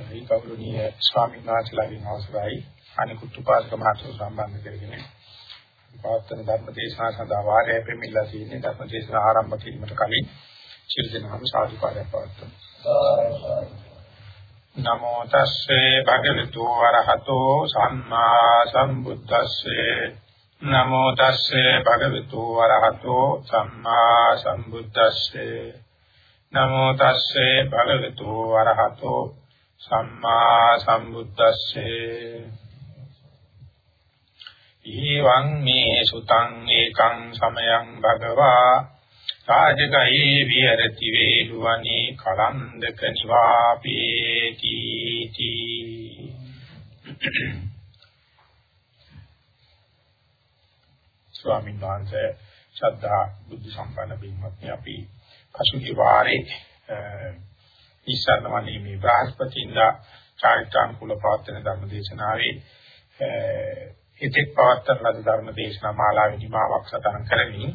ඒ ගෞරවනීය ස්වාමීන් වහන්සේලාගෙන් අවසරයි. අනිකුත් උපාසක මහත්ව සම්බන්ධ කරගෙන පවත්වන ධර්ම දේශනා සඳහා වාරය පෙමිලා තියෙන ධර්ම දේශනා ආරම්භ කිරීමට කලින් සිල් දනහම සාදුකාරය පවත්වමු. නමෝ තස්සේ භගවතු වරහතෝ සම්මා සම්බුද්දස්සේ. නමෝ තස්සේ භගවතු වරහතෝ සම්මා සම්බුද්දස්සේ. නමෝ තස්සේ භගවතු වරහතෝ සම්මා සම්බුද්දස්සේ ඊවං මේ සුතං ඒකං සමයං භගවා රාජගයේ විහෙරති වේලුවනි කලන්දක නිවාපේති තී ස්වාමීන් වහන්සේ ශ්‍රද්ධා බුද්ධ සම්පන්න බිම්මත් අපි පසුගිය වාරේ ඉස්සරවන්නේ මේ බ්‍රහස්පතින්දා චාරිත්‍රානුකූල පවත්වන ධර්ම දේශනාවේ හිතෙක් පවත්වන ලද ධර්ම දේශනා මාලාවේ මාවක් සටහන් කරමින්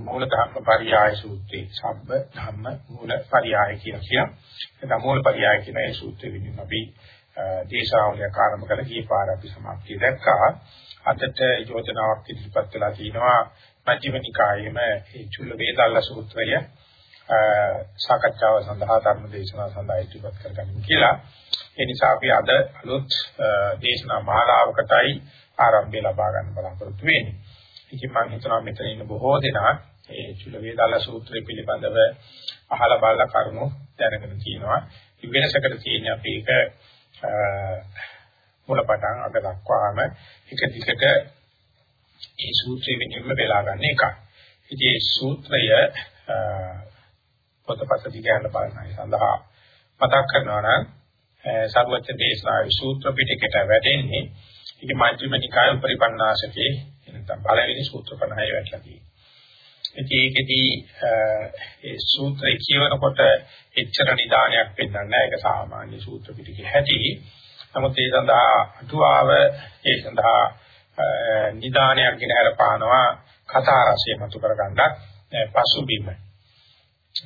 මූල ධර්ම පරියාය සූත්‍රයේ සබ්බ ධම්ම මූල පරියාය කියන කියන එතන මූල පරියාය කියන ඒ සූත්‍රෙ විදිහින් අපි දේශාවලිය ආරම්භ කළ කී පාර අපි සමාප්තිය දැක්කා. අදට යෝජනාවක් ඉදිරිපත් වෙලා තිනවා මජ්ක්‍ධිම නිකායේම මේ චුල්ල වේදල්ල සූත්‍රය. සාකච්ඡාව සඳහා ධර්ම දේශනාව සඳහා ඉදිරිපත් කරගන්න කියලා. ඒ නිසා අපි අද අලුත් දේශනා මාලාවකටයි ආරම්භය ලබා ගන්න බලාපොරොත්තු වෙන්නේ. ඉතින් මම හිතනවා මෙතන ඉන්න බොහෝ දෙනා මේ චුල වේදාල සූත්‍රය පිළිබඳව අහලා බලලා කරුණු දැනගෙන තියෙනවා. වෙනසකට තියෙන්නේ අපි ඒක මුලපටන් අග දක්වාම එක දිගට මේ සූත්‍රය වෙනින්ම වෙලා ගන්න එකයි. ඉතින් මේ සූත්‍රය පොතපත දිගට බලනයි සඳහා මතක් කරනවා නම් සර්වච්ඡ දේශනාවේ සූත්‍ර පිටකයට වැටෙන්නේ ඉති මජ්ක්‍ධිම නිකාය පරිපන්නාසකේ එනතම් බලවෙනි සූත්‍ර 50 වැටලා තියෙනවා. ඒකෙදී ඒ සූත්‍රය කියවනකොට එච්චර නිදානයක් වෙන්නේ නැහැ. ඒක සාමාන්‍ය සූත්‍ර පිටකේ හැටි. නමුත් ඒ සඳහා අටුවාව ඒ සඳහා නිදානයක් ගෙන හරපානවා කතා රසය මතු කරගන්නත් පසුබිම.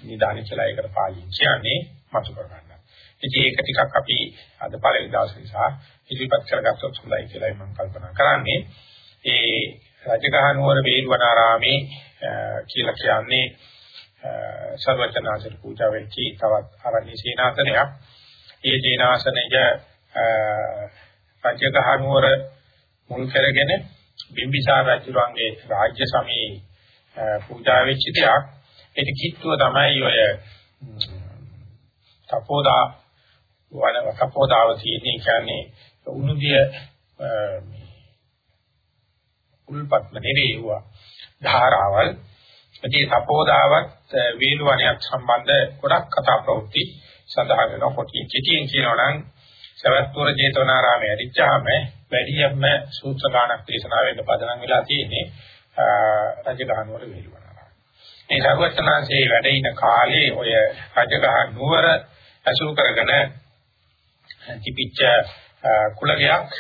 නිදාන කියලා ඒකට පාලියෙන් කියන්නේ මතු කරගන්න. ඉතින් ඒක ටිකක් අපි අද පළවෙනි දවසේ නිසා ඉදිරිපත් කරගත්තොත් හොඳයි කියලා මම කල්පනා කරන්නේ. ඒ රජගහ නුවර වේළුවනාරාමේ කියලා කියන්නේ සර්වචනාචර පූජා වෙච්චි තවත් ආරණ්‍ය සීනාසනයක්. ඒ සීනාසනය රජගහ නුවර මුල් කරගෙන බිම්බිසාර රජුගේ රාජ්‍ය සමයේ පූජා වෙච්ච දෙයක්. ඒක කිට්ටුව තමයි ඔය තපෝදා වන තපෝදාව තියෙන්නේ. කියන්නේ උණුදිය උල්පත්ම නෙවෙයිවා ධාරාවල්. ඉතින් තපෝදාවත් වේලවණයක් සම්බන්ධ ගොඩක් කතා ප්‍රවෘත්ති සඳහන් වෙනවා. පොටි කෙටියෙන් කියනවා නම් සවැත්තුර ජේතවනාරාමයේ අදිච්චාම වැඩියම්ම සූත්‍ර ගානක් දේශනා වෙන්න පදනම් වෙලා තියෙන්නේ රජගහනුවර වේලවණ මේ සර්වඥාන්සේ වැඩ ඉන කාලේ ඔය රජගහ නුවර ඇසුරු කරගෙන තිබිච්ච කුලගයක්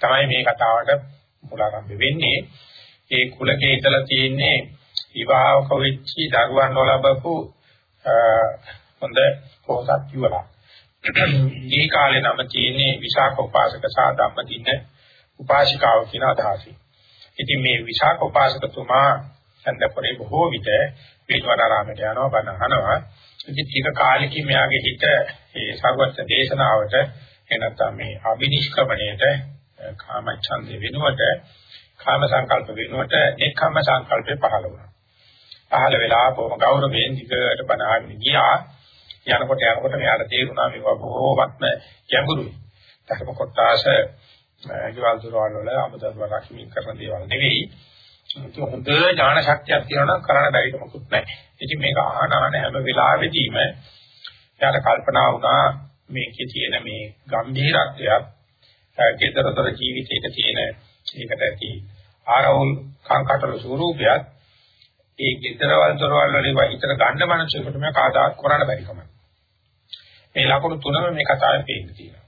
තමයි මේ කතාවට මුලාරම්භ වෙන්නේ. ඒ කුලකේ ඉඳලා තියෙන්නේ විවාහක වෙච්චි දරුවන් නොලබපු හොඳ පොහොසත් යුවලා. මේ කාලේ නම තියෙන්නේ විශාඛ උපාසක සහ ධම්මදින උපාසිකාව කියන අදහසින්. ඉතින් මේ විශාඛ උපාසකතුමා සඳපරේ බොහෝ විට වේදවනාරාමයට යනවා බණ අහනවා. ඉතින් ටික කාලෙකින් මෙයාගේ හිත මේ සර්වත්‍ය දේශනාවට එනතම මේ අබිනිෂ්ක්‍මණයට කාමච්ඡන්දේ වෙනුවට කාම සංකල්ප වෙනුවට ඒකම සංකල්පේ පහළ වුණා. පහළ වෙලා බොහොම ගෞරවයෙන් දිගට බණ අහන්න ගියා. යනකොට යනකොට මෙයාට තේරුණා මේවා බොහෝමත්ම ගැඹුරුයි. ධර්ම කොටාස ජීවල් දොරවල් වල අමතර රකිමින් කරන දේවල් නෙවෙයි. හොඳ ඥාන ශක්තියක් තියෙනවා නම් කරන්න බැරි කමකුත් නැහැ. ඉතින් මේක ආහන ආන හැම වෙලාවෙදීම එයාට කල්පනා වුණා මේකේ තියෙන මේ ගැඹීරත්වයක් කේතරතර ජීවිතයක තියෙන ඒකට ඇති ආරවුල් කාංකටල ස්වරූපයක් ඒ ගෙදරවල් දොරවල් වලින් විතර ගන්න මනසකට මේ කාදාත් කරන්න බැරි කම. මේ ලකුණු තුනම මේ කතාවේ පේන්න තියෙනවා.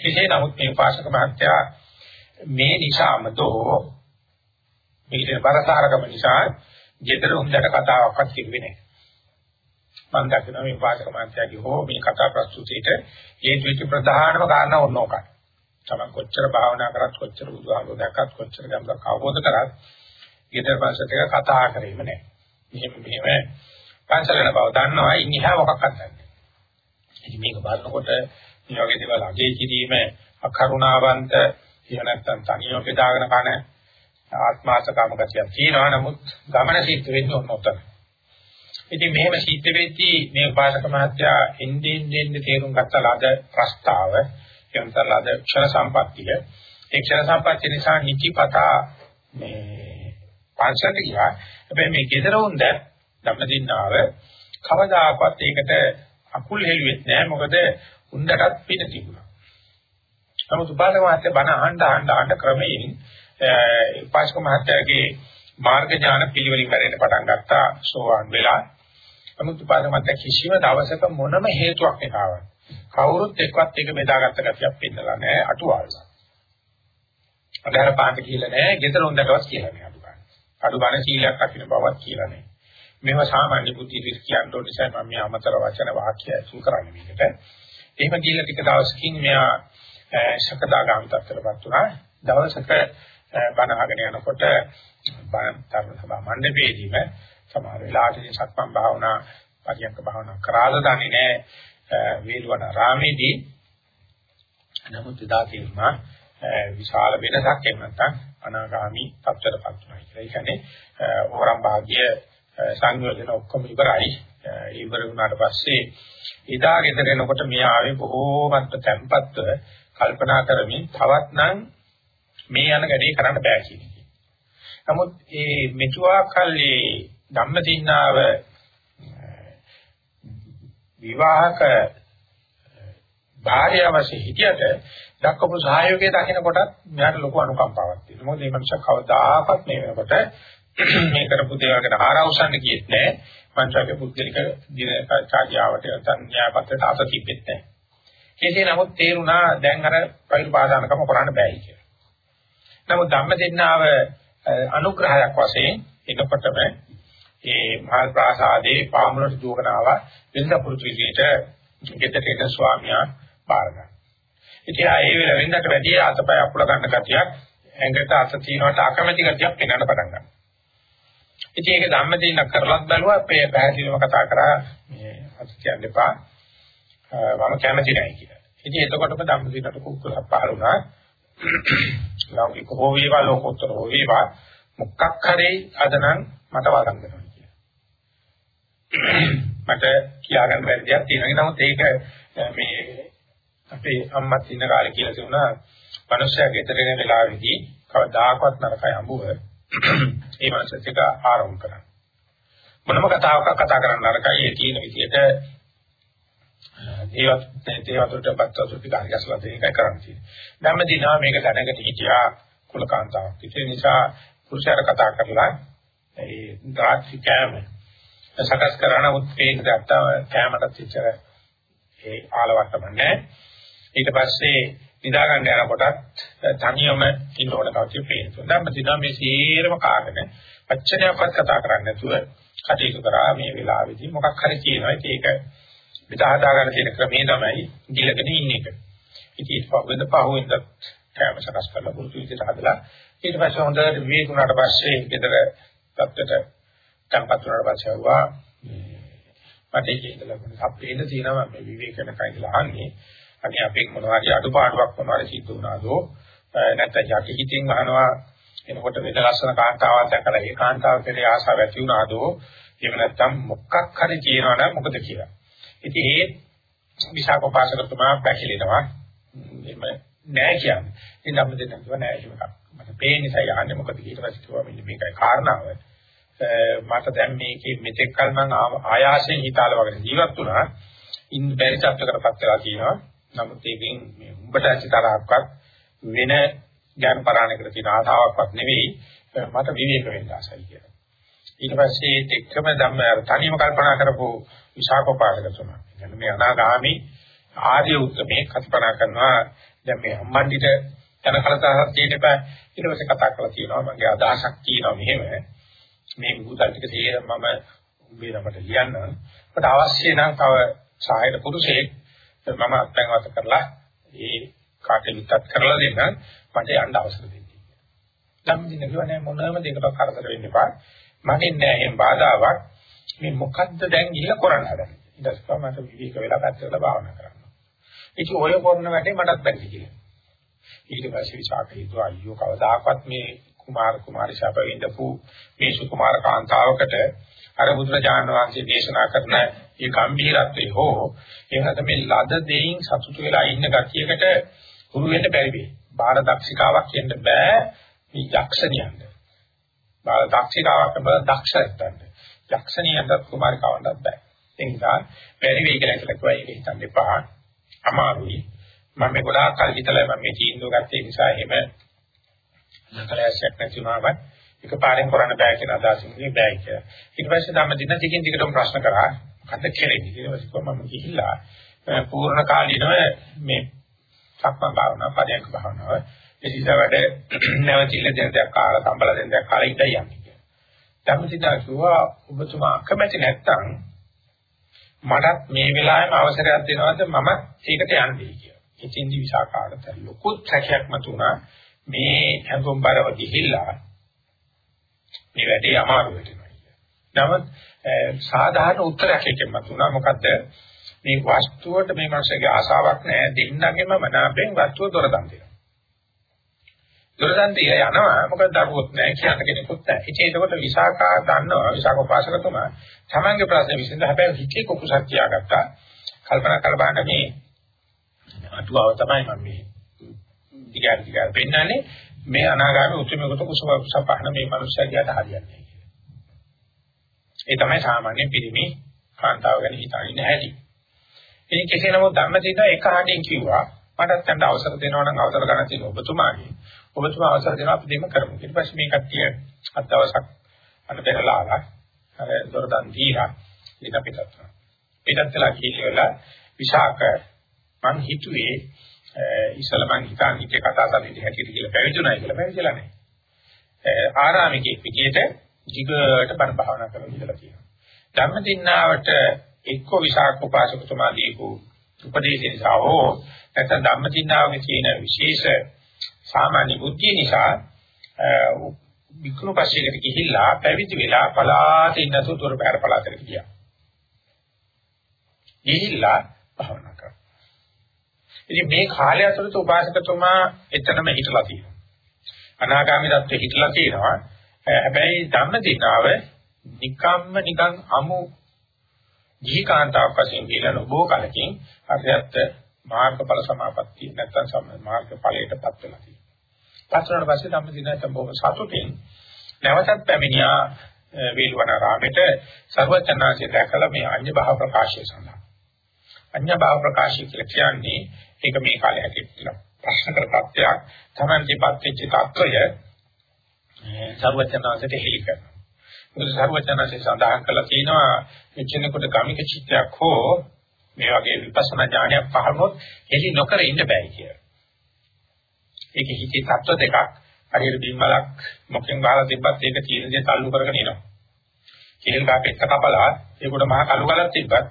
එසේ නමුත් මේ උපාසක මහත්තයා මේ නිසාම දෝ මේකේ බරසාරකම නිසා ගෙදර හොඳට කතාවක්වත් කිව්වේ නැහැ. මම දකිනවා මේ පාසක මාත්‍යාගේ හෝ මේ කතා ප්‍රස්තුතියට හේතු වෙච්ච ප්‍රධානම කාරණා ඕනෝකයි. තමන් කොච්චර භාවනා කරත් කොච්චර බුදුහාමුදුරුවෝ දැක්කත් කොච්චර ගැඹුරක් අවබෝධ කරත් ඊට පස්සේ එක කතා කරේම නැහැ. මෙහෙම මෙහෙම පන්සලන බව දන්නවා ඉන්හිහා මොකක්වත් නැහැ. ඉතින් මේක බලනකොට මේ වගේ දේවල් අගේ කිරීම අකරුණාවන්ත එහෙම නැත්නම් තනියම බෙදාගෙන කන ආත්මාසකම ගතියක් තියෙනවා නමුත් ගමන සිද්ධ වෙන්නේ ඔන්නෝතන. ඉතින් මෙහෙම සිද්ධ වෙද්දී මේ උපාසක මහත්තයා එන්නේ එන්නේ තේරුම් ගත්තලාද ප්‍රස්තාව කියන්තරලාද ක්ෂණ සම්පත්තිය ඒ ක්ෂණ සම්පත්තිය නිසා නිතිපතා මේ පංචකට ගියා. හැබැයි මේ gedara උන්ද ධම්මදින්නාව කවදාකවත් ඒකට අකුල් හෙළුවෙත් නෑ මොකද උන්දටත් පින තිබුණා. නමුත් උපාසක මහත්තයා බණ අහන්න අහන්න අහන්න ක්‍රමයෙන් උපාසක මහත්තයාගේ මාර්ග ඥාන පිළිවෙලින් වැඩෙන්න පටන් ගත්තා සෝවාන් වෙලා. නමුත් උපාසක මහත්තයා කිසිම දවසක මොනම හේතුවක් නැතාවක්. කවුරුත් එක්වත් ඒක බෙදාගත්ත ගැතියක් පින්නලා නෑ අටුවාල්ලා. අදාර පාට කියලා නෑ, ගෙදර හොඳටවත් කියලා නෑ අඩු ගන්න. අඩු ගන්න සීලයක් රකින්න බවත් කියලා නෑ. මේව සාමාන්‍ය බුද්ධි විස් කියන්න ඕන නිසා මම මේ අමතර වචන වාක්‍ය අසුල් කරන්නේ මේකට. එහෙම කියලා ටික දවසකින් මෙයා සකදාගාම තත්ත්වයටපත් වුණා. දවසක බණ අහගෙන යනකොට බණ තරණ සභා මණ්ඩපයේදීම සමහර වෙලාවට සක්මන් භාවනා පරියන්ක භාවනා කරාද දන්නේ නැහැ වේලවන රාමේදී නමුත් එදා තේරුණා විශාල වෙනසක් එහෙම නැත්නම් අනාගාමි තත්ත්වයටපත් වුණා කියලා. ඒ කියන්නේ ඕරම් භාග්‍ය සංයෝජන ඔක්කොම ඉවරයි. ඉවර වුණාට පස්සේ එදා ගෙදර එනකොට මේ ආවේ බොහෝමත්ම තැම්පත්ව කල්පනා කරමින් තවත් නම් මේ යන වැඩේ කරන්න බෑ කියන එක. නමුත් මේ මෙතුආ කල්ලි ධම්මදින්නාව විවාහක භාර්යාවසේ හිටියට දක්වපු සහයෝගය දකින කොටත් මෙයාට ලොකු අනුකම්පාවක් තියෙනවා. මොකද මේ මනුස්සයා කවදාකවත් මේ වෙනකොට මේ කරපු දේවල් ගැන ආරවුසන්න කියෙත් නෑ. මනුස්සයාගේ පුද්ගලික දින කාර්යාවට නැත්නම් න්‍යායපත්‍රයට අත තිබෙත් නෑ. කෙසේ නමුත් තේරුණා දැන් අර පරිපාදානකම කරන්න බෑයි කියලා. නමුත් ධම්මදින්නාව අනුග්‍රහයක් වශයෙන් එනකොටම ඒ මහා ප්‍රාසාදේ පාමුලට දුවකනාව වෙනද පුරුදු විදියට ගෙදරට එන ස්වාමියා බාර ගන්න. ඉතින් ආයේ වෙල වෙනදට වැඩි අතපය අපුල ගන්න ගතියක් ඇඟට අත තියනවට අකමැති ගතියක් පෙනෙන්න පටන් ගන්නවා. ඉතින් ඒක ධම්මදින්න කරලත් බැලුවා අපේ පැහැදිලිවම කතා කරා මේ අත කියන්න එපා. මම කැමති නැහැ කියලා. ඉතින් එතකොටම ධම්මදින්නට කුක්කුලක් පහළ වුණා. ලෞකික හෝ වේවා ලෝකෝත්තර හෝ වේවා මොකක් හරි අදනම් මට වදන් දෙනවා කියලා. මට කියාගන්න බැරි දෙයක් තියෙනවා. නමුත් ඒක මේ අපේ අම්මත් ඉන්න කාලේ කියලා තිබුණා. මනුස්සයා ගෙදර එන වෙලාවේදී කවදාකවත් නරකයි අඹුව. ඒ මනසට එක ආරම්භ කරන්න. මොනම කතාවක් කතා කරන්න නරකයි ඒ තියෙන විදිහට ඒවත් ඒවතුට බත්තසු ටික හරියසලා දෙන එකයි කරන්න තියෙන්නේ. ධම්මදිනා මේක දැනගට හිටියා කුලකාන්තාවක්. ඒ නිසා පුරුෂයාට කතා කරලා ඒ ධාත්‍රි කෑම සකස් කරන උත්පේන දත්තා කෑමට තිච්චර ඒ ආලවට්ටම නැහැ. ඊට පස්සේ නිදා ගන්න යනකොටත් තනියම ඉන්න ඕන කවතිය පේනවා. ධම්මදිනා මේ සීරම කාගෙන අච්චරයක්වත් කතා කරන්නේ නැතුව කටයුතු කරා මේ වෙලාවේදී මොකක් හරි කියනවා. ඒක බෙදා හදා ගන්න තියෙන ක්‍රමේ තමයි ගිලගෙන ඉන්න එක. ඉතින් ඒක පවෙන්ද පහුවෙන්ද කැම සකස් කරලා පුරුදු විදිහට හදලා ඊට පස්සේ හොඳට විවේකුණාට පස්සේ ගෙදර තත්ත්වයට tempත් වුණාට පස්සේ වුණා මට ඒක ඉඳලා අපේ ඉඳ තියෙනවා? මේ විවේකන කයිදලා අහන්නේ. අනේ අපේ මොනවා හරි අඩුපාඩුවක් මොනවා හරි සිද්ධ වුණාදෝ? නැත්නම් යටි හිතින් අහනවා. එනකොට වෙන ලස්සන කාන්තාවක් දැකලා ඒ කාන්තාව කෙරේ ආසාව ඇති වුණාදෝ? එහෙම නැත්නම් මොකක් හරි කියනවා නම් මොකද කියලා. ඉතින් ඒ විසාකෝපාසකතුමා පැකිලෙනවා. එහෙම නෑ කියන්නේ. ඉතින් අපි දෙන්න කිව්වා නෑ ඒක. මට පේන නිසා යන්නේ මොකද ඊට පස්සේ කිව්වා මෙන්න මේකයි කාරණාව. මට දැන් මේකේ මෙතෙක් කල මම ආයාසයෙන් හිතාල වගේ ජීවත් වුණා. ඉන් බැරි තත්ත්වයකටපත් වෙලා තියෙනවා. නමුත් ඒකෙන් මේ උඹට ඇසිතරක්වත් වෙන ඥාන පරාණයකට තියෙන ආසාවක්වත් නෙවෙයි මට විවේක වෙන්න ආසයි කියලා. ඊට පස්සේ ඒත් එක්කම ධම්ම තනියම කල්පනා කරපු විසාකෝපාසකතුමා. يعني මේ අනාගාමි ආර්ය උත්මේ කල්පනා කරනවා දැන් මේ අම්මන්ඩිට යන කලතරක් තියෙන්න බෑ. ඊට පස්සේ කතා කරලා කියනවා මගේ අදහසක් තියෙනවා මෙහෙම. මේ බුදල් ටික තේරෙම මම උඹේ නමට ලියන්න. ඔබට අවශ්‍ය නම් තව සාහිර පුරුෂයෙක් මම අත්දැකවත් කරලා ඒ කාටෙවිත්ත් කරලා දෙන්න මට යන්න අවසර දෙන්න. ධම්මදින කියවනේ මොනම දෙයකට කරදර වෙන්න එපා. මගෙන් නෑ එහෙම බාධාවක්. මේ මොකද්ද දැන් ගිහලා කරන්න හදන්නේ. ඊට පස්සේ මට විවේක වෙලා පැත්තකට භාවනා කරනවා. ඉතින් ඔය කරන වැඩේ මටත් බැරි කියලා. ඊට පස්සේ විසාක හිතුවා අයියෝ කවදාකවත් මේ කුමාර කුමාරි ශාප විඳපු මේ සුකුමාර කාන්තාවකට අර බුදුරජාණන් වහන්සේ දේශනා කරන මේ ගම්භීරත්වයේ හෝ එහෙනම් මේ ලද දෙයින් සතුටු වෙලා ඉන්න ගතියකට හුරු වෙන්න බැරි වෙයි. බාල දක්ෂිකාවක් කියන්න බෑ මේ යක්ෂණියන්ට. බාල දක්ෂිකාවක් බෑ දක්ෂයන්ට. යක්ෂණියන්ට කුමාරිකාවන්ටත් බෑ. ඒ නිසා බැරි වෙයි කියලා හිතලා ඒක හිතන්න එපා. අමාරුයි. මම මේ ගොඩාක් කල් හිතලා මම මේ තීන්දුව ගත්තේ නිසා එහෙම නකලයක් නැති වුණාම එකපාරෙන් කරන්න බෑ කියන අදහසින් ඉන්නේ බෑ කියලා. ඊට පස්සේ ධම්ම දින ටිකින් ටිකටම ප්‍රශ්න කරා. මොකද කෙරෙන්නේ කියලා ඊට පස්සේ මම ගිහිල්ලා පූර්ණ කාලීනව මේ සක්මන් භාවනා පදයන්ක භාවනාව එදිසා වැඩ නැවතිල දෙන දෙයක් කාලා සම්බල දෙන දෙයක් කාලා ඉඳයි යන්නේ කියලා. ධම්මසිතා කිව්වා ඔබතුමා අකමැති නැත්තම් මටත් මේ වෙලාවෙම අවසරයක් දෙනවද මම ඒකට යන්නේ කියලා. ඉතින්දි විසාකාරත ලොකු සැකයක් මතුණා මේ හැඟුම්බරව ගිහිල්ලා මේ වැඩේ අමාරු වෙනවා කියලා. නමුත් සාධාරණ උත්තරයක් එකෙන් මතුණා මොකද්ද මේ වස්තුවට මේ මාසයේ ආසාවක් නැහැ දෙන්නගෙම මනාපෙන් වස්තුව දොරදන් දෙනවා. දොරදන් දිය යනවා මොකද දරුවොත් නැහැ කියන කෙනෙකුත් නැහැ. ඉතින් ඒකකොට විසාකා දන්නවා විසාක උපාසකතුමා තමන්ගේ ප්‍රශ්නේ විසඳ හැබැයි හිතේ කුකුසක් තියාගත්තා. කල්පනා කර බලන්න මේ අටුවාව තමයි මම මේ දිගට දිගට පෙන්නන්නේ මේ අනාගාමී උත්තරමකට කුසව සපහන මේ මනුස්සයාට හරියන්නේ කියලා. ඒ තමයි සාමාන්‍ය පිරිමි කාන්තාව ගැන හිතන්නේ නැහැටි. ඉතින් කෙසේ නමුත් ධම්මදින එක හඬින් කිව්වා මටත් ගන්න අවසර දෙනවා නම් අවසර ගන්න තියෙන ඔබතුමාගේ. ඔබතුමා අවසර දෙනවා අපි දෙන්න කරමු. ඊට පස්සේ මේ කට්ටිය අත් දවසක් අර පෙරලා අර දොරදන් දීලා ඊට පිටත් වුණා. පිටත් වෙලා කියලා විශාක මං හිතුවේ ඉස්සල මං හිතාන් හිතේ කතා සමිතිය හැටියට කියලා පැවිදුණා කියලා පැවිදිලා නැහැ. ආරාමිකෙක් විදියට jigට බණ භාවනා කරන ඉඳලා තියෙනවා. ධම්මදින්නාවට එක්ක විසාක උපාසකතුමා දීපු උපදේශය නිසා හෝ නැත්නම් ධම්මදින්නාවගේ තියෙන විශේෂ සාමාන්‍ය බුද්ධිය නිසා වික්‍රම පස්සේකට ගිහිල්ලා පැවිදි වෙලා පලාත ඉන්නසු දොර බෑර පලාතට ගියා. ගිහිල්ලා භාවනා කරා. ඉතින් මේ කාලය ඇතුළත උපාසකතුමා එතනම හිටලා තියෙනවා. අනාගාමී தත්ත්වෙ හිටලා තියෙනවා. හැබැයි ධම්මදිනාව නිකම්ම නිකන් අමු ජීකාන්තාවක් වශයෙන් කියලා නොබෝ කලකින් අරහත් මාර්ගඵල සමාපත්තිය නැත්නම් සම මාර්ගඵලයටපත් වෙලා තියෙනවා. පස්වරට පස්සේ ධම්මදිනාට බොහොම සතුටින් නැවතත් පැමිණියා වේලවනාරාමෙට සර්වචනාංශය දැකලා මේ අඤ්ඤ භාව ප්‍රකාශය සඳහා. අඤ්ඤ භාව ප්‍රකාශය කියලා කියන්නේ ඒක මේ කාලේ හැටියට ප්‍රශ්න කර තත්ත්වයක් තමන්ගේපත් වෙච්ච තත්ත්වය සර්වචනාංශයට හෙළි කරනවා. මොකද සර්වචනාංශය සඳහන් කළා තියෙනවා මෙච්චනකොට ගමික චිත්තයක් හෝ මේ වගේ විපස්සනා ඥානයක් පහළොත් හෙළි නොකර ඉන්න බෑ කියලා. ඒක හිතේ තත්ත්ව දෙකක් හරියට බිම්මලක් මොකෙන් ගහලා තිබ්බත් ඒක තියෙන දේ තල්ලු කරගෙන එනවා. කෙහෙල් ගහ පෙත්ත කපලා ඒකට මහා කළු ගලක් තිබ්බත්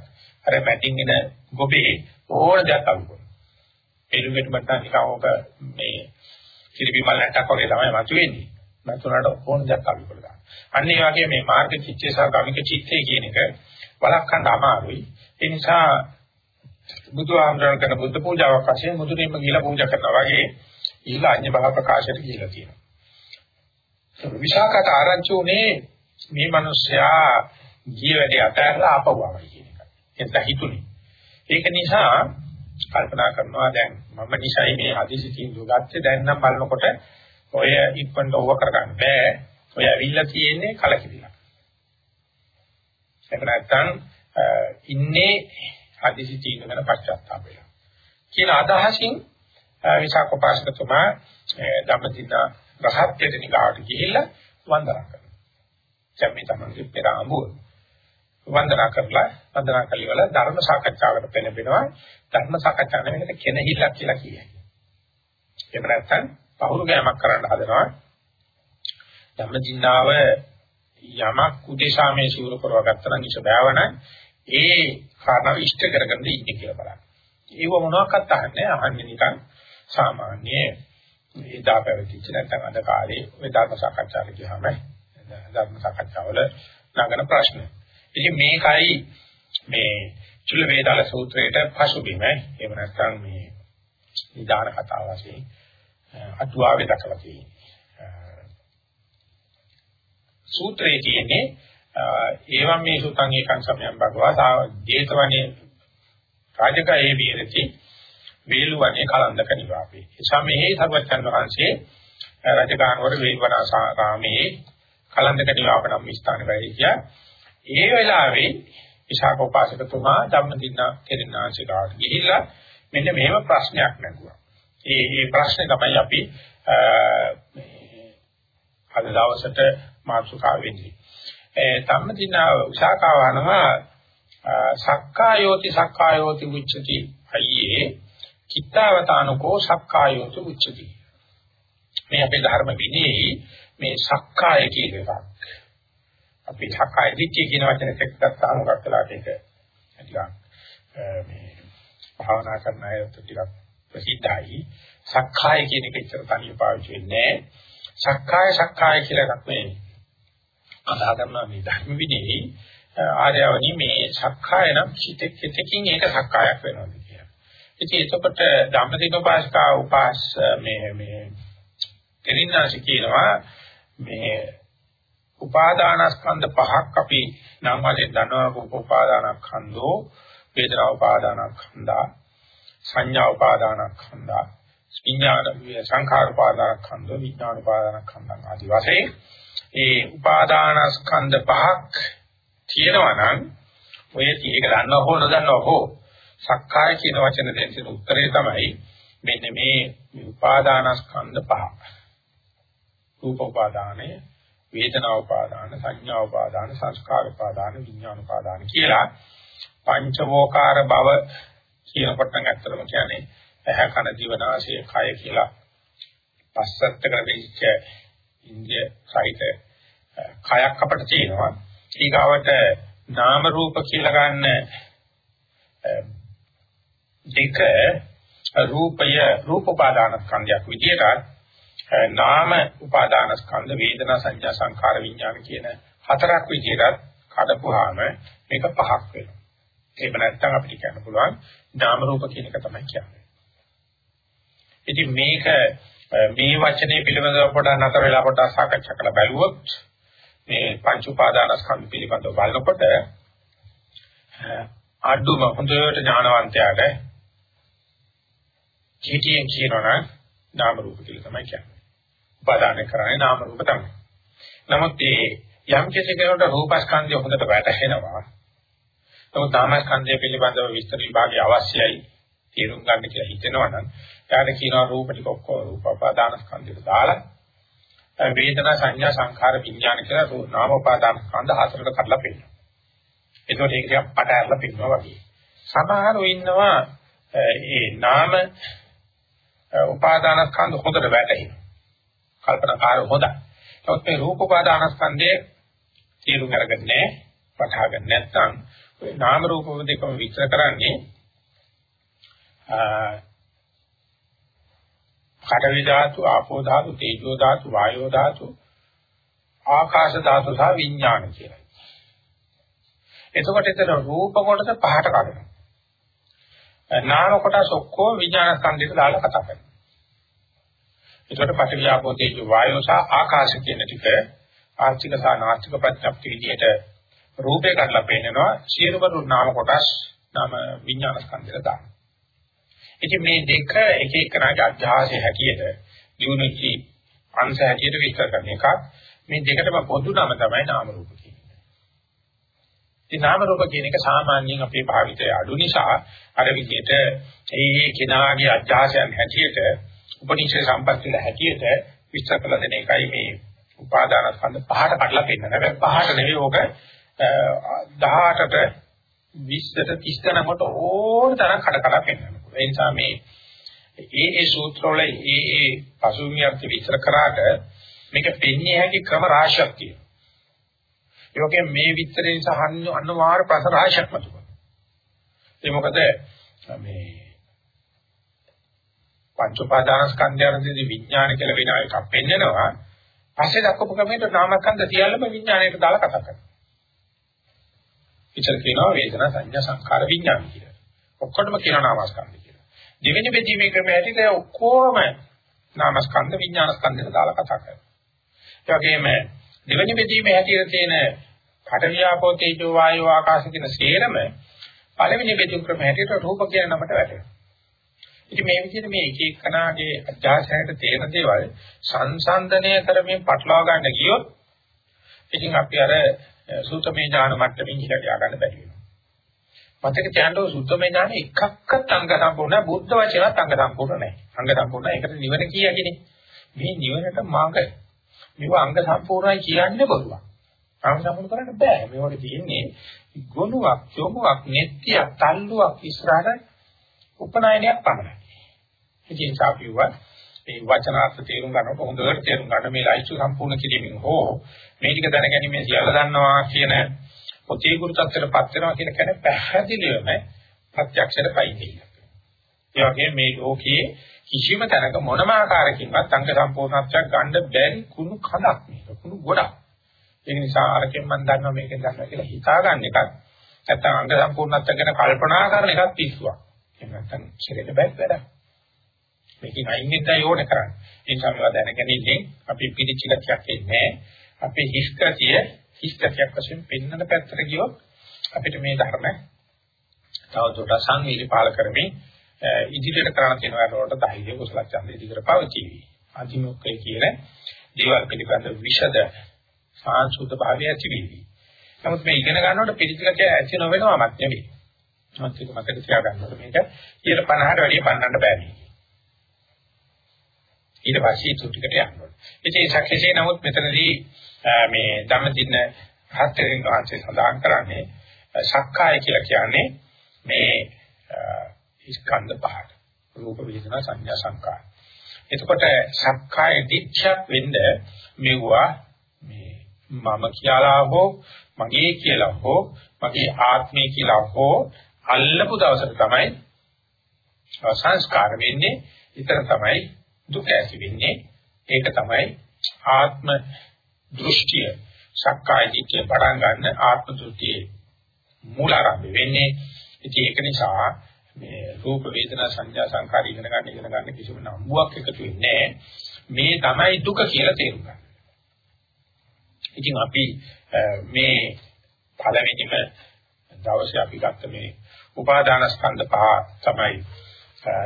අර පැටින් එන ගොබේ ඕන දෙයක් අල්ලු කරනවා. එළුමෙට මට නිකන් ඕක මේ කිරිබිමල් නැටක් වගේ තමයි මතුවෙන්නේ. මතුනට ඕන දෙයක් අල්ලු කරලා. අන්න ඒ වගේ මේ මාර්ග චිත්තේ සහ ගමික චිත්තේ කියන එක වළක්වන්න අමාරුයි. ඒ නිසා බුදුහාමරණ කරන බුද්ධ පූජාවක් වශයෙන් මුදුනින්ම ගිහිලා පූජා කරනවා වගේ ඊළා අඤ්ඤ බහ ප්‍රකාශයට ගිහිලා තියෙනවා. විශාකට ආරංචි උනේ මේ මිනිස්සයා ගිය වැඩේ අතහැරලා ආපහුවමයි කියන එක. එතන හිතුනේ. ඒක නිසා කල්පනා කරනවා දැන් මම නිසයි මේ හදිසි තීන්දුව ගත්තේ දැන් නම් බලනකොට ඔය ඉක්මනට ඕව කරගන්න බෑ. ඔය ඇවිල්ලා තියෙන්නේ කලකිරීම. ඒක නැත්තම් ඉන්නේ හදිසි තීන්දුව ගැන පශ්චාත්තාප වෙලා. කියන අදහසින් විසාකෝපාසකතුමා ධම්මදින රහත්ත්වයට නිකාවට ගිහිල්ලා වන්දනා කරනවා. දැන් මේ තමයි පෙර අඹුව. වන්දනා කරලා වන්දනා කළේ ධර්ම සාකච්ඡාවකට පෙළඹෙනවා. ධර්ම සාකච්ඡා නෙවෙයි කෙනහිල්ලක් කියලා කියයි. එහෙම නැත්නම් පහුරු ගෑමක් කරන්න හදනවා. ධම්මදින්නාව යමක් උදේශාමේ සූර කරව ගත්තා නම් ඉෂ බෑවන ඒ කාරණාව ඉෂ්ට කරගෙන ඉන්නේ කියලා බලන්න. ඒව මොනවාක්වත් අහන්නේ අහන්නේ නිකන් සාමාන්‍ය එදා පැවතිච්ච නැත්නම් අද කාලේ ඔය ධර්ම සාකච්ඡාවල ගියාම ධර්ම සාකච්ඡාවල නගන ප්‍රශ්න. ඉතින් මේකයි මේ චුල්ල වේදාල සූත්‍රයට පසුබිම. එහෙම නැත්නම් මේ නිදාන කතාව වශයෙන් අටුවාවේ දක්වලා තියෙන්නේ. සූත්‍රයේ තියෙන්නේ ඒවම් මේ සුතං ඒකං සමයං භගවා ජේතවනේ රාජකයේ විරති වේලුවනේ කලන්දක නිවාපේ. සමයේ සර්වචන් වහන්සේ රජගානවර වේල්වනාසාරාමේ කලන්දක නිවාපනම් ස්ථාන වැඩි කියා. ඒ වෙලාවේ විශාඛ උපාසකතුමා ධම්මදින්න කෙරෙනාංශිකාට ගිහිල්ලා මෙන්න මෙහෙම ප්‍රශ්නයක් නැගුවා. ඒ ඒ ප්‍රශ්නේ තමයි අපි අද දවසට මාතෘකාව වෙන්නේ. ඒ ධම්මදින්න විශාඛාව අනවා සක්කායෝති සක්කායෝති උච්චති අයියේ කිත්තවතානකෝ සක්කායෝති උච්චති. මේ අපේ ධර්ම විනයෙහි මේ සක්කාය කියන එකක්. අපි සක්කාය දිට්ඨිය කියන වචනේ එක්ක ගත්තාම මොකක්ද කියලා ඒක ටිකක් මේ භාවනා කරන අය ටිකක් ප්‍රසිද්ධයි. සක්කාය කියන එක ඉතර තනිය පාවිච්චි වෙන්නේ සක්කාය සක්කාය කියලා එකක් මේ අදා ගන්නවා මේ ධර්ම විනයෙහි ආර්යවනි මේ සක්කාය නම් හිතකින් ඒක සක්කායක් වෙනවා කියලා. ඉතින් එතකොට ධම්මදිනෝපාසකා උපාස මේ මේ කෙලින්නාසි කියනවා මේ උපාදානස්කන්ධ පහක් අපි නම් වශයෙන් දන්නවා රූප උපාදානස්කන්ධෝ වේදනා උපාදානස්කන්ධා සංඥා උපාදානස්කන්ධා විඥාන සංඛාර උපාදානස්කන්ධෝ විඥාන උපාදානස්කන්ධා ආදී වශයෙන් ඒ උපාදානස්කන්ධ පහක් තියෙනවා නම් ඔය ටික දන්නව හෝ නොදන්නව හෝ සක්කාය කියන වචන දෙන්න උත්තරේ තමයි මෙන්න මේ උපාදානස්කන්ධ පහ. රූප උපාදානය, වේදනා උපාදාන, සංඥා උපාදාන, සංස්කාර උපාදාන, විඥාන උපාදාන කියලා පංචවෝකාර භව කියනකොට නම් ඇත්තටම කියන්නේ ඇහැ කන දිව නාසය කය කියලා පස්සත්ත කරගෙච්ච ඉන්දිය සහිත කයක් අපිට තියෙනවා. ඊගාවට නාම රූප කියලා ගන්න දෙක රූපය රූප උපාදාන ස්කන්ධයක් විදියට නාම උපාදාන ස්කන්ධ වේදනා සංඥා සංඛාර විඥාන කියන හතරක් විදියට කඩපුවාම මේක පහක් වෙනවා. ඒක නැත්තම් අපිට කියන්න පුළුවන් නාම රූප කියන එක තමයි කියන්නේ. ඉතින් මේක මේ වචනේ පිළිබඳව පොඩ්ඩක් නතර වෙලා පොඩ්ඩක් සාකච්ඡා කරලා බලුවොත් මේ පංච උපාදානස්කන්ධ පිළිබඳව බලනකොට අඩුම හොඳට ඥානවන්තයාට කීටියෙන් කියනවනම් නාම රූප කියලා තමයි කියන්නේ. උපාදාන කරන්නේ නාම රූප තමයි. නමුත් මේ යම් කෙනෙකුට රූපස්කන්ධය හොඳට වැටහෙනවා. නමුත් නාමස්කන්ධය පිළිබඳව විස්තර විභාගය අවශ්‍යයි තේරුම් ගන්න කියලා හිතෙනවනම් එයාට කියනවා රූප ටික ඔක්කොම රූප උපාදානස්කන්ධයට දාලා වේදනා සංඥා සංඛාර විඥාන කියලා නාම උපාදාන ස්කන්ධ හතරකට කඩලා පෙන්නනවා. ඒකෝට ඒක ටිකක් පට ඇරලා පෙන්නනවා වගේ. සමහරව ඉන්නවා ඒ නාම උපාදාන ස්කන්ධ හොඳට වැටහෙනවා. කල්පනාකාර හොඳයි. නමුත් මේ රූප උපාදාන ස්කන්ධයේ තේරුම් අරගන්නේ වටහාගන්න නැත්නම් ඔය නාම රූප දෙකම විස්තර කරන්නේ කටවි ධාතු, ආපෝ ධාතු, තේජෝ ධාතු, වායෝ ධාතු, ආකාශ ධාතු සහ විඥාන කියලා. එතකොට එතන රූප කොටස පහට කඩනවා. නාම කොටස ඔක්කොම විඥාන ස්කන්ධයට දාලා කතා කරනවා. එතකොට පඨවි ආපෝ තේජෝ වායෝ සහ ආකාශ කියන ටික ආර්ථික සහ නාස්තික ප්‍රත්‍යක්ෂ විදියට රූපේ කඩලා පෙන්නනවා. සියලුම නාම කොටස් නාම විඥාන ස්කන්ධයට දානවා. ඉතින් මේ දෙක එක එකනාගේ අධ්‍යාසය හැටියට දිනුච්චි අංශ හැටියට විස්තර කරන එකක්. මේ දෙකටම පොදු නම තමයි නාම රූප කියන්නේ. ඉතින් නාම රූප කියන එක සාමාන්‍යයෙන් අපේ භාවිතය අඩු නිසා අර විදිහට ඒ කෙනාගේ අධ්‍යාසයන් හැටියට උපනිෂේ සම්පත්තිල හැටියට විස්තර කළ දෙන එකයි මේ උපාදාන ස්කන්ධ පහට කඩලා පෙන්නන. හැබැයි පහට නෙවෙයි ඕක 18ට 20ට 30ට නමකට ඕන තරම් කඩ කඩ පෙන්නන. ඒ නිසා මේ ඒ ඒ සූත්‍රවල ඒ ඒ පසුවියර්ථ විස්තර කරාට මේක පෙන්න්නේ හැකි ක්‍රම රාශියක් තියෙනවා. ඒ වගේම මේ විස්තරේ නිසා අනිවාර්ය ප්‍රස රාශියක් මතුවෙනවා. ඒ මොකද මේ පංච උපාදානස්කන්ධයන්දී විඥාන කියලා වෙන එකක් පෙන්නනවා. පස්සේ දක්වපු ක්‍රමයට නාමස්කන්ධ සියල්ලම විඥාණයට දාලා කතා කරනවා. ඉතල කියනවා වේදනා සංඥා සංඛාර විඥාන කියලා. ඔක්කොටම කියනවා නාමස්කන්ධ කියලා. දෙවෙනි බෙදීමේ ක්‍රමය ඇටිද ඔක්කොම නාමස්කන්ධ විඥානස්කන්ධයට දාලා කතා කරනවා. ඒ වගේම දෙවෙනි බෙදීමේ හැටියට තියෙන පඨවියාපෝ තේජෝ වායෝ ආකාශ කියන සේරම පළවෙනි බෙදීම ක්‍රම හැටියට රූප කියන නමට වැටෙනවා. ඉතින් මේ විදිහට මේ එක එකනාගේ අධ්‍යාශයට තේරෙන දේවල් සංසන්දනය කරමින් පටලවා ගන්න ගියොත් ඉතින් අපි අර සූතමේ ඥාන මට්ටමින් ඉහළට ය아가න්න බැරි වෙනවා. මතක තියාගන්න සූතමේ ඥාන එකක්වත් අංග සම්පූර්ණ බුද්ධ වචනත් අංග සම්පූර්ණ නැහැ. අංග සම්පූර්ණ ඒකට නිවන කියකිනේ. මේ නිවනට මාර්ගය. මේව අංග සම්පූර්ණයි කියන්නේ බොරුවක්. අංග සම්පූර්ණ කරන්න බෑ. මේවට තියෙන්නේ ගුණයක්, යොමුවක්, නෙත්තියක්, තල්ලුවක් ඉස්සරහට උපනායනයක් පමණයි. ඉතින් සාපියුවා මේ වචනාර්ථ තේරුම් ගන්නකොට හොඳට තේරුම් ගන්න මේ ලයිස්තු සම්පූර්ණ කිරීමෙන් හෝ මේ ටික දැනගැනීමෙන් සියල්ල දන්නවා කියන පොතේ ගුරුත්වයටපත් වෙනවා කියන කෙනේ පැහැදිලිවම ප්‍රත්‍යක්ෂයට පයින්නේ. ඒ වගේම මේ ලෝකයේ කිසිම තැනක මොනම ආකාරයකින්වත් අංග සම්පූර්ණත්වයක් ගන්න බැරි කුණු කඳක් මේක කුණු ගොඩක්. ඒ නිසා අරකින් මම දන්නවා මේකෙන් දන්නවා කියලා හිතා ගන්න එකක් නැත්නම් අංග සම්පූර්ණත්වය ගැන කල්පනා කරන එකක් පිස්සුවක්. එහෙම නැත්නම් ශරීරෙ බැත් වැඩක්. මේකෙන් අයින් වෙන්නයි ඕනේ කරන්නේ. ඒ නිසා මේවා දැනගැනීමෙන් අපි පිළිච්ච ගතියක් එන්නේ අපේ හිස්කතිය හිස්කතියක් වශයෙන් පෙන්වන පැත්තට ගියොත් අපිට මේ ධර්ම තවදුරටත් සංවේදී පාල කරමින් ඉදිරියට කරන්න තියෙන වැඩ වලට ධෛර්ය කුසල ඡන්දය ඉදිරියට පවතිවි. අධිමුඛය කියන දේවල් පිළිබඳ විෂද සාංශුත භාවය ඇති වෙවි. නමුත් මේ ඉගෙන ගන්නකොට පිළිච්ච ඇති නොවෙනවමත් නෙවෙයි. මත් එක මතක තියාගන්න ඕනේ මේක 50ට වැඩිය පන්නන්න බෑ මේක. ඊට පස්සේ තුටිකට යන්න ඕනේ. ඉතින් ඒ සැකසේ නමුත් මෙතනදී මේ ධම්මදින හතරෙන් වාචේ සඳහන් කරන්නේ සක්කාය කියලා කියන්නේ මේ ස්කන්ධ පහට. රූප වේදනා සංඥා සංකාර. එතකොට සක්කාය දිච්ඡක් වෙන්න මෙවුවා මේ මම කියලා හෝ මගේ කියලා හෝ මගේ ආත්මය කියලා හෝ අල්ලපු දවසට තමයි සංස්කාර වෙන්නේ. ඊතර තමයි දුක ඇති වෙන්නේ. ඒක තමයි ආත්ම දෘෂ්ටිය. සක්කාය දිට්ඨිය පටන් ගන්න ආත්ම දෘෂ්ටියේ මූලාරම්භ වෙන්නේ. ඉතින් ඒක නිසා මේ රූප වේදනා සංඥා සංකාර ඉගෙන ගන්න ඉගෙන ගන්න කිසිම නම්බුවක් එකතු වෙන්නේ මේ තමයි දුක කියලා තේරුම් ගන්න. ඉතින් අපි මේ පළවෙනිම දවසේ අපි ගත්ත මේ උපාදාන ස්කන්ධ පහ තමයි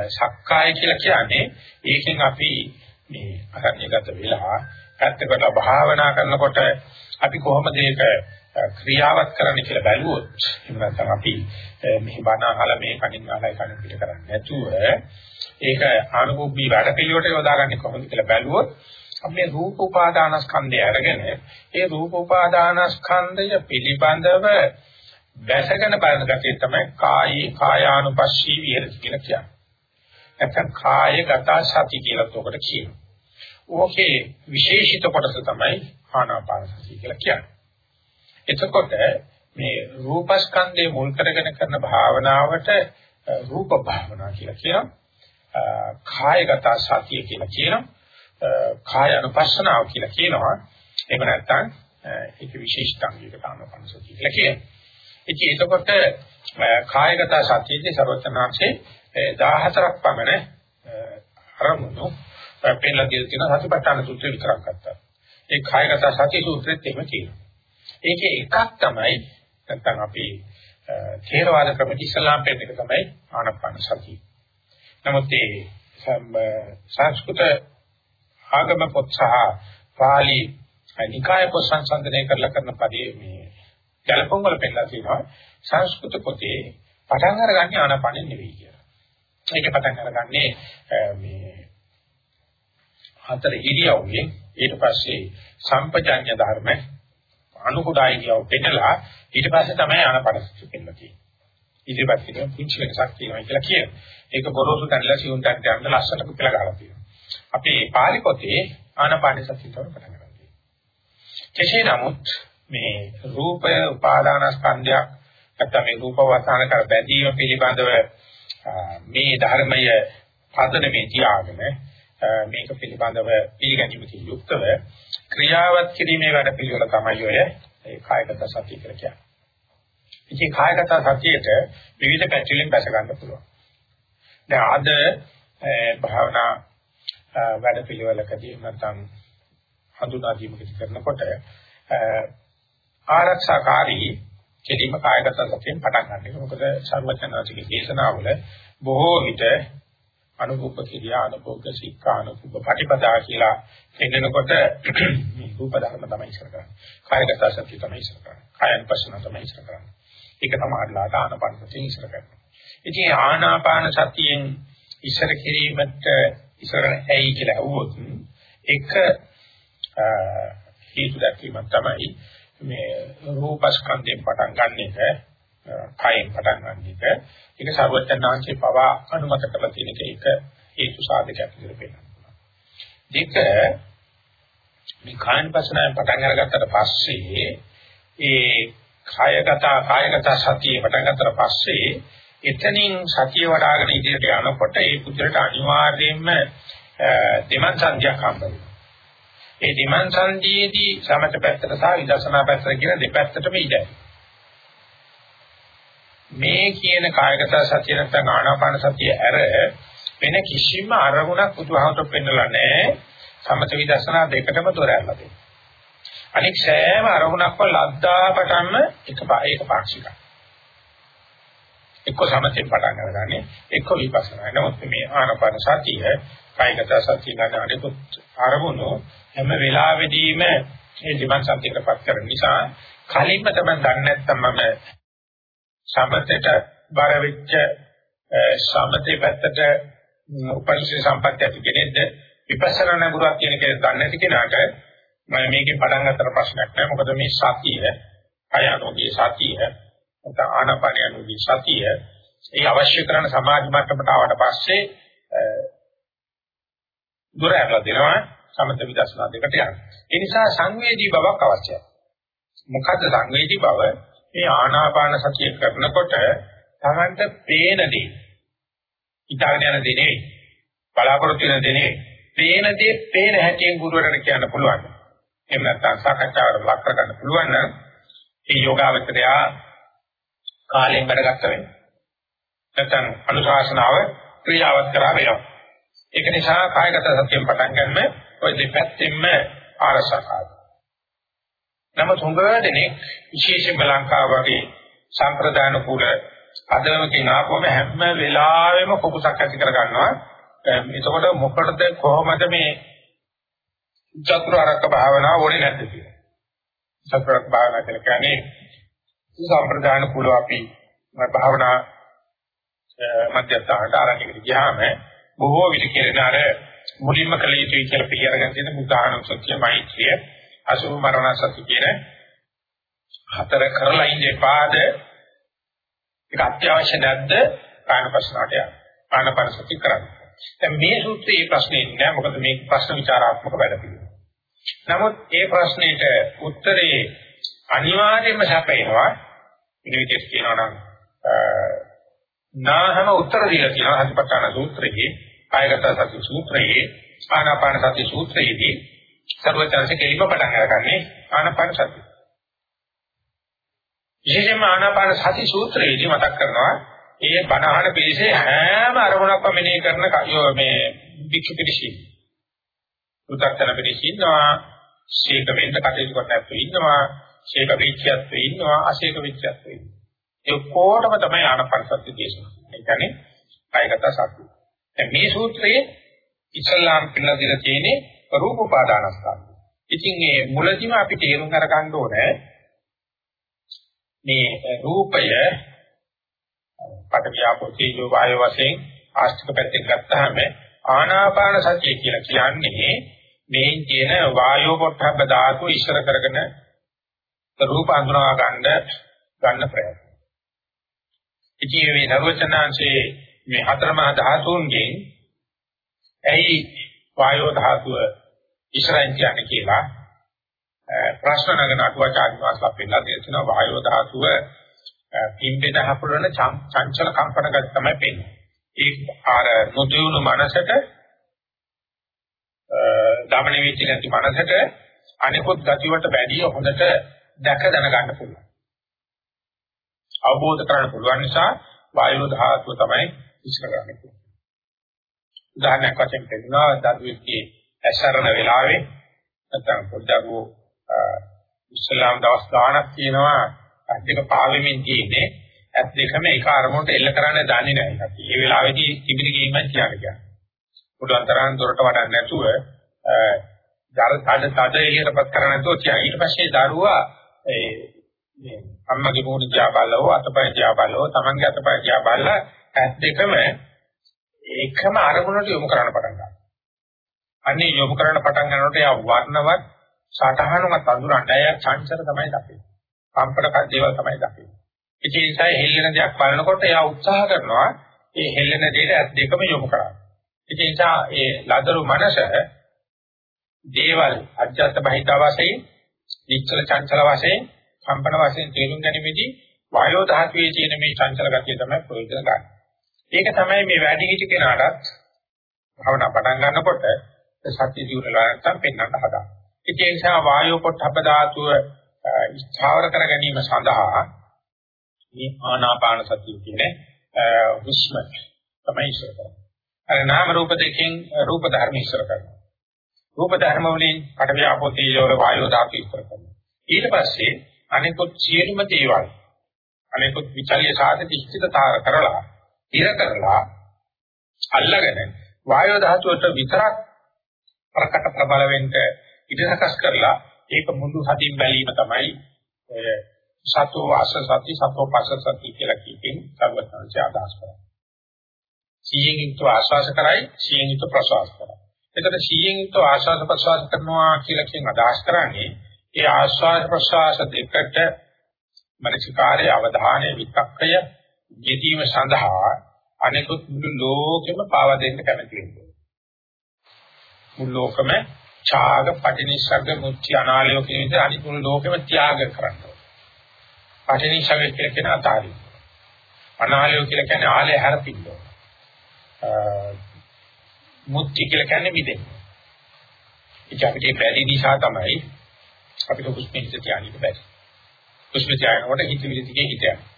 සක්කාය කියලා කියන්නේ. ඒකෙන් අපි මේ අරණ්‍යගත වෙලා පැත්තකට භාවනා කරනකොට අපි කොහොමද ඒක ක්‍රියාවත් කරන්න කියලා බැලුවොත් එහෙම නැත්නම් අපි මේ බණ අහලා මේ කණින් අහලා කණින් පිට කරන්නේ නැතුව ඒක ආනුභවී වැඩ පිළිවෙලට යොදාගන්නේ කොහොමද කියලා බැලුවොත් අපි රූප උපාදානස්කන්ධය අරගෙන ඒ රූප උපාදානස්කන්ධය පිළිබඳව වැසගෙන බලන ගැතිය තමයි කායේ කායානුපස්සී විහෙරති කියලා කියන්නේ. නැත්නම් කායගත සති කියලා උකට කියනවා. ඕකේ විශේෂිත කොටස තමයි ආනාපාන සතිය කියලා කියන්නේ. එතකොට මේ රූපස්කන්ධය මුල් කරගෙන කරන භාවනාවට රූප භාවනා කියලා කියනවා. කායගත සතිය කියලා කියනවා. කාය අනුපස්සනාව කියලා කියනවා. එහෙම නැත්නම් ඒක විශේෂිතාංගයකට ආනාපාන සතිය කියලා කියනවා. ඉතින් එතකොට කායගත සතියේදී සර්වඥාන්සේ 14ක් පමණ අරමුණු පෙන්නලා දෙන තියෙන සතිපට්ඨාන සූත්‍රය විතරක් ගත්තා. ඒ කායගත සති සූත්‍රෙත් එහෙම කියනවා. ඒකේ එකක් තමයි නැත්නම් අපි ථේරවාද ක්‍රමයේ ඉස්ලාම් පෙන්න එක තමයි ආනපන සතිය. නමුත් ඒ සංස්කෘත ආගම පොත් සහ පාලි නිකාය පොත් සංසන්දනය කරලා කරන පදේ මේ ගැලපොන් වල පෙන්නලා තියෙනවා සංස්කෘත පොතේ පටන් අරගන්නේ ආනපන නෙවෙයි කියලා. ඒක පටන් අරගන්නේ මේ හතර ඉරියව්වේ ඊට පස්සේ සම්පජාඤ්ඤ ධර්ම අනුකුඩායි කියව පෙන්නලා ඊට පස්සේ තමයි ආනපනසති පෙන්නලා තියෙන්නේ. ඊට පස්සේ පුංචි වෙනසක් තියෙනවා කියලා කියනවා. ඒක ගොරෝසු දැනලා සිවුන් තැන්ට යන්න ලස්සනට කුපලා ගහලා තියෙනවා. අපි පාලි පොතේ ආනපානසති තවර පටන් ගන්නවා. කෙසේ නමුත් මේ රූපය උපාදානස්කන්ධයක් නැත්නම් මේ රූපවස්ථාන කර බැඳීම පිළිබඳව මේ ධර්මය පදනමේ තියාගෙන මේක පිළිබඳව පිළිගැනීමකින් යුක්තව ක්‍රියාවත් කිරීමේ වැඩ පිළිවෙල තමයි ඔය ඒ කායගත සතිය කියලා කියන්නේ. ඉතින් කායගත සතියේට විවිධ පැතිවලින් බැස ගන්න පුළුවන්. දැන් අද භාවනා වැඩ පිළිවෙලකදී නැත්නම් හඳුනා දීමකදී කරනකොට ආරක්ෂාකාරී කෙලිම කායගත සතියෙන් පටන් ගන්න එක. මොකද සර්වඥාචිකේ දේශනාවල බොහෝ විට අනුභව කිරියා අනුභව සික්ඛා අනුභව පටිපදා කියලා එන්නකොට මේ රූප ධර්ම තමයි ඉස්සර කරන්නේ. කායගත සතිය තමයි ඉස්සර කරන්නේ. කායන පස්සන තමයි ඉස්සර කරන්නේ. ඒක තමයි ආනාපාන සතිය ඉස්සර කරන්නේ. ඉතින් ආනාපාන සතියෙන් ඉස්සර කිරීමට ඉස්සර ඇයි කියලා අහුවොත් එක හේතු දැක්වීමක් තමයි මේ රූපස්කන්ධයෙන් පටන් ගන්න එක කයෙන් පටන් ගන්න එක ඒක සර්වඥාන්සේ පවා අනුමත කරලා තියෙන එක හේතු සාධකයක් විදිහට පෙන්නනවා. දෙක මේ කායන පසනාවෙන් පටන් අරගත්තට පස්සේ ඒ කායගත කායගත සතිය පටන් ගත්තට පස්සේ එතනින් සතිය වඩ아가න ඉදිරියට යනකොට ඒ පුදුරට අනිවාර්යයෙන්ම දෙමන් සංඛ්‍යා හම්බ වෙනවා. ඒ දෙමන් සංඛ්‍යාවේදී සමත පැත්තට සහ විදර්ශනා පැත්තට කියන දෙපැත්තටම ඉඩයි. මේ කියන කායගත සතිය නැත්නම් ආනාපාන සතිය ඇර වෙන කිසිම අරමුණක් බුදුහමතු පෙන්නලා නැහැ. සමත විදර්ශනා දෙකටම දොර ඇරලා දෙනවා. අනික සෑම අරමුණක්ම ලද්දා පටන්ම එක ඒක පාක්ෂිකයි. එක්ක සමතෙන් පටන් අරගන්නේ එක්ක විපස්සනා. නමුත් මේ ආනාපාන සතිය කායගත සතිය නැදානෙකුත් අරමුණු හැම වෙලාවෙදීම මේ දිවන් සතියකටපත් කරන නිසා කලින්ම තමයි දන්නේ නැත්නම් මම සමතේට බර වෙච්ච සමතේ පැත්තට උපනිෂේ සම්පත්‍ය ඇති කෙනෙක්ද විපස්සනා නගුරක් කියන කෙනෙක් දන්නේ නැති කෙනාට මම මේකේ පටන් ගන්නතර ප්‍රශ්නයක් නැහැ මොකද මේ සතිය අයනෝගේ සතිය නැත්නම් ආනපනයන්ගේ සතිය ඒ අවශ්‍ය කරන සමාධි මට්ටමට ආවට පස්සේ දුර ඇරලා දෙනවා සමත විදර්ශනා දෙකට යන. ඒ නිසා සංවේදී බවක් අවශ්‍යයි. මොකද්ද සංවේදී බව? මේ ආනාපාන සතිය කරනකොට තමන්ට පේන දේ. ඊටගෙන යන දේ නෙවෙයි. බලාපොරොත්තු වෙන දේ නෙවෙයි. පේන දේ පේන හැටියෙන් ගුරුවරට කියන්න පුළුවන්. එහෙම නැත්නම් සාකච්ඡාවට ලක් කරගන්න පුළුවන් නම් ඒ යෝගාවචරය කාලයෙන් වැඩගත්ත වෙනවා. නැත්නම් අනුශාසනාව ක්‍රියාවත් කරා වෙනවා. ඒක නිසා කායගත සතියෙන් පටන් ගන්න ඔය දෙපැත්තෙන්ම ආරසකාරයි. නමුත් හොඟදෙනේ විශේෂයෙන්ම ලංකාව වගේ සම්ප්‍රදාන කුල අදමකින් ආපුවම හැම වෙලාවෙම කුකුසක් ඇති කර ගන්නවා. එතකොට මොකටද කොහොමද මේ චතුරාර්යක භාවනාව ඕනේ නැද්ද කියලා. චතුරාර්යක භාවනාව කියන්නේ සම්ප්‍රදාන කුල අපි භාවනා මධ්‍යස්ථානට ආරම්භ ගියාම බොහෝ විට කියන අර මුලින්ම කළ යුතුයි කියලා පිළිඅරගෙන තියෙන බුද්ධානුස්සතිය මෛත්‍රිය අසුභ මරණ සති කියන හතර කරලා ඉන්නේ පාද ඒක අත්‍යවශ්‍ය නැද්ද කායනපසනාට යන්න. කායනපසති කරන්න. දැන් මේ සූත්‍රයේ ප්‍රශ්නේ නෑ මොකද මේ ප්‍රශ්න විචාරාත්මක වැඩ පිළිවෙල. නමුත් ඒ ප්‍රශ්නෙට උත්තරේ අනිවාර්යයෙන්ම සැපේනවා. මේ විදිහට කියනවා නම් නාහම උත්තර දීලා කියනවා හතිපට්ඨාන සූත්‍රයේ, කායගත සති සූත්‍රයේ, ආනාපාන සති සූත්‍රයේදී සර්වචන්සේ කෙලිම පටන් අරගන්නේ ආනාපාන සති. විශේෂයෙන්ම ආනාපාන සති සූත්‍රයේදී මතක් කරනවා ඒ බණහන පිළිසේ හැම අරමුණක්ම මෙනෙහි කරන මේ වික්ෂු පිළිසි. උත්තරන පිළිසි ඉන්නවා, ශීක වෙන්න කටයුතු කරන ඇත්තෝ ඉන්නවා, ශීක විච්ඡයත් ඉන්නවා, අශීක විච්ඡයත් ඉන්නවා. ඒ කොටම තමයි ආනාපාන සති දේශනා. ඒ කියන්නේ කායගත සති. දැන් මේ සූත්‍රයේ ඉස්ලාම් පිළිබඳව තියෙන්නේ රූප උපාදානස්කන්ධ. ඉතින් මේ මුලදීම අපි තේරුම් අරගන්න ඕනේ මේ රූපය පටවියාපෝතීජෝ වායව වශයෙන් ආස්තික පැත්තෙන් ගත්තාම ආනාපාන සතිය කියලා කියන්නේ මේ කියන වායෝ පොට්ටබ්බ ධාතු ඉස්සර කරගෙන රූප අඳුනා ගන්න ගන්න ප්‍රයත්න. ඉතින් මේ නරවචනාංශයේ මේ හතරමහා ධාතුන්ගෙන් ඇයි වායෝ ධාතුව ඉස්සරහින් කියන්නේ කියලා ප්‍රශ්න නගන අටුවාචාර්ය වාස්ලා පෙන්නලා දෙනවා වායෝ ධාතුව පිම්බෙන හපුරන චංචල කම්පන ගති තමයි පෙන්නේ. ඒ ආර නොදියුණු මනසට දමන වෙච්ච නැති මනසට අනිකුත් ගති වලට වැඩිය හොඳට දැක දැනගන්න පුළුවන්. අවබෝධ කරගන්න පුළුවන් නිසා වායු ධාතුව තමයි ඉස්සර ගන්න පුළුවන්. උදාහරණයක් වශයෙන් කියනවා දරුවෙක්ගේ ඇසරණ වෙලාවේ නැත්නම් පොඩ්ඩක් ඉස්ලාම් දවස් ගාණක් තියෙනවා ඇස් දෙක පාවෙමින් තියෙන්නේ ඇස් දෙකම එක අරමුණට එල්ල කරන්න දන්නේ නැහැ. ඒ වෙලාවේදී තිබිලි ගේමක් කියන්නේ. පුළුවන් තරම් දොරට වඩන්න නැතුව දර තද තද එළියටපත් කරන්න නැතුව තියා. ඊට පස්සේ දරුවා ඒ මේ අම්මගේ මූණ දිහා බලව අතපය දිහා බලව තමන්ගේ අතපය දිහා බලලා ඇස් දෙකම එකම අරමුණට යොමු කරන්න පටන් ගන්නවා. අන්නේ යොමු කරන්න පටන් ගන්නකොට යා වර්ණවත් සටහනවත් අඳුරන්න අය චංචල තමයි දකින්නේ. කම්පන දේවල් තමයි දකින්නේ. ඒ නිසා හෙල්ලෙන දෙයක් බලනකොට එයා උත්සාහ කරනවා ඒ හෙල්ලෙන දෙයට ඇස් දෙකම යොමු කරන්න. ඒ නිසා ඒ ලදරු මනස දේවල් අජ්ජත් බහිත වශයෙන්, නිච්චල චංචල වශයෙන්, කම්පන වශයෙන් තේරුම් ගැනීමේදී වායෝ ධාතුවේ තියෙන මේ චංචල ගතිය තමයි ප්‍රයෝජන ගන්න. ඒක තමයි මේ වැඩි හිටි කෙනාටත් භවනා පටන් ගන්නකොට සත්‍ය ජීවලා නැත්තම් පෙන්වන්න හදා. ඒ නිසා වායෝ පොට්ටබ්බ ධාතුව ස්ථාවර කර ගැනීම සඳහා මේ ආනාපාන සතිය කියන්නේ හුස්ම තමයි ඉස්සර කරන්නේ. අර නාම රූප දෙකෙන් රූප ධර්ම ඉස්සර කරනවා. රූප ධර්ම වලින් පඩවිය ආපෝතී වල වායෝ ධාතු ඉස්සර කරනවා. ඊට පස්සේ අනිකුත් සියලුම දේවල් අනිකුත් විචල්්‍ය සාධක ඉස්තිතතාව කරලා ඉර කරලා අල්ලගෙන වායෝ ධාතුවට විතරක් ප්‍රකට ප්‍රබල වෙන්න ඉදසකස් කරලා ඒක මුළු හදින් බැලීම තමයි ඔය සතෝ වාස සති සතෝ පස්ස සති කියලා කියකින් සර්වඥාන්සේ අදහස් කරන්නේ. සියෙන් යුක්ත ආශ්වාස කරයි සියෙන් යුක්ත ප්‍රශ්වාස කරයි. එතකොට සියෙන් යුක්ත ආශ්වාස ප්‍රශ්වාස කරනවා කියලා කියන අදහස් කරන්නේ ඒ ආශ්වාස ප්‍රශ්වාස දෙකට මනසිකාරයේ අවධානය විතක්කය යෙදීම සඳහා අනෙකුත් මුළු ලෝකෙම පාවා දෙන්න කැමති වෙනවා. මුළු ලෝකෙම ඡාග පටිනිස්සග්ග මුච්චි අනාලයෝ කියන විදිහට අනිත් මුළු ලෝකෙම ත්‍යාග කරනවා. පටිනිස්සග්ග කියලා කියන අතාරින්. අනාලයෝ කියලා කියන්නේ ආලය හැරපින්න. මුක්ති කියලා කියන්නේ මිදෙන්න. ඉතින් අපිට බැරි නිසා තමයි අපිට කුස්මෙන් තියාගන්න බැරි. කුස්මෙන් තියාගනකොට හිත විදිහේ හිත යනවා.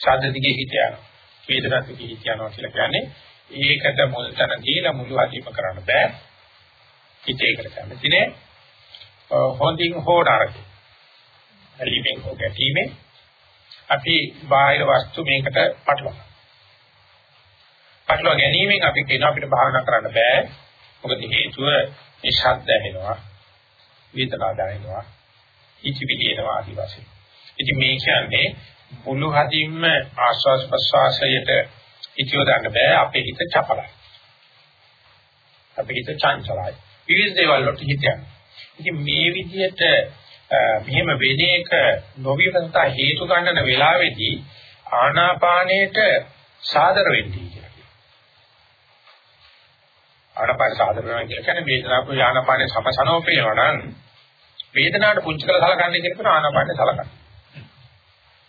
ශාද්ද දිගේ හිත යනවා. වේදනාත් දිගේ හිත යනවා කියලා කියන්නේ ඒකට මුල් තැන දීලා මුළු අධිම කරන්න බෑ. හිතේකට කැමති නේ. හොඳින් හොඩාරක. ඇලිමෙන් හෝ ගැටීමෙන් අපි බාහිර වස්තු මේකට පටලවා. පටලවා ගැනීමෙන් අපි කියන අපිට භාවනා කරන්න බෑ. මොකද හේතුව මේ ශබ්ද ඇහෙනවා. වේදනා දැනෙනවා. ඉතිවිලි එනවා ආදි වශයෙන්. ඉතින් මේ කියන්නේ මුළු හදින්ම ආස්වාස් ප්‍රස්වාසයට ඉතිව ගන්න බෑ අපේ හිත චපලයි. අපේ හිත චංචලයි. විවිධ දේවල් වලට හිත යනවා. ඉතින් මේ විදිහට මෙහෙම වෙන එක නොවිවසත හේතු ගන්නන වෙලාවේදී ආනාපානයට සාදර වෙන්නේ කියලා කියනවා. ආනාපාන සාදර වෙනවා කියලා කියන්නේ වේදනාව ආනාපානේ සමසනෝපේනවා නම් වේදනාවට පුංචි කරලා සලකන්නේ කියන ආනාපානේ සලකන්නේ.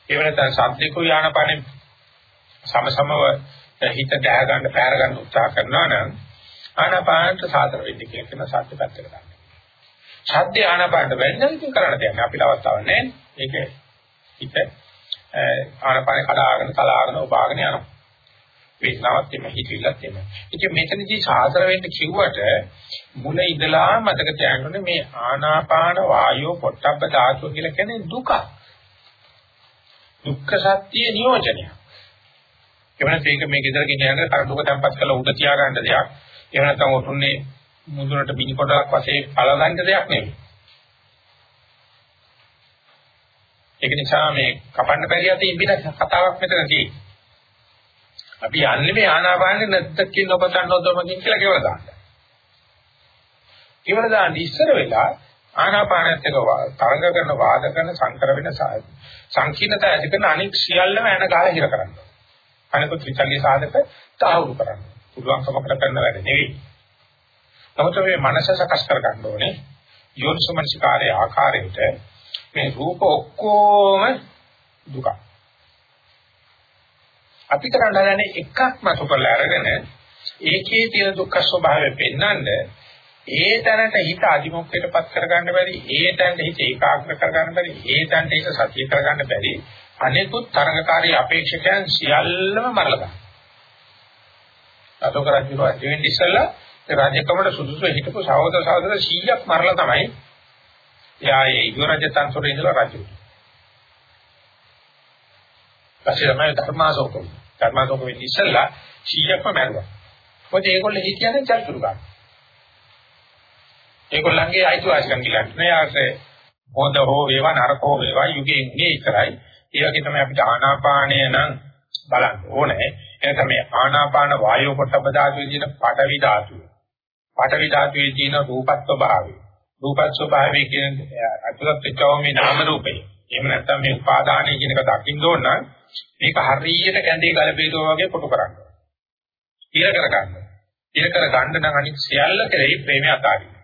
ඒ වෙනතන සද්දිකු ආනාපානේ සමසමව හිත දැහ ගන්න, පැහැර ගන්න උත්සාහ කරනවා නම් ආනාපානට සාදර වෙන්න කියලා කියන සත්‍ය පැත්තකට දාන්න. සද්ද ආනාපානට වෙන්න ඉතින් කරන්න දෙයක් නෑ අපිට අවස්ථාවක් නෑ. ඒක හිත ආනාපානේ කඩාගෙන කලාගෙන ඔබාගෙන යනවා. වේදනාවක් එම හිතවිල්ලක් එම. ඉතින් මෙතනදී සාදර වෙන්න කිව්වට මුල ඉඳලා මතක තියාගන්න මේ ආනාපාන වායෝ පොට්ටබ්බ ධාතුව කියලා කියන්නේ දුක. දුක්ඛ සත්‍ය නියෝජනය. එවනත් මේක මේ ගෙදර ගෙනියන කරඬුක තැම්පත් කරලා උඩ තියාගන්න දෙයක්. එහෙම නැත්නම් ඔතුන්නේ මුදුනට බිනි කොටක් වශයෙන් පළඳන්න දෙයක් නෙවෙයි. ඒක නිසා මේ කපන්න බැරි යතේ ඉබින කතාවක් මෙතන තියෙන්නේ. අපි යන්නේ මේ ආනාපානෙ නැත්තකින් ඔබතන් නොදොමකින් කියලා කියලා දාන්න. ඉවර දාන්න ඉස්සර වෙලා ආනාපානත් එක්ක තරංග කරන වාද කරන සංකර වෙන සංකීර්ණත ඇති කරන අනික් සියල්ලම එන ගාලා හිර කරනවා. අනිකුත් විචල්්‍ය සාධක තාවුරු කරනවා. පුළුවන්කමකට කරන වැඩ නෙවෙයි. නමුත් මේ මනස සකස් කර ගන්න ඕනේ. යෝනිසමනසිකාරයේ ආකාරයට මේ රූප ඔක්කොම දුක. අපි කරන්න හදන්නේ එකක් මතු කරලා අරගෙන ඒකේ තියෙන දුක්ඛ ස්වභාවය පෙන්වන්න ඒ තැනට හිත අදිමොක්කයටපත් කරගන්න බැරි ඒ තැනට හිත ඒකාග්‍ර කරගන්න බැරි ඒ තැනට හිත සතිය කරගන්න බැරි අනෙකුත් තරඟකාරී අපේක්ෂකයන් සියල්ලම මරලා දානවා. අතෝක රජුගේ අධිවෙන් ඉස්සෙල්ලා රාජ්‍යකමට සුදුසු හිටපු සහෝදර සහෝදර 100ක් මරලා තමයි එයා ඒ යුවරජ තන්සොරේ ඉඳලා රජු. පස්සේ තමයි ධර්මාශෝක. ධර්මාශෝක වෙන්නේ ඉස්සෙල්ලා 100ක්ම මැරුවා. මොකද ඒගොල්ලෝ හිතන්නේ චතුරු ගන්න. ඒගොල්ලන්ගේ අයිතිවාසිකම් කියලා. න්යාස හොඳ හෝ වේවා නරක හෝ වේවා යුගයෙන් මේ කරයි. ඒ වගේ තමයි අපිට ආනාපානය නම් බලන්න ඕනේ. එනකම මේ ආනාපාන වායෝ පොට්ටබ ධාතුවේ තියෙන පඩවි ධාතුව. පඩවි ධාතුවේ තියෙන රූපත් ස්වභාවය. රූපත් ස්වභාවය කියන්නේ අතුලත් එක්කම මේ නාම රූපේ. එහෙම නැත්නම් මේ උපාදානය කියන එක දකින්න ඕන නම් මේක හරියට කැඳේ ගලපේදුවා වගේ පොටු කරන්න. ඉර කර ගන්න. ඉර කර ගන්න නම් අනිත් සියල්ල කෙරෙහි ප්‍රේමය අතාරින්න.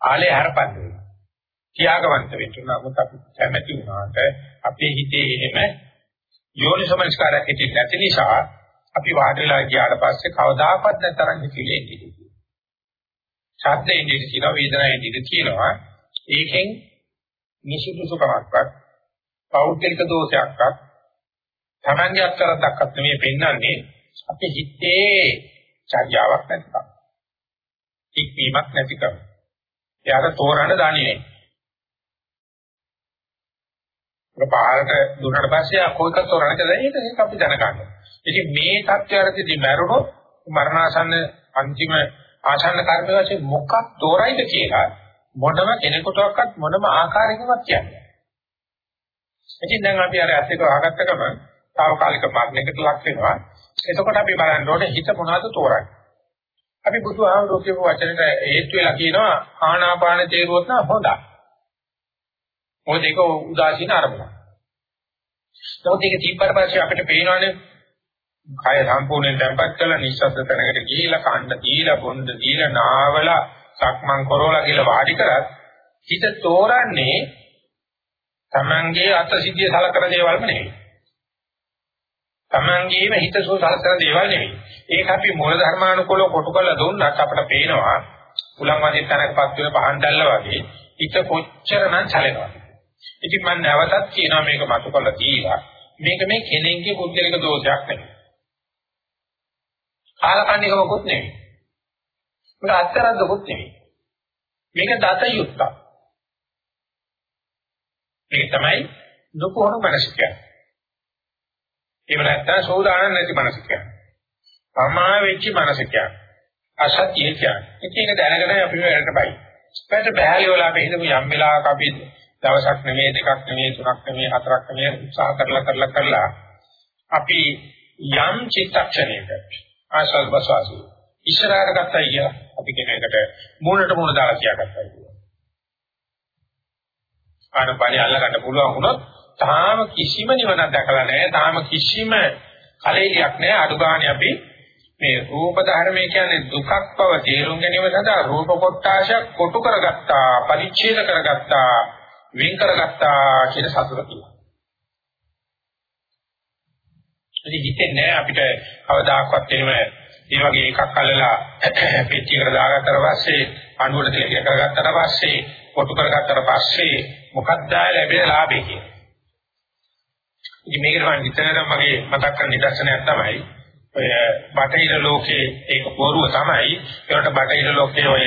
ආලේ හරපන්න වෙනවා. ත්‍යාගවන්ත වෙන්න නමුත් අපි කැමැති වුණාට අපේ හිතේ එහෙම යෝනිසමස්කාරයක් හිතේ නැති නිසා අපි වාඩිලා ගියාට පස්සේ කවදාකවත් නැතරම් හිතෙන්නේ නැහැ. ශබ්දේ ඉඳී කියනවා වේදනාවේ ඉඳී කියනවා ඒකෙන් නිසුදුසුකමක්වත් පෞද්ගලික දෝෂයක්වත් තමන්ගේ අත්තරක්වත් නෙමෙයි පෙන්වන්නේ අපේ හිතේ චර්යාවක් නැතිකම. ඉක්වීමක් නැතිකම. එයාට තෝරන්න දන්නේ නැහැ. ප්‍රපාරක දුන්නාට පස්සේ කොයික තෝරන්න කියලා ඒක ඒක අපි දැනගන්න. ඉතින් මේ தත්ත්වයටදී මැරුණොත් මරණාසන්න අන්තිම ආසන්න කර්ම වශයෙන් මොකක් තෝරයිද කියලා මොනම කෙනෙකුටවත් මොනම ආකාරයකවත් කියන්නේ. ඉතින් දැන් අපි අර ඇත්ත එක අහගත්ත ගමන් తాවකාලික මරණයකට ලක් වෙනවා. එතකොට අපි බලන්න ඕනේ හිත මොනවද තෝරන්නේ. අපි බුදුහාමුදුරුවෝ කියපු වචනෙට හේතු වෙලා කියනවා ආනාපාන තේරුවොත් නම් හොඳයි. මොකද ඒක උදාසීන අරමුණක්. නමුත් ඒක තිබ්බට පස්සේ අපිට පේනවනේ කය සම්පූර්ණයෙන් තැම්පත් කරලා නිශ්ශබ්ද තැනකට ගිහිලා කන්න දීලා බොන්න දීලා නාවලා සක්මන් කරවලා කියලා වාඩි කරත් හිත තෝරන්නේ Tamange අත්සිද්ධිය සලකන දේවල්ම නෙවෙයි. Tamangeම හිතසෝ සලකන දේවල් නෙවෙයි. ඒක අපි මූල ධර්මානුකූලව කොටු කරලා දුන්නත් අපිට පේනවා උලන් වදින තැනකපත් වෙන පහන් දැල්ල වගේ හිත කොච්චරනම් චලනවා. ඉතින් මම නැවතත් කියනවා මේක මතු කරලා දීලා මේක මේ කෙනෙක්ගේ බුද්ධලික දෝෂයක් නෙවෙයි. කාලකන්නිකමකුත් නෙවෙයි. මේක අත්තරද්දකුත් නෙවෙයි. මේක දත යුක්තක්. මේක තමයි දුකෝණ මනස කියන්නේ. එහෙම නැත්නම් සෝදාන නැති මනස කියන්නේ. පමා වෙච්ච මනස කියන්නේ. අසත්‍ය කියන්නේ. ඒක දැනගෙන අපි වැඩට බයි. වැඩට බහැලි වල අපි හිතමු යම් වෙලාවක අපි දවසක් නෙමෙයි දෙකක් නෙමෙයි තුනක් නෙමෙයි හතරක් නෙමෙයි උත්සාහ කරලා කරලා කරලා අපි යම් චිත්තක්ෂණයක ආසල් බසාසු ඉස්සරහට ගත්තයි කියලා අපි කියන එකට මූණට මූණ දාලා කියාගත්තයි කියලා. ආනපනිය අල්ලගන්න පුළුවන් වුණොත් තාම කිසිම නිවනක් දැකලා නැහැ. තාම කිසිම කලෙලියක් නැහැ. අඩු ගානේ අපි මේ රූප ධර්මයේ කියන්නේ දුකක් බව තේරුම් ගැනීම සඳහා රූප කොටාශයක් කොටු කරගත්තා, පරිච්ඡේද කරගත්තා, වෙන් කරගත්තා කියන සතුට තියෙනවා. ඉතින් හිතෙන්නේ අපිට කවදාකවත් එහෙම ඒ වගේ එකක් අල්ලලා පෙට්ටියකට දාගත්තට පස්සේ අණුවට තියලා කරගත්තට පස්සේ කොටු කරගත්තට පස්සේ මොකක්ද ලැබෙන ලාභය කියන්නේ. ඉතින් මේකට මම විතරක් මගේ මතක් කරන නිදර්ශනයක් තමයි ඔය බටහිර ලෝකයේ ඒක බොරුව තමයි ඒකට බටහිර ලෝකයේ ඔය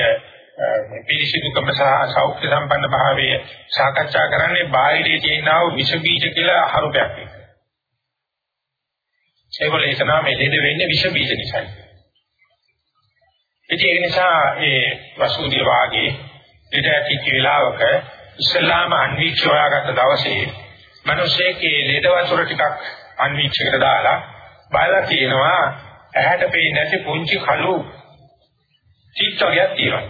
පිළිසිදුකම සහ සෞඛ්‍ය සම්පන්න භාවය සාකච්ඡා කරන්නේ බාහිරේ තියෙනා වූ විෂ බීජ කියලා අහරුපයක් එක. ඒගොල්ලෝ හිතනවා මේ ලෙඩ වෙන්නේ විෂ බීජ නිසායි. ඉතින් ඒ නිසා ඒ වසුදී වාගේ ලෙඩ ඇති වේලාවක ඉස්ලාම අන්වීක්ෂ හොයාගත්ත දවසේ මිනිස්සෙකේ ලෙඩ වතුර ටිකක් අන්වීක්ෂයකට දාලා බලලා කියනවා ඇහැට පේන්නේ නැති පුංචි කළු චිත්තයක් තියෙනවා.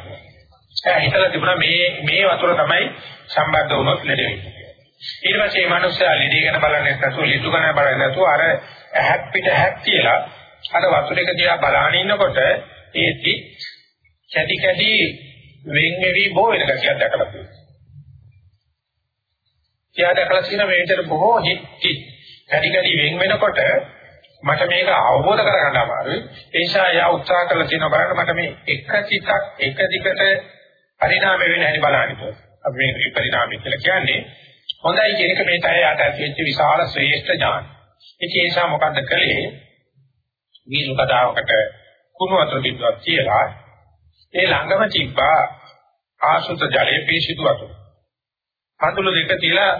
එයා හිතලා තිබුණා මේ මේ වතුර තමයි සම්බන්ධ වුණොත් ලෙඩ වෙන්නේ. ඊට පස්සේ මේ මිනිස්සයා ලෙඩේ ගැන බලන්නේ නැතුව ලිතු ගැන බලන්නේ නැතුව අර ඇහක් පිට ඇහක් කියලා අර වතුර එක දිහා බලාගෙන ඉන්නකොට ඒටි කැටි කැටි වෙන් වෙවි බෝ වෙන කතියක් දැකලා තියෙනවා. එයා දැකලා තියෙන මේකට බොහෝ හිටි කැටි කැටි වෙන් වෙනකොට මට මේක අවබෝධ කරගන්න අමාරුයි. ඒ නිසා එයා උත්සාහ කරලා තියෙනවා බලන්න මට මේ එක චිතක් එක දිගට පරිණාම වෙන හැටි බලන්න ඕනේ. අපි මේ පරිණාමය කියලා කියන්නේ හොඳයි කියන එක මේ තය යට ඇතිවෙච්ච විශාල ශ්‍රේෂ්ඨ ඥාන. ඉතින් ඒ නිසා මොකද්ද කළේ? වීලු කතාවකට කුණු වතුර බින්දුවක් තියලා ඒ ළඟම තිබ්බා ආසුත ජලයේ පිරිසිදු වතුර. පඳුළු දෙක තියලා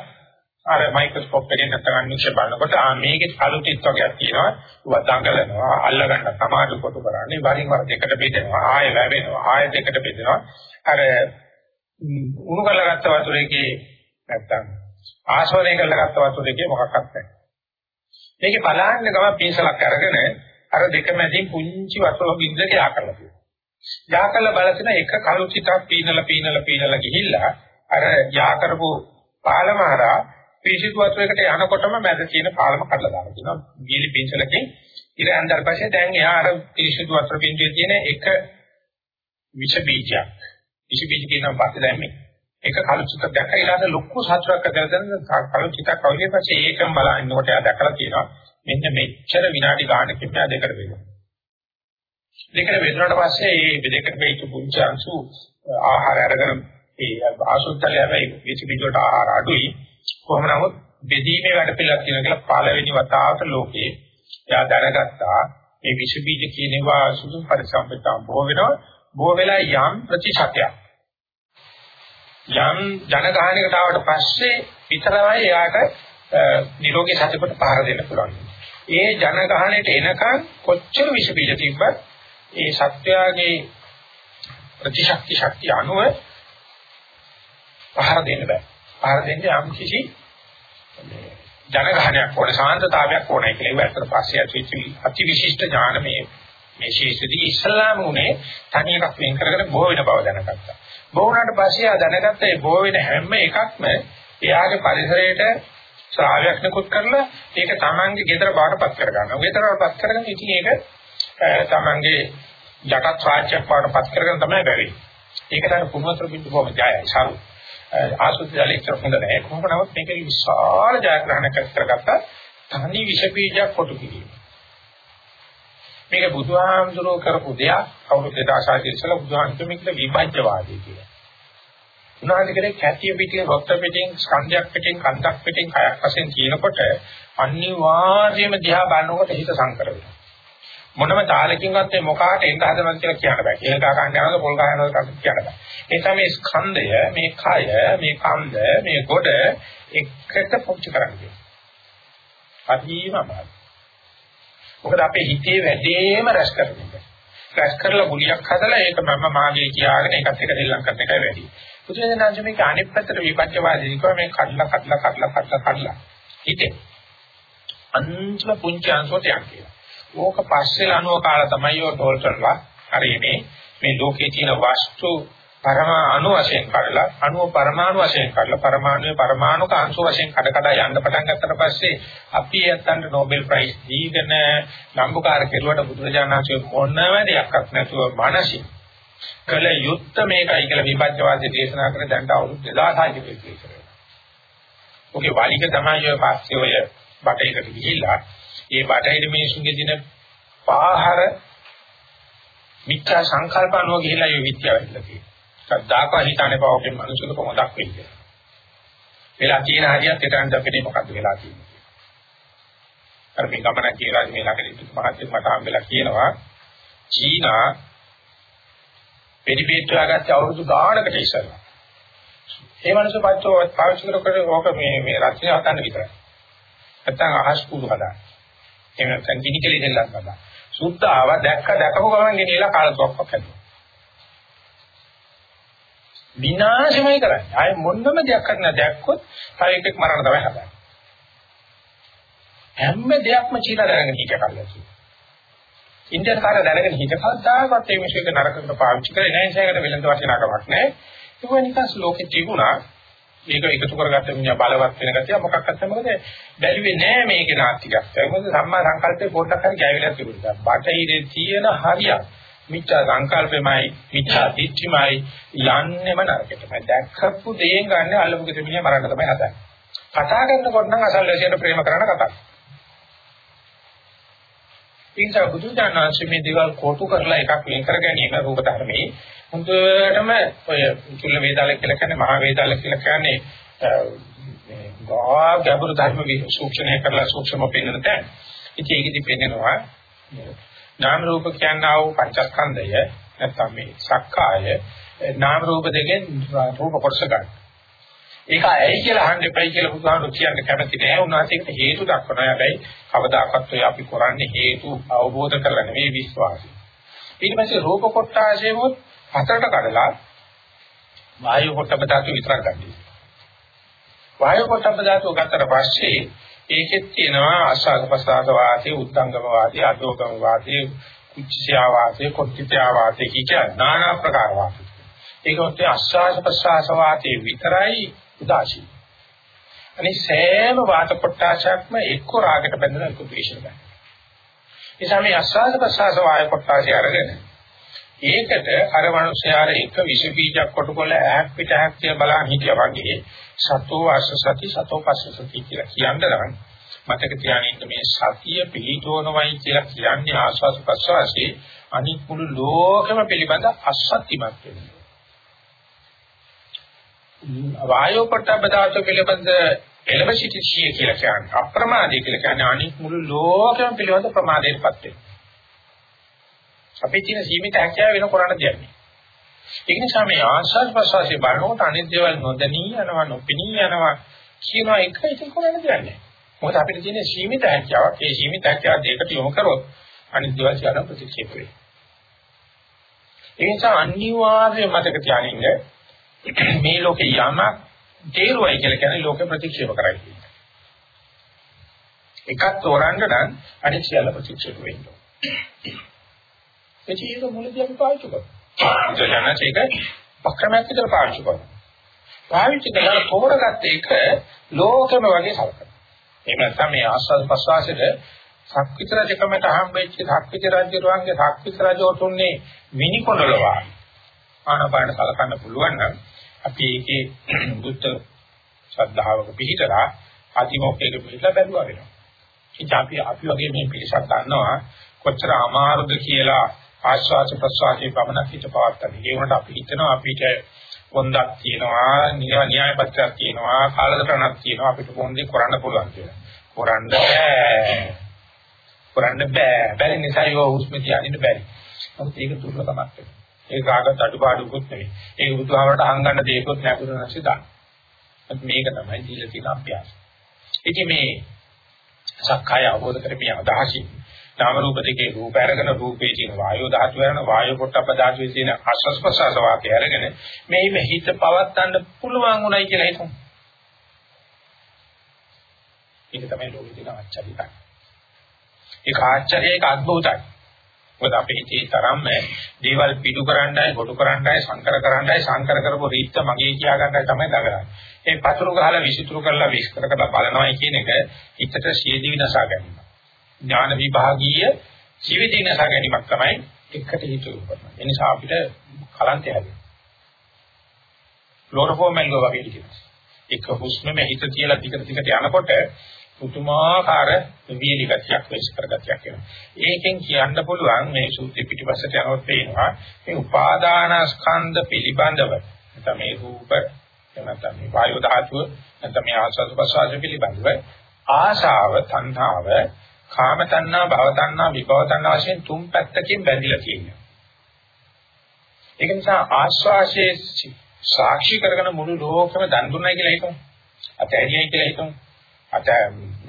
අර මයික්‍රොස්කෝප් එකෙන් නැත්නම් නිශ්චය බලනකොට ආ මේකේ කලුටිත් වගේක් තියෙනවා. ඒවා දඟලනවා, අල්ල ගන්න සමාධි කොට කරන්නේ වරින් වර දෙකට බෙදෙනවා, ආයෙ වැවෙනවා, ආයෙ දෙකට බෙදෙනවා. අර උණු කරලාගත්ත වතුරේකේ නැත්නම් ආශ්‍රණය කරලාගත්ත වතුරේකේ මොකක්වත් නැහැ. මේකේ බලන්න ගම පීසලක් අරගෙන අර දෙක මැදින් පුංචි වතුර බින්දක යා කරලා තියෙනවා. යා කරලා බලసిన එක කලුටිතක් පීනලා පීනලා පීනලා ගිහිල්ලා අර යා කරපු පාලමහරා පිරිසිදු වතුරකට යනකොටම මැද තියෙන පාලම කඩලා දාලා තියෙනවා. ගිලි පින්සලකින් ඉර ඇඳලා පස්සේ දැන් එහා අර පිරිසිදු වතුර පින්ජුවේ තියෙන එක විෂ බීජයක්. විෂ බීජ කියනවා පස්සේ දැන් මේ එක කළු චිතක් දැක්ක ඊළඟ ලොකු සතුටක් ඇතිවෙන කළු චිතක් කවුලේ පස්සේ ඒකම බලනකොට එයා දැකලා තියෙනවා මෙන්න මෙච්චර විනාඩි ගානකින් මෙයා දෙකට වෙනවා. දෙකට වෙනුනට පස්සේ මේ දෙකට වෙච්ච පුංචි අංශු ආහාර අරගෙන ඒ ආසුත්තල හැබැයි විෂ බීජ වලට ආහාර අඩුයි කොහොම නමුත් බෙදීමේ වැඩ පිළිවෙලක් තියෙනවා කියලා පළවෙනි වතාවට ලෝකේ එයා දැනගත්තා මේ විස බීජ කියනවා සුදු පරිසම්පතම් බොහෝ වෙනවා බොහෝ වෙලා යම් ප්‍රතිශතයක් යම් ජනගහණයකට ආවට පස්සේ විතරමයි එයාට නිරෝගී සත්‍යකට පහර දෙන්න පුළුවන්. ඒ ජනගහණයට එනකන් කොච්චර විස බීජ තිබ්බත් ඒ සත්‍යයේ ප්‍රතිශක්ති ශක්තිය අනුව පහර දෙන්න බෑ. පහර දෙන්න යම් කිසි ජනගහනයක් ඕනේ සාන්තතාවයක් ඕනේ කියලා ඉවරතර පස්සේ ඇතිවෙච්ච අති විශිෂ්ට ඥාන මේ මේ ශේෂදී ඉස්ලාම උනේ තනියක් වෙන් කරගෙන බොහෝ වෙන බව දැනගත්තා. බොහෝ වුණාට පස්සේ ආ දැනගත්ත ඒ බොහෝ වෙන හැම එකක්ම එයාගේ පරිසරයට ශ්‍රාවයක් නිකුත් කරලා ඒක තමන්ගේ ගෙදර බාටපත් කරගන්නවා. ගෙදර බාටපත් කරගෙන ඉතින් ඒක තමන්ගේ යටත් රාජ්‍යයක් බාටපත් කරගෙන තමයි බැරි. ඒක තමයි කුමතර බින්දු බව ජයයි සාරු. ආසුද්ධ ජලයේ හොඳ නැහැ. කොහොම නමුත් මේක විශාල ජයග්‍රහණයක් කරගත්තා. තනි විෂ බීජයක් කොටු කිරීම. මේක බුදුහාමුදුරුවෝ කරපු දෙයක්. අවුරුදු 2600 ඉස්සෙල්ලා බුදුහාමුදුරුවෝ මේකට විභජ්‍යවාදී කියලා. උනාදී කරේ කැටිය පිටින් රොක්ත පිටින් ස්කන්ධයක් පිටින් කන්දක් පිටින් කයක් වශයෙන් කියනකොට අනිවාර්යයෙන්ම දිහා බලනකොට හිත සංකර වෙනවා. මොනම තාලකින්වත් මේ මොකාට එන්න හදනවද කියලා කියන්න බෑ. කේල් ගහ ගන්න යනවද පොල් ගහ යනවද කියන්න බෑ. ඒ නිසා මේ ස්කන්ධය, මේ කය, මේ කන්ද, මේ ගොඩ එකට පොච්ච කරන්නේ. අදීම අමාරුයි. මොකද අපේ හිතේ වැඩේම රැස් කරන්නේ. රැස් කරලා ගුලියක් හදලා ඒක මම මාගේ කියාගෙන ඒකත් එක දෙල්ලම් කරන එකයි වැඩි. බුදුසෙනාංශ මේක අනිත් පැත්තට විපච්චවාදී කිව්වා මේ කඩලා කඩලා කඩලා කඩලා කඩලා. හිතේ. අන්තිම පුංචි අංශයට යන්නේ. ඕක පස්සේ අණුව කාලා තමයි ඔය ඩෝල්ටර්ලා හරිනේ මේ ලෝකයේ තියෙන වස්තු පරමාණු වශයෙන් කඩලා අණුව පරමාණු වශයෙන් කඩලා පරමාණුවේ පරමාණුක අංශු වශයෙන් කඩ කඩ යන්න පටන් ගත්තට පස්සේ අපි යත්තන්ට නෝබෙල් ප්‍රයිස් දීගෙන නම්බුකාර කෙරුවට බුදුරජාණන් වහන්සේ මොනම දෙයක්වත් නැතුව මානසික කල යුත්ත මේකයි කියලා විපච්චවාදී දේශනා කරන දැන්ට අවුරුදු 2600 ක විතර. ඔගේ වාලික තමයි ඔය පස්සේ ඔය බටේකට ගිහිල්ලා ඒ බටහිර මිනිසුන්ගේ දින පාහර මිත්‍යා සංකල්ප අනුව ගිහිලා ඒ විද්‍යාව වෙලා තියෙනවා. සද්දාක හිතන්නේ බවකින් මනුස්සක කොහොමදක් වෙන්නේ. වෙලා තියෙන හරියත් හිතන්න අපිට මොකද්ද වෙලා තියෙන්නේ. අර මේ ගමන කියලා මේ ළඟදී මහත්මයා මට හම්බෙලා කියනවා චීනා පෙරිපේට්ටුවා ගත්ත අවුරුදු ගානකට ඉස්සෙල්ලා. ඒ මනුස්ස පච්චෝ පාවිච්චි කරකට ඕක මේ මේ රචනය හදන්න විතරයි. නැත්තම් අහස් කුඩු හදන්න. එහෙම නැත්නම් ගිනි කෙලි දෙල්ලක් බදා. සුද්ධ ආව දැක්ක දැකපු ගමන් ගෙනියලා කාලතුවක්ක් හැදුවා. විනාශමයි කරන්නේ. ආයේ මොන්නම දෙයක් කරන්න දැක්කොත් තව එකෙක් මරන්න තමයි හදන්නේ. හැම දෙයක්ම චීලා දැනගෙන හිටිය කල්ලාසි. ඉන්දියන් කාර්ය දැනගෙන හිටිය කද්දාවත් මේ විශ්වක නරකට පාවිච්චි කරේ නැහැ. ඒසයකට වෙලඳ වටිනාකමක් නැහැ. ඒක නිකන් ලෝකෙ තිබුණා. මේක එකතු කරගත්ත මිනිහා බලවත් වෙන ගතිය මොකක්වත් නැහැ මොකද බැලුවේ නෑ මේකේ නාස්තිකත්වය මොකද සම්මා සංකල්පේ පොඩ්ඩක් හරි ගෑවිලා තිබුණා බටහිරේ තියෙන හරියක් මිච්ඡා සංකල්පෙමයි මිච්ඡා දිට්ඨිමයි යන්නෙම නරකටමයි දැක්කපු දේෙන් ගන්න අල්ලපු ගෙත මිනිහා මරන්න තමයි හදන්නේ කතා කරනකොට නම් අසල්වැසියට ප්‍රේම කරන කතාවක් ඒ නිසා බුදුචානන්සේ මේ දේවල් කොටු කරලා එකක් වෙන් කර ගැනීම රූප ධර්මයේ හොඳටම ඔය චුල්ල වේදාල කියලා කියන්නේ මහා වේදාල කියලා කියන්නේ ගා ගැඹුරු ධර්ම සූක්ෂණය කරලා සූක්ෂම පෙන්වන තැන. ඉතින් ඒකෙදි පෙන්වනවා නාම රූප කියනා වූ පංචස්කන්ධය නැත්නම් මේ සක්කාය නාම රූප දෙකෙන් රූප කොටස ගන්න. ඒක ඇයි කියලා අහන්න එපයි කියලා බුදුහාමුදුරු කියන්නේ කැමති නෑ. උන්වහන්සේකට හේතු දක්වනවා. හැබැයි කවදාකවත් ඔය අපි කරන්නේ හේතු අවබෝධ කරලා නෙවෙයි විශ්වාසය. ඊට පස්සේ රූප කොටාශේමොත් හතරට කඩලා වායු කොටබ ධාතු විතරක් ගන්නවා. වායු කොටබ ධාතු ගත්තට පස්සේ ඒකෙත් තියෙනවා ආශාස ප්‍රසආස වාදී උද්දංගම වාදී අදෝගම වාදී කුච්චයා වාදී කොට්ටියා වාදී කිච নানা ප්‍රකාර වාදී. ඒකත් ආශාස ප්‍රසආස වාදී විතරයි උදාසී. අනිත් සෑම වාත කොටාශයක්ම එක්ක රාගයට බැඳලා එක්ක ද්වේෂයට බැඳලා. ඒ සමේ ආශාස ප්‍රසආස වාය කොටාශය අරගෙන ඒකට අර මනුස්සයාර එක විස බීජයක් කොටකොල ඈක් පිට ඈක් කියලා බලන් හිටියා වගේ සතෝ ආශසති සතෝ පස්සසති කියලා කියනදරන් මතක තියාගන්න මේ සතිය පිළිතෝනවයි කියලා කියන්නේ ආස්වාද ප්‍රසවාසී අනිත් මුළු ලෝකෙම පිළිබඳ අසත්‍යමත් වෙනවා. වායෝ පට්ඨ බදාත පිළිබඳ එලෙබසිටිසිය කියලා කියන්නේ අප්‍රමාදී කියලා කියන්නේ අනිත් මුළු ලෝකෙම පිළිබඳ ප්‍රමාදයටපත් වෙනවා. අපේ තියෙන සීමිත හැකියාව වෙන කරණ දෙයක් නෙවෙයි. ඒක නිසා මේ ආශාස ප්‍රසවාසයේ බලනකොට අනිත් දේවල් නොදැනී යනවා නොපෙනී යනවා කියනවා එක ඉතින් කරන්න දෙයක් නැහැ. මොකද අපිට තියෙන සීමිත හැකියාවක් ඒ සීමිත හැකියාව දෙකට යොමු කරොත් අනිත් දේවල් සියල්ල ප්‍රතික්ෂේප වෙනවා. ඒ නිසා අනිවාර්යයෙන් මතක තියාගන්න මේ ලෝකේ යමක් තේරුවයි කියලා කියන්නේ ලෝක ප්‍රතික්ෂේප කරයි කියන්නේ. එකක් තෝරන්න නම් අනිත් සියල්ල ප්‍රතික්ෂේප වෙන්න ඕනේ. ඒක මුලදී අපි පාවිච්චි කරනවා. ජනසේක පක්‍රමයක් විතර පාවිච්චි කරනවා. පාවිච්චි කරලා තෝරගත්ත එක ලෝකෙම වගේ සලකනවා. එහෙම නැත්නම් මේ ආස්වාද ප්‍රසවාසෙද සක්විත රජකමට හම්බෙච්ච සක්විත රජුරුවන්ගේ සක්විත රජෝතුන්නේ මිනිකොණලවා ආනපාන සලකන්න පුළුවන් නම් අපි ඒකේ බුද්ධ ශ්‍රද්ධාවක පිහිටලා අතිමෝක්ෂයක පිහිටලා බැලුවා වෙනවා. ඉතින් අපි අපි වගේ මේ පිළිසක් ගන්නවා කොච්චර අමාරුද කියලා ආශ්වාස ප්‍රශ්වාසයේ පමණක් හිත පවත්තන. ඒ වුණාට අපි හිතනවා අපිට පොන්දක් තියෙනවා, න්‍යාය පත්‍රයක් තියෙනවා, කාලසටහනක් තියෙනවා අපිට පොන්දේ කරන්න පුළුවන් කියලා. කරන්න බෑ. කරන්න බෑ. බැරි නිසා ඒව හුස්ම තියාගෙන බැරි. නමුත් ඒක දුර්ලභමක් වෙනවා. ඒක කාගත් අඩුපාඩුකුත් නෙවෙයි. ඒක බුදුහාමරට අහංගන්න දෙයක්වත් නැකුණ නැසි දාන්න. මේක තමයි දීලා තියෙන අභ්‍යාසය. ඉතින් මේ සක්කාය අවබෝධ කරගන්න අදහසින් නාම රූප දෙකේ රූප අරගෙන රූපේ තියෙන වායෝ ධාතු වෙන වායෝ පොට්ටප ධාතුවේ තියෙන ආස්වාස් ප්‍රසආස වාක්‍ය අරගෙන මේ මේ හිත පවත්තන්න පුළුවන් උනායි කියලා හිතමු. ඒක තමයි ලෝකේ තියෙන ආශ්චර්යය. ඒක ආශ්චර්යය ඒක අద్භූතයි. මොකද අපේ හිතේ තරම්ම දේවල් පිටු කරන්නයි, කොටු කරන්නයි, සංකර කරන්නයි, සංකර කරපු රීත්ත මගේ කියා ගන්නයි තමයි දඟලන්නේ. ඒ පතුරු ගහලා විසිතුරු කරලා විස්තර කරලා බලනවායි කියන එක හිතට සියදී විනාශ ගැනීම. ඥාන විභාගීය ජීවිතේ නසා ගැනීමක් තමයි එකට හිතුව කරනවා. ඒ නිසා අපිට කලන්තය හැදෙනවා. ක්ලෝරෝෆෝමෙන් වගේ කියනවා. එක හුස්මෙම හිත තියලා ටික ටිකට යනකොට පුතුමාකාර වීලි ගතියක් වෙස් කරගතියක් එනවා. ඒකෙන් කියන්න පුළුවන් මේ සූත්‍රෙ පිටිපස්සට යනකොට පේනවා මේ උපාදානස්කන්ධ පිළිබඳව නැත්නම් මේ රූප නැත්නම් මේ වායු ධාතුව නැත්නම් මේ ආස්වාද ප්‍රසආස පිළිබඳව ආශාව තණ්හාව කාම තණ්හා, භව තණ්හා, විභව තණ්හා වශයෙන් තුන් පැත්තකින් බැඳිලා තියෙනවා. ඒක නිසා ආස්වාසේ සාක්ෂි කරගෙන මුළු ලෝකෙම දන් දුන්නයි කියලා හිතමු. අතෑරියයි කියලා හිතමු. අත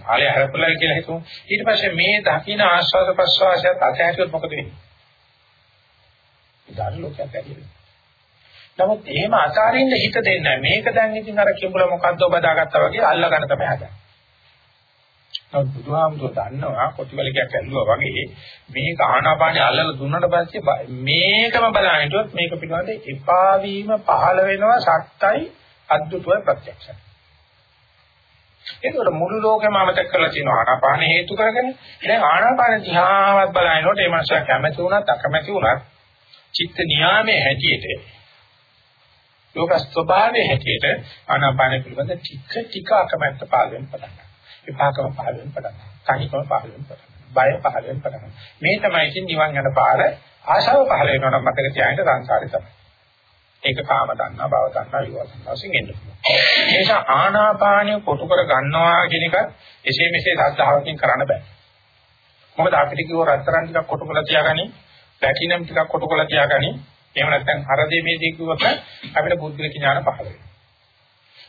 ආලය හැරපලයි කියලා හිතමු. ඊට පස්සේ මේ දකින්න ආස්වාද ප්‍රස්වාසයත් අතෑරියොත් මොකද වෙන්නේ? ඉතින් ලෝකයක් ඇතිවෙන්නේ. නමුත් එහෙම අතාරින්න හිත දෙන්නේ නැහැ. මේක දැන් ඉතින් අර කිඹුල මොකද්ද බදාගත්තා වගේ අල්ලගන්න තමයි හදන්නේ. නමුත් බුදුහාමුදුරුවෝ දන්නවා කොටිවලකයක් ඇල්ලුවා වගේ මේක ආනාපානිය අල්ලලා දුන්නට පස්සේ මේකම බලන හිටියොත් මේක පිළිබඳ එපා වීම පහළ වෙනවා සත්‍යයි අද්දුතව ප්‍රත්‍යක්ෂයි. ඒකට මුළු ලෝකෙම අමතක කරලා තියෙනවා ආනාපාන හේතු කරගෙන දැන් ආනාපාන දිහාවත් බලනකොට ඒ මාස කැමැති වුණත් අකමැති වුණත් චිත්ත නියාමයේ හැටියට ලෝක ස්වභාවයේ හැටියට ආනාපාන පිළිබඳ ටික ටික අකමැත්ත පාලනය පටන් ගන්නවා. විපාකම පහළ වෙන පටන් ගන්නවා. කණිකම පහළ වෙන පටන් ගන්නවා. බය පහළ වෙන පටන් මේ තමයි ඉතින් නිවන් යන පාර ආශාව පහළ වෙනවා නම් මතක තියාගන්න සංසාරේ තමයි. ඒක කාම දන්නා බව දන්නා විවාහ දන්නා වශයෙන් එන්න පුළුවන්. ඒ නිසා ආනාපානිය කොටු කර ගන්නවා කියන එක එසේ මෙසේ සද්ධාවකින් කරන්න බෑ. මොකද අපිට කිව්ව රත්තරන් ටිකක් කොටු කරලා තියාගනි, ප්ලැටිනම් ටිකක් කොටු කරලා තියාගනි. එහෙම නැත්නම් හරදේ මේදී කිව්වක අපිට බුද්ධික ඥාන පහළ වෙනවා.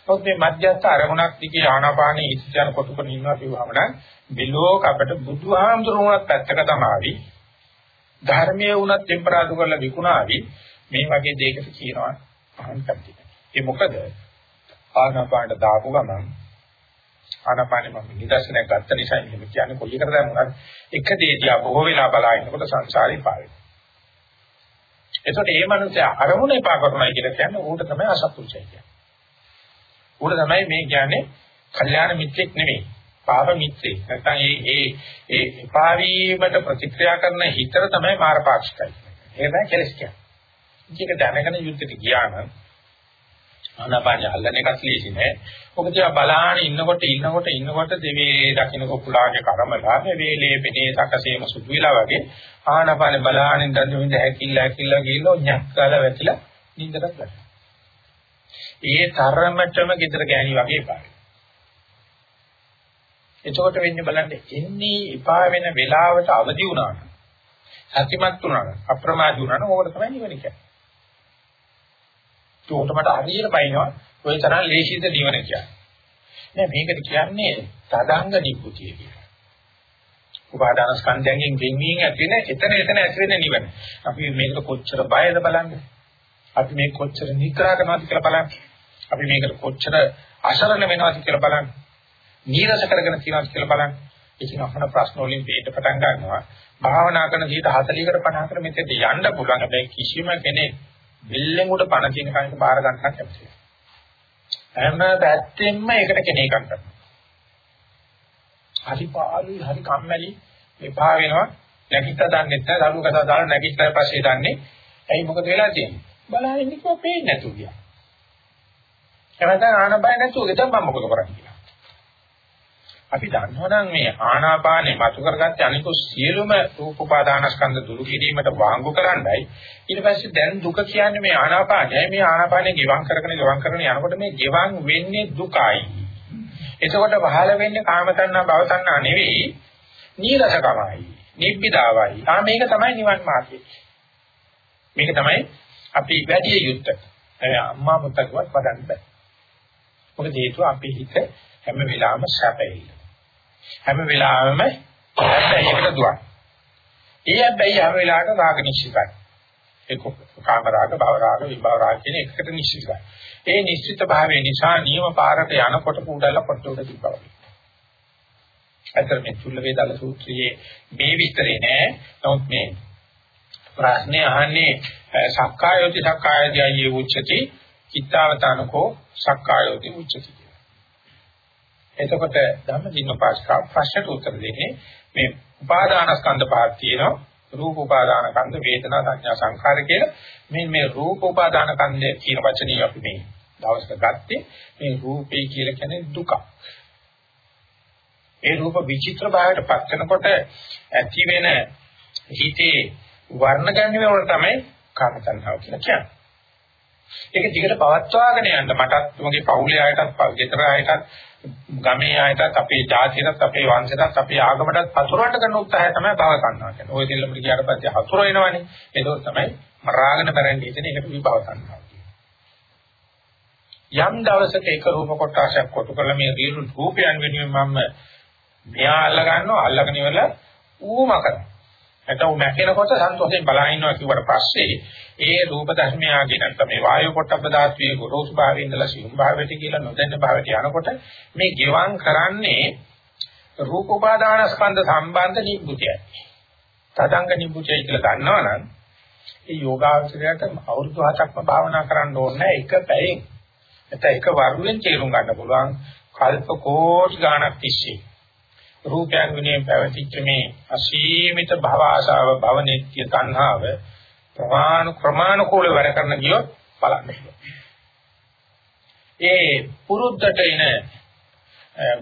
මොකද මේ මධ්‍යස්ථ අරමුණක් දිගේ ආනාපානෙ ඉස්සන කොටු කරගෙන ඉන්නවා කිව්වම නම් බිලෝක අපිට බුදුහාමුදුරුවෝත් පැත්තක තමයි. ධර්මයේ වුණත් ටෙම්පරාදු කරලා විකුණාවි මේ වගේ දෙයකට කියනවා අහන් කට්ටිය. ඒ මොකද ආනාපානට දාපු ගමන් ආනාපානෙ මම නිදර්ශනයක් ගත්ත නිසා මෙහෙම කියන්නේ කොයි එකද දැන් එක දේ දිහා බොහෝ වෙලා බලාගෙනකොට සංසාරේ පාවෙන. එතකොට මේ මනුස්සයා අරමුණ එපා කරනවා කියලා කියන්නේ ඌට තමයි අසත්පුරුෂය කියන්නේ. ඌට තමයි මේ කියන්නේ කල්යාණ මිත්‍රෙක් නෙමෙයි. පාප මිත්‍රෙක්. නැත්නම් ඒ ඒ ඒ එපා වීමට ප්‍රතික්‍රියා කරන හිතර තමයි මාරපාක්ෂිකයි. ඒක තමයි කෙලස් කියන්නේ. මේක දැනගෙන යුද්ධෙට ගියා නම් ආනාපානිය අල්ලන එකත් ලීසි නෑ. ඔබ තියා බලාන ඉන්නකොට ඉන්නකොට ඉන්නකොට දෙවේ දකින්න කුලාගේ කර්මලා මේ වේලේ පෙනේ සකසේම සුදු විලා වගේ ආනාපානිය බලාන ඉඳන් ඉඳ හැකිල්ල හැකිල්ල ගිහලා ñක්කල වැටිලා නින්දට ගන්නවා. ඒ තරමටම gedara ගෑණි වගේ පාරයි. එතකොට වෙන්නේ බලන්න එන්නේ එපා වෙන වෙලාවට අවදි වුණා නම් සත්‍යමත් වුණා නම් අප්‍රමාදී වුණා නම් ඕකට තමයි නිවන කියන්නේ. ඒකට මට හරියට පයින්නවා ওই තරම් ලේසිද නිවන කියන්නේ. නෑ මේකට කියන්නේ තදංග නිබ්බුතිය කියලා. උපාදාන ස්කන්ධයෙන් වෙන්වීම ඇති වෙන එතන එතන ඇති වෙන නිවන. අපි මේකට කොච්චර බයද බලන්න. අපි මේ කොච්චර නිතරා කරනවද කියලා බලන්න. අපි මේකට කොච්චර අසරණ වෙනවද කියලා බලන්න. නීරස කරගෙන තියනවද කියලා බලන්න. ඉතින් අහන ප්‍රශ්න වලින් පිට පටන් ගන්නවා. භාවනා කරන 40කට 50කට මෙතෙන්ට යන්න පුළුවන්. හැබැයි කිසිම කෙනෙක් බෙල්ලෙන් උඩ පණ කියන කෙනෙක් බාර ගන්නත් කැමතියි. හැම පැත්තෙම ඒකට කෙනෙක් කරනවා. හරි පාළුයි හරි කම්මැලි එපා වෙනවා. නැගිට දන්නේ නැහැ. දරුවෝ කතා දාලා නැගිටලා පස්සේ දන්නේ. ඇයි මොකද වෙලා තියෙන්නේ? බලන්න ඉන්නකෝ පේන්නේ නැතුව ගියා. එහෙනම් ආනබය නැතුව ගෙදර මම මොකද කරන්නේ? අපි දන්නවනම් මේ ආනාපානේ මතු කරගත්ත අනිකුත් සියලුම රූප උපාදානස්කන්ධ දුරු කිරීමට වාංගු කරන්නයි. ඊට පස්සේ දැන් දුක කියන්නේ මේ ආනාපානයයි මේ ආනාපානේ ගෙවම් කරගෙන ගෙවම් කරගෙන යනකොට මේ ගෙවම් වෙන්නේ දුකයි. එතකොට පහළ වෙන්නේ කාම තණ්හා භව තණ්හා නෙවෙයි නීරසකමයි නිබ්බිදාවයි. ආ මේක තමයි නිවන් මාර්ගය. මේක තමයි අපි වැඩි යුත්තේ. අම්මා මුත්තකවත් වඩන්න බෑ. මොකද හේතුව අපේ හිත හැම වෙලාවෙම සැපයි හැම වෙලාවෙම හැබැයිකට දුවන. ඒ හැබැයි හැම වෙලාවකම රාග නිශ්චිතයි. ඒක කාම රාග, භව රාග, විභව රාග කියන එකට නිශ්චිතයි. ඒ නිශ්චිත භාවය නිසා නියම පාරට යනකොට කුඩල කොට උඩ තිබ්බා. අතර මේ චුල්ල වේදාල සූත්‍රයේ මේ විස්තරේ නෑ. නමුත් මේ ප්‍රශ්නේ අහන්නේ සක්කායෝති සක්කායදී උච්චති, කිත්තාවතානකෝ සක්කායෝති උච්චති. එතකොට ධම්මදිනපාස්කා ප්‍රශ්නට උත්තර දෙන්නේ මේ උපාදානස්කන්ධ පහක් තියෙනවා රූප උපාදානස්කන්ධ වේදනා සංඥා සංඛාර කියලා මේ මේ රූප උපාදානස්කන්ධය කියන වචනේ අපි මේ දවසක ගත්තේ මේ රූපේ කියලා කියන්නේ දුක. ඒ රූප විචිත්‍ර භාවයට පත් වෙනකොට ඇති වෙන හිතේ වර්ණ ගැනීම වල තමයි කාම තණ්හාව කියලා කියන්නේ. ඒක දිගට පවත්වාගෙන යන්න මටත් මගේ පවුලේ අයටත් ගෙදර අයටත් ගමේ අයටත් අපේ ජාතියටත් අපේ වංශයටත් අපේ ආගමටත් හසුරවන්න කරන උත්සාහය තමයි භව කන්නවා කියන්නේ. ඔය දෙල්ලමට ගියාට පස්සේ හසුර වෙනවනේ. ඒක තමයි මරාගෙන බැරෙන්නේ ඉතින් ඒකට විභව කන්නවා යම් දවසක එක රූප කොටසක් කොටු කරලා මේ රීණු රූපයන් වෙනුවෙන් මම මෙයා අල්ල ගන්නවා අල්ලගෙන ඉවරලා ඌම කරනවා. නැත්නම් මැකෙනකොට සන්තෝෂයෙන් බලා ඉන්නවා කිව්වට පස්සේ ඒ රූප ධර්මයාගේ නැත්නම් මේ වායු පොට්ටබ්බ ධාතුවේ ගොරෝසු භාවයෙන් ඉඳලා සියුම් භාවයට කියලා නොදැන්න භාවයට යනකොට මේ ගෙවම් කරන්නේ රූප උපාදානස්කන්ධ සම්බන්ධ නිබ්බුතියයි. තදංග නිබ්බුතිය කියලා දන්නවනම් ඒ යෝගාවචරයට අවුරුදු 7ක්ම භාවනා කරන්න ඕනේ එක පැයෙන්. නැත්නම් එක වරුවෙන් තේරුම් ගන්න පුළුවන් කල්ප කෝටි ගණක් තිස්සේ රූපයන් විනේ පැවතිච්ච මේ අසීමිත භව ආශාව භව නිත්‍ය තණ්හාව ප්‍රමාණ ක්‍රමානුකූල වැඩ කරන ගියොත් බලන්න ඒ පුරුද්දට එන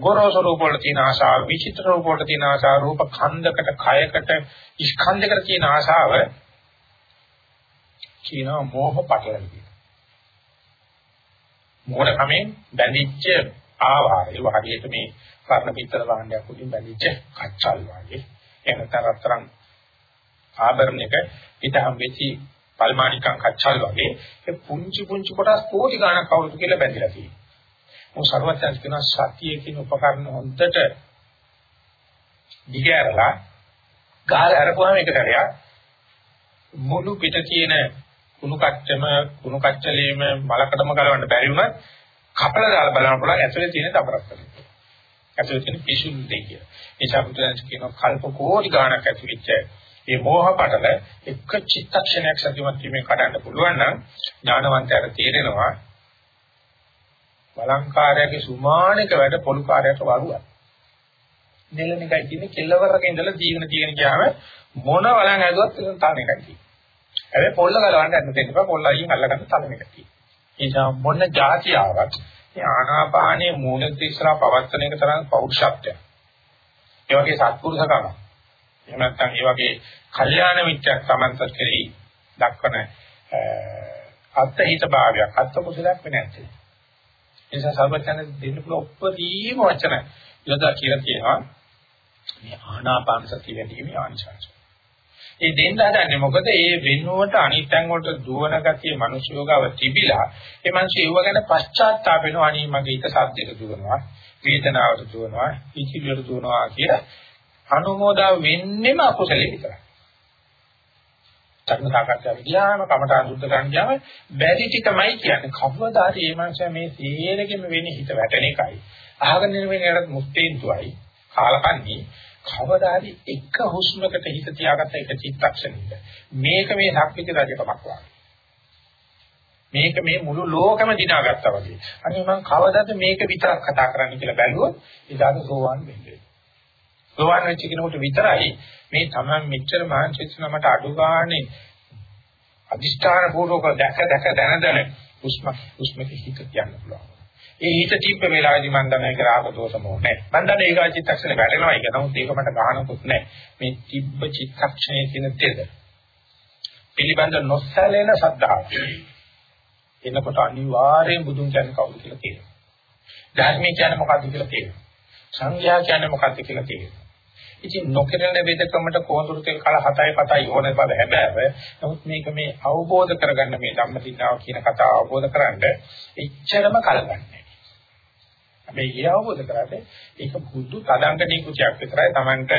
ගොරෝසු රූප වල තියෙන ආශාව, විචිත්‍ර රූප වල තියෙන ආශාව, රූප ඛණ්ඩකට, කයකට, ස්කන්ධයකට තියෙන ආශාව කියනවා මෝහ පටලයි කියලා. මෝහ කමෙන් බැඳිච්ච ආවාරය. ඒ වගේට මේ කර්ණ පිටර භාණ්ඩයක් උඩින් බැඳිච්ච කච්චල් වගේ. එහෙම තරතරන් ආභරණයක පිටහම් වෙච්චි පල්මානිකං කච්චල් වගේ ඒ පුංචි පුංචි කොටස් කෝටි ගණක් කවුරුද කියලා බැඳිලා තියෙනවා. මොකද සර්වඥයන් කියන සතිය කියන උපකරණ හොඳට දිගහැරලා ගහලා අරපුවාම එක කරයක් මුළු පිට තියෙන කුණු කච්චම කුණු කච්චලේම මලකටම ගලවන්න බැරි වුණත් කපලා දාලා බලන්න පුළුවන් ඇතුලේ තියෙන තපරක්කල. ඇතුලේ තියෙන පිසුල් දෙය කියලා. ඒ චතුරාර්ය කියන කල්ප කෝටි ගාණක් ඇතිවෙච්ච මේ මෝහ පටල එක චිත්තක්ෂණයක් සතුටුමත් වීමෙන් කඩන්න පුළුවන් නම් ඥානවන්තයාට තේරෙනවා බලංකාරයේ සුමානික වැඩ පොළු කාර්යයට වරුවක්. නෙලන එකයි කියන්නේ කෙල්ලවරක ඉඳලා ජීවන ජීවන ගියාම මොන වලන් ඇදුවත් තන එකයි තියෙන්නේ. හැබැයි පොල්ල ගලවන්න යන්න දෙන්න බෑ පොල්ල අයින් අල්ලගන්න තලන එකක් තියෙන්නේ. ඒ නිසා මොන જાති ආවත් මේ ආනාපානයේ මූල තිස්සලා පවත්තන එක තරම් පෞරුෂත්වයක්. ඒ වගේ සත්පුරුෂකම. එහෙම නැත්නම් ඒ වගේ කල්යාණ මිත්‍යක් සමන්ත කෙරෙහි දක්වන අත්හිත භාවයක් අත්ත කුසලයක් වෙන්නේ නැත්තේ. ඒ නිසා සර්වඥයන් දෙන්න පුළුවන් උපදීම වචන යොදා කියලා කියනවා මේ ආනාපාන සතිය වැඩිීමේ ආනිසංස. ඒ දෙන්න හදන්නේ මොකද ඒ වෙනුවට අනිත්යන් වලට දුවන ගතිය මිනිස්යෝගව තිබිලා ඒ මිනිස්සු ඒව ගැන පශ්චාත්තාප වෙනවා අනී මගේ හිත සද්දයට දුවනවා වේදනාවට දුවනවා ඉචිලියට දුවනවා කියලා අනුමෝදාව වෙන්නෙම අකුසලෙ විතරයි. ධර්ම සාකච්ඡාවට ගියාම කමඨාන් සුද්ධ කරන්න ගියාම බැරි ටිකමයි කියන්නේ. කවදා හරි මේ මනුස්සයා මේ සේරගෙම වෙන්නේ හිත වැටෙන එකයි. අහගෙන ඉන්න වෙනකට මුස්තේන්තුවයි කාලකන්ණි කවදා හරි එක හුස්මකට හිත තියාගත්ත එක චිත්තක්ෂණයක මේක මේ ශක්තික රජකමක් වගේ. මේක මේ මුළු ලෝකෙම දිනාගත්තා වගේ. අනේ මම කවදාද මේක විතරක් කතා කරන්න කියලා බැලුවොත් ඉදාක සෝවාන් වෙන්නේ. සෝවාන් වෙච්ච කෙනෙකුට විතරයි මේ Taman මෙච්චර මහන්සි වෙන මට අඩු ගානේ අදිෂ්ඨාන පූර්වක දැක දැක දැන දැන උස්ම උස්මක හිත කියන්න පුළුවන්. ඒ හිත තිබ්බ වෙලාවේදී මම දන්නේ ඒක රාග දෝෂ මොහ නැහැ. මම දන්නේ ඒකා චිත්තක්ෂණේ වැටෙනවා ඒක. නමුත් ඒක මට ගහනකුත් නැහැ. මේ තිබ්බ චිත්තක්ෂණයේ තියෙන තෙද. පිළිබඳ නොසැලෙන සද්ධාව. එනකොට අනිවාර්යෙන් බුදුන් කියන්නේ කවුද කියලා කියනවා. ධර්මයේ කියන්නේ මොකක්ද කියලා කියනවා. සංඝයා කියන්නේ මොකක්ද කියලා කියනවා. ඉතින් නොකරන වේදකමට කොහොඳුරු තෙල් කල 7යි 7යි ඕනේ බල හැබැයි නමුත් මේක මේ අවබෝධ කරගන්න මේ ධම්මදිනාව කියන කතාව අවබෝධ කරගන්න එච්චරම කලබන්නේ. හැබැයි ඒ අවබෝධ කරාට ඒක බුදු තදංගණී කුචයක් විතරයි Tamanට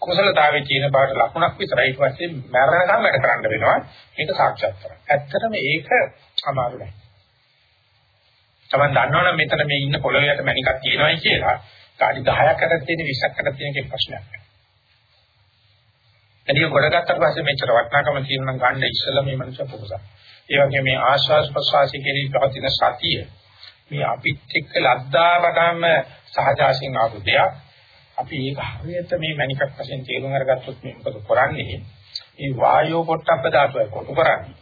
කුසලතාවයේ තියෙන බාට ලකුණක් විතරයි ඊට පස්සේ මරණකම් වැඩ කරන්න වෙනවා මේක සාක්ෂාත් කරගන්න. ඇත්තටම ඒක අමාරු නෑ. Taman දන්නවනම් මෙතන මේ ඉන්න පොළොවේ යට මණිකක් තියෙනවායි කියලා කාඩි 10ක් අතර තියෙන 20ක් අතර තියෙන කෙනෙක් ප්‍රශ්නයක් නැහැ. එනික ගොඩගත්තට පස්සේ මෙච්චර වටිනාකම තියෙනවා නම් ගන්න ඉස්සෙල්ලා මේ මනුස්ස පොකසක්. ඒ වගේ මේ ආශ්වාස ප්‍රශ්වාසයේ කෙරෙහි පවතින සතිය මේ අපිත් එක්ක ලද්දාවටම සහජාසින් ආපු දෙයක්. අපි ඒක හරියට මේ මණිකක් වශයෙන් තේරුම් අරගත්තොත් මේ මොකද කරන්නේ? මේ වායෝ පොට්ටබ්බ ධාතුව කොටු කරන්නේ.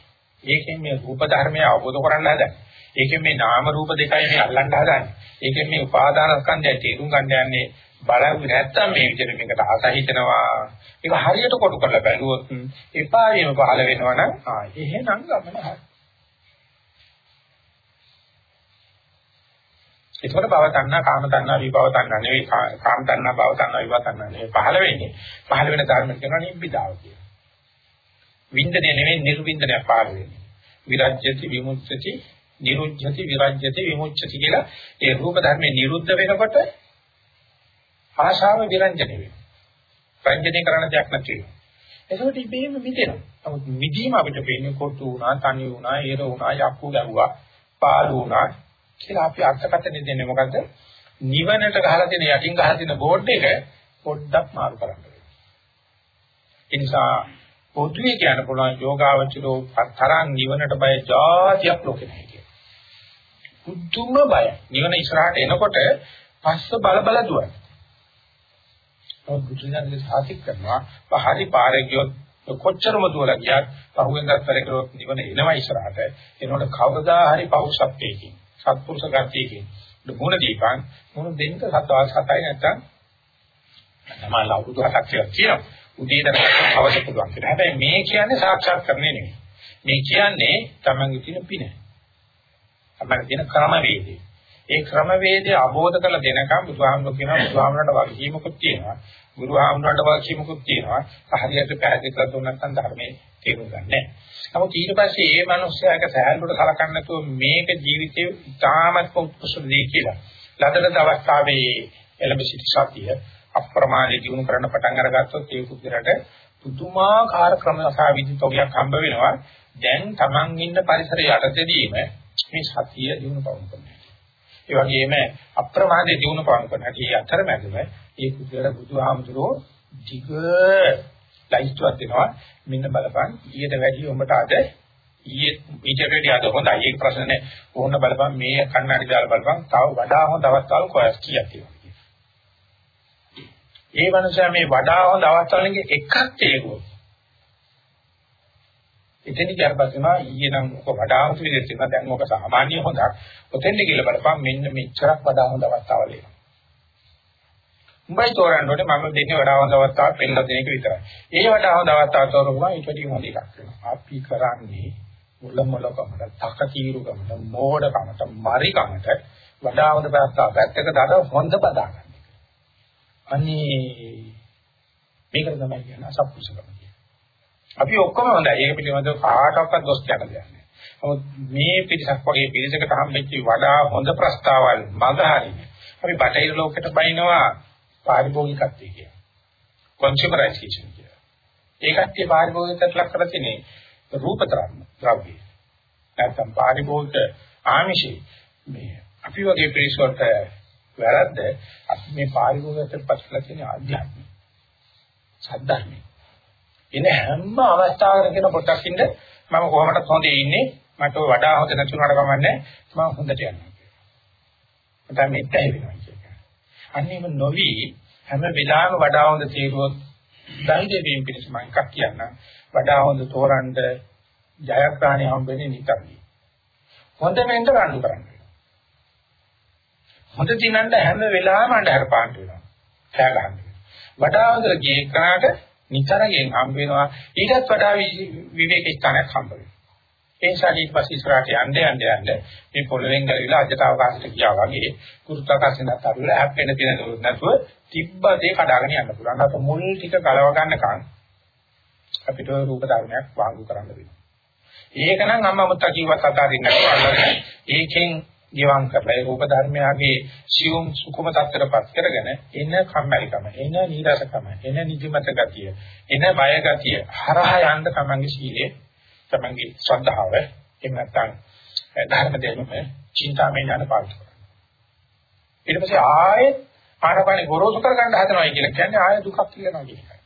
ඒකෙන් මේ රූප ධර්මය අවබෝධ කරගන්න හදන්නේ. ඒකෙන් මේ නාම රූප දෙකයි මේ අල්ලන්න හදන්නේ. ඒකෙන් මේ උපාදාන ස්කන්ධය තේරුම් ගන්න යන්නේ බලන්නේ නැත්තම් මේ විදිහට මේකට ආස හිතනවා. ඒක හරියට කොටු කරලා බැලුවොත් එපා වීම පහළ වෙනවනම් ආ එහෙනම් ගමන හරි. ඒකට භව තණ්හා කාම තණ්හා විභව තණ්හා නෙවෙයි කාම තණ්හා භව තණ්හා විභව තණ්හා නෙවෙයි පහළ වෙන්නේ. පහළ වෙන ධර්ම කියනවා නිබ්බිදාව කියලා. වින්දනය නෙවෙයි නිර්වින්දනය පහළ වෙන්නේ. විරජ්‍යති විමුක්ති නිරුද්ධති විරජ්‍යති විමුච්ඡති කියලා ඒ රූප ධර්මේ නිරුද්ධ වෙනකොට ආශාව විරංජන වෙනවා. රංජනය කරන්න දෙයක් නැති වෙනවා. ඒකෝට ඉබේම මිදෙනවා. නමුත් මිදීම අපිට පේන්නේ කොටු වුණා, තනි වුණා, ඒර වුණා, යක්කු ගැව්වා, පාළු වුණා කියලා අපි අර්ථකථන දෙන්නේ මොකද්ද? නිවනට ගහලා තියෙන යටින් ගහලා තියෙන බෝඩ් එක පොඩ්ඩක් මාරු කරන්න වෙනවා. ඒ නිසා පොදුවේ කියන්න පුළුවන් යෝගාවචරෝ තරං නිවනට බය જાතියක් ලෝකේ නැහැ. පුදුම බය. නිවන ඉස්සරහට එනකොට පස්ස බල බල දුවන. ඔය බුදුන්ගේ සාතික් කරනවා පහරි පාරේ ගියොත් කොච්චරම දුවලා ගියත් පහුවෙන්දත් පෙර කරොත් නිවන එනවා ඉස්සරහට. එනකොට කවදා හරි පෞෂත්වයකින් සත්පුරුෂ ගතියකින් මුණ දීපන් මුණ දෙන්න සතවස් හතයි නැත්තම් තමයි අවුරුදු හතක් කියලා කියනවා. උදේ දරකට අවශ්‍ය පුළුවන් කියලා. හැබැයි මේ කියන්නේ සාක්ෂාත් කරන්නේ නෙමෙයි. මේ කියන්නේ තමන්ගේ තියෙන පින. තමන්ගේ තියෙන ක්‍රමවේදය. ඒ ක්‍රමවේදය අවබෝධ කරලා දෙනකම් බුදුහාමුදුරු කියනවා බුදුහාමුදුරන්ට වගකීමකුත් තියෙනවා. බුදුහාමුදුරන්ට වගකීමකුත් තියෙනවා. හරියට පැහැදිලි කරලා දුන්නත් නැත්නම් ධර්මයේ තේරුම් ගන්න නැහැ. නමුත් ඊට පස්සේ ඒ මනුස්සයාගේ සෑහලුවට කලකන්නේ නැතුව මේක ජීවිතේ ඉතාමත් උත්කෘෂ්ඨ දෙයක් කියලා. ලදලද අවස්ථාවේ එළඹ සිටි සතිය අප්‍රමාදී දිනු කරන්න පටන් අරගත්තොත් ඒ කුදිරට පුදුමාකාර ක්‍රම සහ විදිතෝගයක් හම්බ වෙනවා. දැන් Taman ඉන්න පරිසරය යටතේදීම මේ සතිය දිනු පවුම් කරනවා. ඒ වගේම අප්‍රමාදී දිනු පවුම් කරනවා. ඒ අතරමැදම ඒ කුදිරට බුදුහාමුදුරෝ ධික ලයිස්ට්ුවක් දෙනවා. මෙන්න බලපන් ඊට වැඩි උඹට අද ඊයේ ඊට වැඩි අද හොඳයි. ඒක ප්‍රශ්න නෑ. ඕන බලපන් මේ කන්නඩි දාලා බලපන් තව වඩා හොඳ අවස්ථාවල් කොහොමද කීයක් තියෙනවා. ඒ මනුස්සයා මේ වඩා හොඳ අවස්ථාවලින් එකක් තේරුවොත් එතන කරපස්නවා ඊයේ නම් ඔක වඩා හොඳ විදිහට තියෙනවා දැන් ඔක සාමාන්‍ය හොඳක්. ඔතෙන්ද කියලා බලපන් මෙන්න මෙච්චරක් වඩා හොඳ අවස්ථාවල එනවා. උඹයි තෝරන්නකොට මම දෙන්නේ වඩා හොඳ අවස්ථාවක් පෙන්නලා දෙන එක විතරයි. ඒ වඩා හොඳ අවස්ථාව තෝරගුවා ඊට වඩා හොඳ එකක් වෙනවා. අපි කරන්නේ මුල මුලකමට, තකතිරුකමට, මෝඩකමට, මරිකමට වඩා හොඳ අවස්ථාවක් පැත්තක දාලා හොඳ බදාගන්න. අනේ මේකට තමයි කියන්නේ අසප්පුසකම කියන්නේ. අපි ඔක්කොම හොඳයි. ඒක පිළිබඳව කාටවත් දොස් කියන්න දෙයක් නැහැ. නමුත් මේ පිරිසක් වගේ පිරිසකට හම්බෙච්ච වඩා හොඳ ප්‍රස්තාවල් මගහරින. අපි බටහිර ලෝකෙට බයිනවා පාරිභෝගිකත්වය කියන. කන්සියුමරයිසේෂන් කියන. ඒකත් ඒ පාරිභෝගිකත්වයට ලක් කරලා තියෙන්නේ රූපතරම් ද්‍රව්‍ය. නැත්නම් පාරිභෝගික ආමිෂේ මේ අපි වගේ පිරිස වලට වැරද්ද අපි මේ පාරිභෝගිකයට පස්සලා තියෙන ආධ්‍යාත්මය. සද්ධර්මය. ඉන හැම අවස්ථාවකම කියන පොටක් ඉන්න මම කොහොමද හොඳේ ඉන්නේ මට වඩා හොඳ නැතුණාට කමන්නේ මම හොඳට යනවා. මට මේත් ඇහිවෙනවා කියන්නේ. අන්නේම නොවි හැම වෙලාවෙම වඩා හොඳ තීරුවොත් ධෛර්ය වීම පිණිස මම එකක් කියන්න. වඩා හොඳ තෝරන්න ජයග්‍රහණය හම්බෙන්නේ නිතරයි. හොඳ වෙන්න රණ්ඩු කරන්න. හොඳ දිනන්න හැම වෙලාවෙම අnder පාන්න වෙනවා. කෑ ගන්න. වඩා හොඳට ගියේ කනට නිතරයෙන් හම්බ වෙනවා. ඊටත් වඩා විවේක ස්ථානයක් හම්බ වෙනවා. ඒ නිසා ඊට පස්සේ ඉස්සරහට යන්න යන්න යන්න මේ පොළවෙන් ගලවිලා අජට අවකාශයට ගියා වගේ කුරුත්වාකර්ෂණයත් අරුල හැප්පෙන තියෙන දුර නැතුව තිබ්බදේ කඩාගෙන යන්න පුළුවන්. අත මුල් ටික ගලව ගන්න කන් අපිට රූප ධර්මයක් වාංගු කරන්න වෙනවා. ඒක නම් අම්මා මුත්තා කිව්වත් අතාරින්න බෑ. ඒකෙන් ගෙවම් කරලා ඒ රූප ධර්මයාගේ සියුම් සුකුම tattරපත් කරගෙන එන කම්මැලිකම එන නීරසකම එන නිදිමත ගතිය එන බය ගතිය හරහා යන්න තමන්ගේ සීලේ තමන්ගේ ශ්‍රද්ධාව එහෙම නැත්නම් ධර්ම දෙනුම චින්තාමය ඥාන පාවිච්චි කරනවා. ඊට පස්සේ ආයෙත් ආනපානේ ගොරෝසු කර ගන්න හදනවා කියලා කියන්නේ ආයෙ දුකක් කියනවා කියන එකයි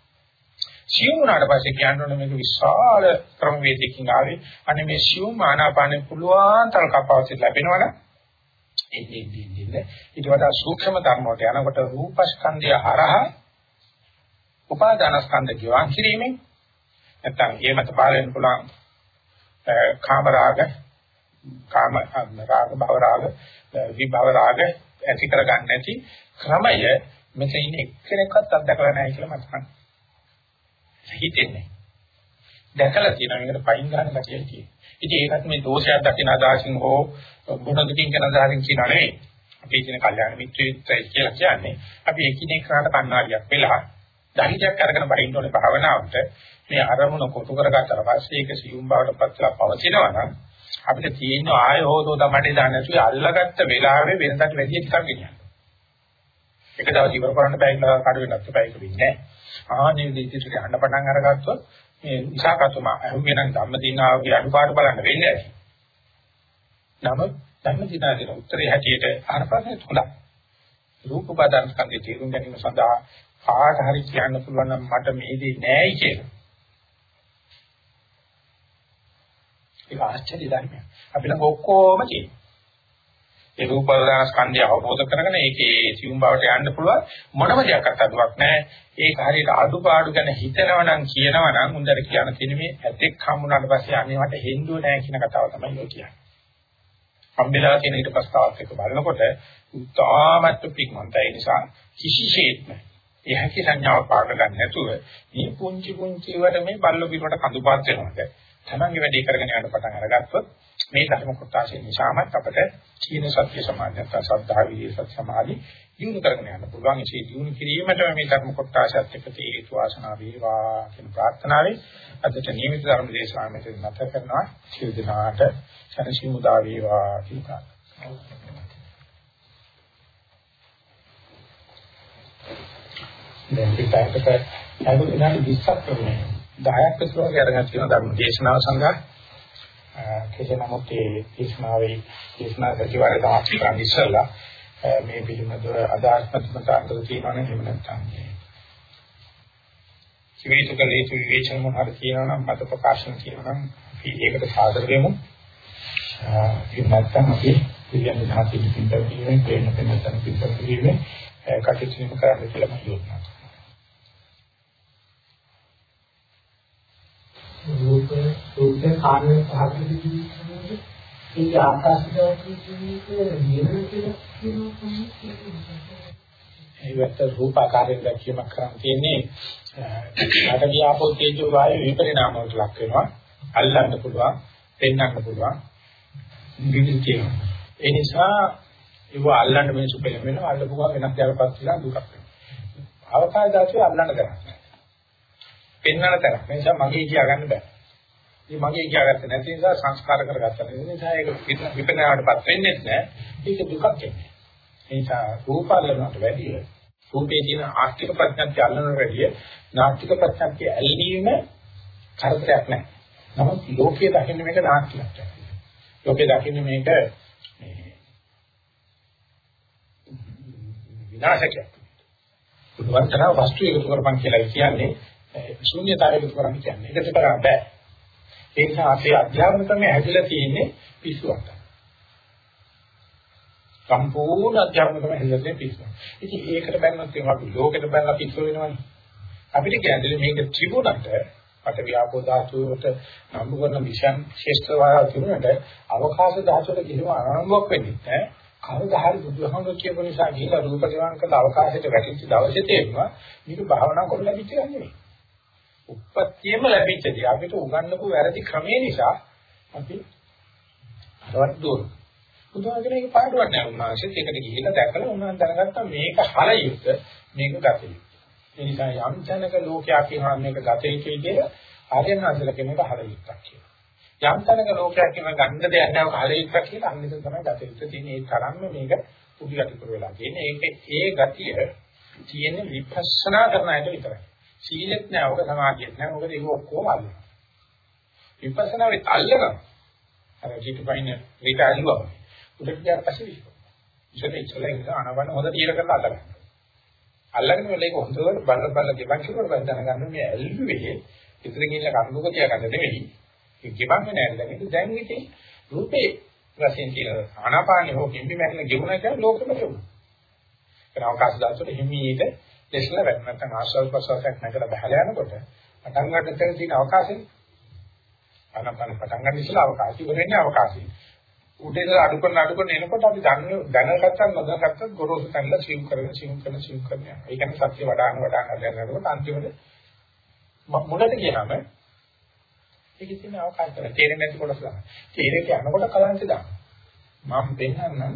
සියුම් වුණාට පස්සේ කියන්න මේක විශාල ක්‍රමවේදකින් ආවේ. අනේ මේ සියුම් ආනාපානේ පුළුවන් තරම් කපාවසිත ලැබෙනවනේ එන්නේ ඉන්නේ ඊට වඩා සූක්ෂම ධර්ම වලට යනකොට රූපස්කන්ධය හරහා උපාදානස්කන්ධ ගෙවන් කිරීමෙන් නැත්නම් ඒ මත පාලෙන්න පුළුවන් කාම රාග කාම රාග භව රාග විභව රාග ඇති කරගන්න නැති ක්‍රමය මෙතන ඉන්නේ එක්කෙනෙක්වත් අත්දකලා නැහැ කියලා මට හිතෙන්නේ. දැකලා තියෙනවා මේකට පයින් ගන්න කතියක් තියෙනවා. ඉතින් ඒකත් මේ දෝෂයක් දකින අදහසින් හෝ ගුණදකින් කරන අදහසින් කියනවා නෙවෙයි. අපි කියන කල්යාණ මිත්‍රයෙක්යි කියලා කියන්නේ අපි එකිනෙකාට කන්නාඩියක් වෙලා ධෛර්යයක් අරගෙන බහින්න ඕනේ භාවනාවට මේ අරමුණ කොටු කරගත්තට පස්සේ ඒක සියුම් බවට පත්ලා පවතිනවා නම් අපිට තියෙන ආය හොතෝ තමයි දාන්න නැතුව අල්ලගත්ත වෙලාවේ වෙනදට වැඩි ටිකක් ගෙනියන්න. එක දවස් ඉවර කරන්න බෑ කියලා කඩ වෙනත් බෑ ඒක වෙන්නේ නැහැ. ආනේ විදිහට යන්න පටන් අරගත්තොත් මේ විසාකතුමා අහුවෙනම් ධම්මදිනාගේ අනුපාඩු බලන්න වෙන්නේ නැහැ. නමුත් ධම්මදිනාගේ උත්තරේ හැටියට අහනපස්සේ හොඳයි. රූප පදන් ස්කන්ධේ තේරුම් ගැනීම සඳහා කාට හරි කියන්න පුළුවන් නම් මට මේ දේ නෑයි කියලා. ඒක ආශ්චර්ය ධර්මයක්. අපි ළඟ ඔක්කොම තියෙනවා. ඒ රූප බලන ස්කන්ධය අවබෝධ කරගෙන ඒකේ සියුම් බවට යන්න පුළුවන් මොනම දෙයක් අත්දැකුවක් නැහැ. ඒක හරියට අඩුපාඩු ගැන හිතනවා නම් කියනවා නම් හොඳට කියන තියෙන මේ ඇතෙක් හම්බුනාට පස්සේ අනේ මට හෙන්දුව නැහැ කියන කතාව තමයි ඔය කියන්නේ. හම්බෙලා තියෙන ඊට පස්තාවත් එක බලනකොට උත්තාමත් පික්මන්තයි නිසා කිසිසේත්ම එහකි සංඥාව පාඩ ගන්න නැතුව මේ පුංචි පුංචි වට මේ බල්ල බිමට කඳුපාත් වෙනවාද තමන්ගේ වැඩේ කරගෙන යන පටන් අරගත්තොත් මේ ධර්ම කොටසේ නිසාමත් අපට චීන සත්‍ය සමාධියත් සද්ධා විදියේ සත්‍ය සමාධි දිනු කරගෙන යන්න පුළුවන්. ඒ දිනු කිරීමට මේ ධර්ම කොටසත් එක්ක හේතු වාසනා වේවා කියන ප්‍රාර්ථනාවයි අදට නියමිත ධර්ම දේශනාව මෙතන නැත කරනවා. සියලු දෙනාට සනසිමුදා වේවා කියලා දැන් පිටකට අයුතු විනාඩි 20ක් වගේ 10ක් විතර වගේ අරගෙන තියෙන ධර්ම දේශනාව සංග්‍රහ කෙසේ නමුත් ඒ දේශනාවේ දේශනා සතිವಾರය තමයි කරන්නේ ඉස්සලා මේ පිළිබඳව අදාළත්මක අන්තර තියෙනවනේ එහෙම නැත්නම් කිවිතුක ලේතු විවේචන මොනවාද කියනවා නම් මත ප්‍රකාශන කියනවා නම් අපි ඒකට සාදර වෙමු ඒ නැත්නම් අපි පිළියම් දහසින් පිටර කියන්නේ ප්‍රේම පෙන්නතන පිටර කියන්නේ කටයුතු කරන්න කියලා මම යොදනවා රූප රූප කාර්ය පහකදී ඒ ආකාශය කියන්නේ නියම කියලා ඒකට රූපාකාරයෙන් දැක්වීමක් කරන් තියෙන්නේ රටදී ආපෝ තේජෝ වායු විපරිණාම වලට ලක් වෙනවා අල්ලන්න පුළුවන් පෙන්වන්න පුළුවන් විවිධ තියෙනවා ඒ නිසා ඒව අල්ලන්න මිනිස්සු පෙළඹෙනවා අල්ලපු ගමන් වෙනස් දෙයක් පස්සෙලා දුකක් වෙනවා. අවකාශ ධාතුවේ අල්ලන්න කරන්නේ. පෙන්වන්න තරක්. ඒ නිසා මගේ කියා ගන්න බෑ. මේ මගේ කියාගත්තේ නැති නිසා සංස්කාර කරගත්තා. ඒ නිසා ඒක විපරණයටපත් වෙන්නේ නැහැ. ඒක දුකක් එන්නේ. ඒ නිසා රූපාලනට වැඩිය රූපේ තියෙන ආර්ථික ප්‍රඥාත්‍ය අල්ලන වැඩිය නාස්තික ප්‍රඥාත්‍ය ඇල්ලීම කරදරයක් නැහැ. නමුත් ලෝකයේ දකින්න මේක නාස්තිකයක්. ලෝකයේ දකින්න මේක මේ විනාශකයක්. බුදුන්තර වස්තු එකතු කරපන් කියලා කියන්නේ ශූන්‍යතාවයකට කරන්නේ කියන්නේ. ඒකට කරන්න බෑ. ඒ නිසා අපේ අධ්‍යාපන ක්‍රමය හැදිලා තියෙන්නේ පිස්සුවක්. සම්පූර්ණ අධ්‍යාපන ක්‍රමය හැදිලා තියෙන්නේ පිස්සුවක්. ඉතින් ඒකට බැලුවොත් එහෙනම් අපි ලෝකෙට බැලලා පිස්සු වෙනවනේ. අපිට කියන්නේ මේක ත්‍රිගුණට අට ව්‍යාපෝ ධාතුවට නම්බු කරන විෂයන් ශේෂ්ඨ වාරා තිබුණට අවකාශ ධාතුවට කිසිම ආරම්භයක් වෙන්නේ නැහැ. කවදා හරි බුදුහාමුදුරුවෝ කියපු නිසා ගිහිලා රූප ගෙවන් කළ අවකාශයට වැටිච්ච දවසේ තේරෙනවා මේක භාවනා කරලා පිට ගන්නේ. උප්පත්තියම ලැබිච්ච දේ අපිට උගන්වපු වැරදි ක්‍රමේ නිසා අපි අරවත් දුර. බුදුහාමගේ මේක පාඩුවක් නෑ උන්වහන්සේත් ඒකට ගිහිල්ලා දැකලා උන්වහන්සේ දැනගත්තා මේක හරියට මේක ගතියි. ඒ නිසා යම් තැනක ලෝකයා කියනවා මේක ගතියි කියලා ආර්යනාථල කෙනෙක් හරියටක් කියනවා. යම් තැනක ලෝකයා කියන ගන්න දෙයක් නෑ හරියටක් කියලා අන්න ඒක තමයි ගතියට තියෙන ඒ තරම්ම මේක පුදුලටි කර වෙලා තියෙන්නේ. ඒක ඒ ගතිය තියෙන විපස්සනා කරන අයට විතරයි. සීලෙත් නෑ, ඔක සමාධියත් නෑ. මොකද ඒක ඔක්කොම අල්ලනවා. විපස්සනා වෙත් අල්ලනවා. අර පිටපයින් මේක අල්ලුවා. උඩට ගියාට පස්සේ විශ්ව. ඉතින් ඉතලෙන් අනවන හොඳ තීර කරලා අල්ලගන්න. අල්ලගෙන මේක හොඳට බලන බලන ගෙවන් කිරුවට බඳ දැනගන්න මේ ඇල්ලුවේ ඉතින් ගිහිල්ලා කඳුක තියාගන්න නෙවෙයි. ඒ ගෙවන්නේ නෑ දැන් දැන් ඉතින් රූපේ වශයෙන් කියන ආනාපානිය හෝ කිම්බි මැරෙන ගෙවුණා කියලා ලෝකෙම ගෙවුණා. ඒක අවකාශ දාසට හිමීට දෙස්ල වෙන නැත්නම් ආශ්වාස ප්‍රශ්වාසයක් නැගලා බහලා යනකොට පටන් ගන්න තැන තියෙන අවකාශය අනපන පටන් ගන්න ඉස්සලා අවකාශය වෙන්නේ අවකාශය උඩේද අඩු කරන අඩු කරන එනකොට අපි දන්න දැනගත්තත් නොදැනගත්තත් ගොරෝසු තැන්ලා සිව් කරගෙන සිව් කරන සිව් කරන යනවා. ඒ කියන්නේ සත්‍ය වඩාන වඩාන දැනනකොට අන්තිමට මුලට ගියාම ඒකේ තියෙන අවකාශය තේරෙන්නේ නැති කොටස තමයි. තේරෙට යනකොට කලන්ත දාන්න. මම දෙන්නම්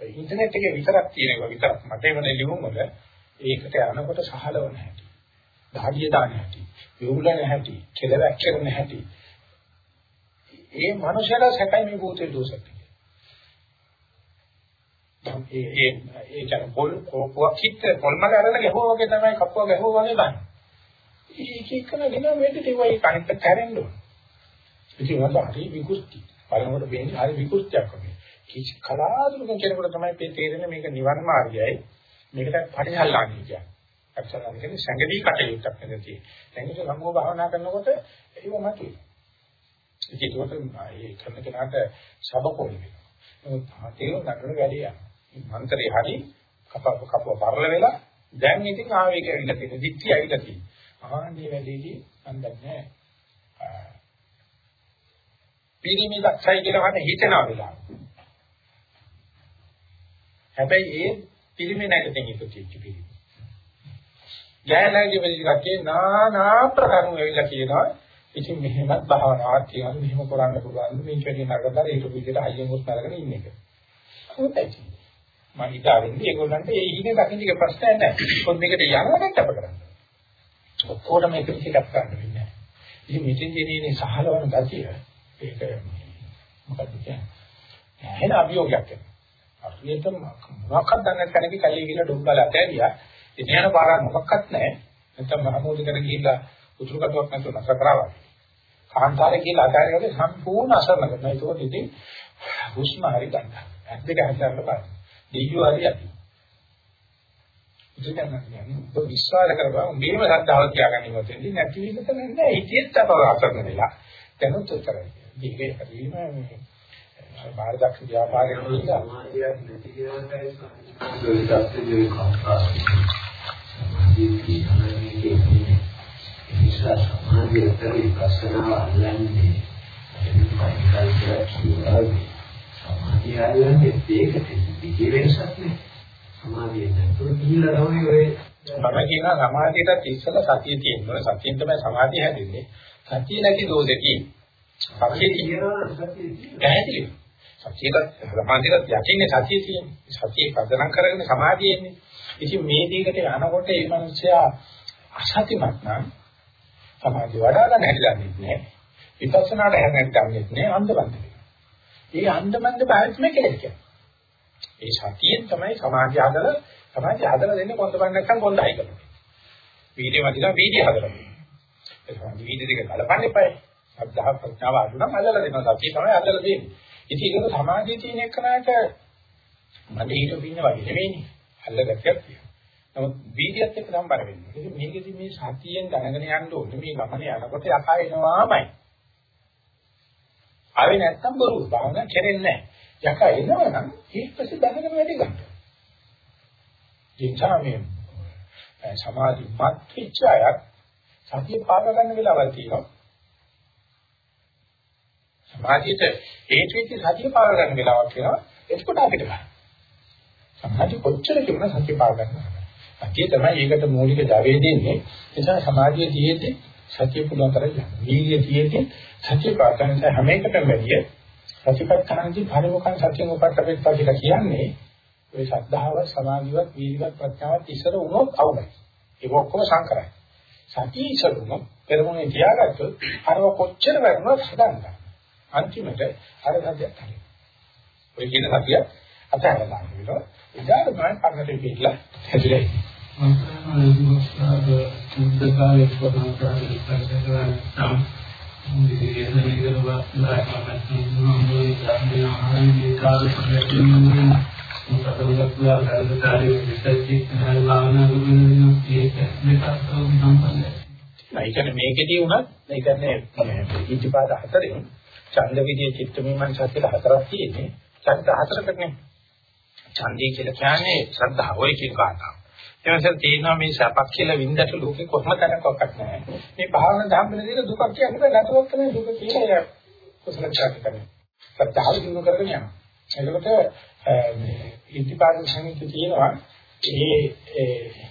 ඉන්ටර්නෙට් එකේ විතරක් තියෙනවා විතරක් මට එවනේ ලියුම් වල ඒකට යනකොට සහලවන හැටි. ධාඩිය දාන හැටි. යොමුලන හැටි. කෙලවැක් කරන හැටි. ඒ මනුෂ්‍යලා සැකයි මේ භූතේ දෝෂක්. ඒ ඒ ඒ කියන පොල් කෝපුවක් කිත් පොල්මල අරගෙන ගහුවා වගේ තමයි කපුවා ගහුවා වගේ බලන්න. ඒක එකන ගෙන වෙද්දී ඒවයි කණිට කැරෙන්න ඕන. ඉතින් වල හරි විකුස්ති. බලනකොට වෙන්නේ හරි විකුස්තියක් වගේ. කිසි කලාතුරකින් කෙනෙකුට තමයි තේරෙන්නේ මේක නිවන් මාර්ගයයි. මේකට පරිහල්ලාන්නේ කියන්නේ. අක්ෂරයන් කියන්නේ සංගදී කටයුත්තක් නෙවෙයි. සංගීත සම්මෝහ භාවනා කරනකොට ඒව මතුවේ. ඒකේට ඒ කරන කෙනාට සබකොල් වෙනවා. නමුත් තේරුම් ගන්න වැඩි යනවා. මන්ත්‍රේ හරි කපව කපව පරල වෙලා දැන් ඉතින් ආවේග ඇවිල්ලා තියෙන දික්ටි ඇවිල්ලා තියෙනවා. ආන්නේ වැඩේදී අන්දන්නේ පිරිමි දක්ෂයි කියලා මට හිතෙනවා වෙලාව. හැබැයි ඒ පිළිමේ නැකතින් ඉපදිච්ච පිළිමේ. ගෑනගේ වෙලිකටේ නානා ප්‍රකාරම් වෙවිලා කියනවා. ඉතින් මෙහෙමත් භාවනාවක් තියෙනවා මෙහෙම කරන්න පුළුවන් මේක වැඩි නරකදලා ඒක විදිහට අයියෙන් උස් කරගෙන ඉන්න එක. හොඳයි. මම හිතාන්නේ ඒගොල්ලන්ට ඒ ඉන්නේ දකින්න එක ප්‍රශ්නයක් නැහැ. පොත් මේකට යනකට අප කරන්නේ. ඔක්කොටම එක විදිහට ගන්න වෙන්නේ. ඉතින් මෙතෙන් දෙන්නේ සහලවන ගතිය. ඒක මොකක්ද කියන්නේ? එහෙන අභියෝගයක් එනවා. හරියට මොකක්ද දන්නේ නැති කෙනෙක් කලිය ගිහලා ඩොම්බල ඇතැරියා. ඉතින් යන පාරක් මොකක්වත් නැහැ. නැත්නම් මහමෝදකට ගිහිල්ලා උතුරු කටුවක් නැතුව නැස කරාවා. කාන්තාරේ ගිහිල්ලා අකාරයකට සම්පූර්ණ අසරණ කරනවා. ඒක ඉතින් හුස්ම හරි ගන්න. ඇස් දෙක හැදන්න බලන්න. දෙයියෝ හරි යති. ඉතින් ඔබ විශ්වාස කරපුවා මේව ශ්‍රද්ධාව තියාගන්න ඕනේ. නැති වෙන්න තමයි නෑ. ඒකෙත් අපව අසරණ වෙලා දැනුත් උත්තරයි. මේකේ හරීම මේ බාහිරදක්ෂ ව්‍යාපාරයේ නිසා සමාජයක් නැති කියලා තමයි සමාජයේ නිසා සමාජයේ තේ ප්‍රශ්නාව අල්ලන්නේ සමාජය අල්ලන්නේ ඒකට දිගේ වෙනසක් නේ සමාජයේ නැතුව කියලා තමයි ඔය මම කියනවා සමාජයටත් ඉස්සලා සතිය තියෙනවා සතියෙන් තමයි සමාධිය හැදෙන්නේ සතිය නැති දෝෂෙකි සතිය කියනවා සතිය පැහැදිලි සතියට සමාධියට යකින්නේ සතිය තියෙන්නේ. සතිය පදනම් කරගෙන සමාධියෙන්නේ. ඉතින් මේ දිගට යනකොට මේ මිනිස්සයා අසතිමත් නම් සමාධිය වඩා ගන්න හැදන්නේ නැහැ. විපස්සනාට හැරෙන්න ගන්නෙත් නැහැ අන්ධබන්ද. ඒ අන්ධබන්ද භාවිතම කෙලෙස් කියන්නේ. ඒ සතියෙන් තමයි සමාධිය හදලා සමාධිය හදලා දෙන්නේ කොන්දපන් නැත්නම් කොන්දයි කරන්නේ. වීඩියෝ මැදිලා වීඩියෝ හදලා දෙන්නේ. ඒ සමාධි වීඩියෝ දෙක කලපන්න එපායි. සද්ධා ප්‍රඥාව අඩු නම් අල්ලලා දෙනවා. සතිය තමයි අල්ලලා දෙන්නේ. ඉතින් ඒක සමාධිය තියෙන එකනට මට ඊට පින්න වගේ නෙවෙයිනේ. අල්ලගත්තක් තියෙනවා. නමුත් වීර්යයත් එක්ක සම්බර වෙන්නේ. ඉතින් මේකෙදි මේ සතියෙන් දැනගෙන යන්න ඕනේ. මේ ගමනේ යනකොට යකා එනවාමයි. ආවේ නැත්තම් බොරු භාවනා කෙරෙන්නේ නැහැ. යකා එනවනම් ඊට පස්සේ දැනගෙන වැඩි ගන්න. ඉච්ඡාමේ සමාධි මත් ඉච්ඡායක් සතිය පාර ගන්න වෙලාවල් තියෙනවා. සමාධියට හේතු වෙච්ච සතිය පාර ගන්න වෙලාවක් වෙනවා එතකොට අපිට ගන්න. සමාධිය කොච්චර තිබුණා සතිය පාර ගන්න. සතිය තමයි ඒකට මූලික ජවය දෙන්නේ. ඒ නිසා සමාධිය තියෙද්දි සතිය පුළුවන් කරගන්න. වීර්යය තියෙද්දි සතිය පාර ගන්න හැම එකටම වැඩිය සතිපට්ඨානදී පරිමුඛං සතියෙන් උපට්ඨපෙත්තා කියලා කියන්නේ ඔය ශ්‍රද්ධාව සමාධියවත් වීර්යවත් ප්‍රඥාවත් ඉස්සර වුණොත් අවුලයි. ඒක ඔක්කොම සංකරයි. සතිය ඉස්සර වුණොත් පෙරමුණේ තියාගත්තොත් අරව කොච්චර වැරුණත් හදන්න. අන්තිමට අර සතියක් හරි. ඔය කියන සතිය අතහැරලා ගන්නවා. ඉතින් තමයි පන්නට පිටලා හැදිලා ඉන්නේ. මම මුද්දකාවේ ප්‍රධාන ප්‍රාණි පරිසරයන් තම මුදියේ දෙවියන්ව ලායකමත් මේ ආන්නේ කාර්යපරයෙන් මොකදලක්ලා ගල්කාරී විසච්චි හරවානා ඒක මේකත් සම්බන්ධයි. ඒ කියන්නේ මේකෙදී උනත් ඒ කියන්නේ ඉතිපාද හතරෙන් ඡන්ද විදියේ චිත්ත මීමන්සා කියලා හතරක් තියෙන්නේ. ඡන්ද හතරකනේ. ඡන්දේ කියලා කියන්නේ ශ්‍රද්ධාව ඔය කියන කාරණා. එවනසෙන් තේිනවා මේ සපක් කියලා වින්දට ලෝකේ කොහොම තැනකවත් නැහැ. මේ භාවනා ධම්මනේ දුකක් කියන්නේ නැතුවක් තමයි දුක කියලා කුසල ඡාක කරන්නේ. ශ්‍රද්ධාව දිනු කරගෙන යනවා. එතකොට මේ ඉතිපාද සංහිත තියෙනවා ඒ ඒ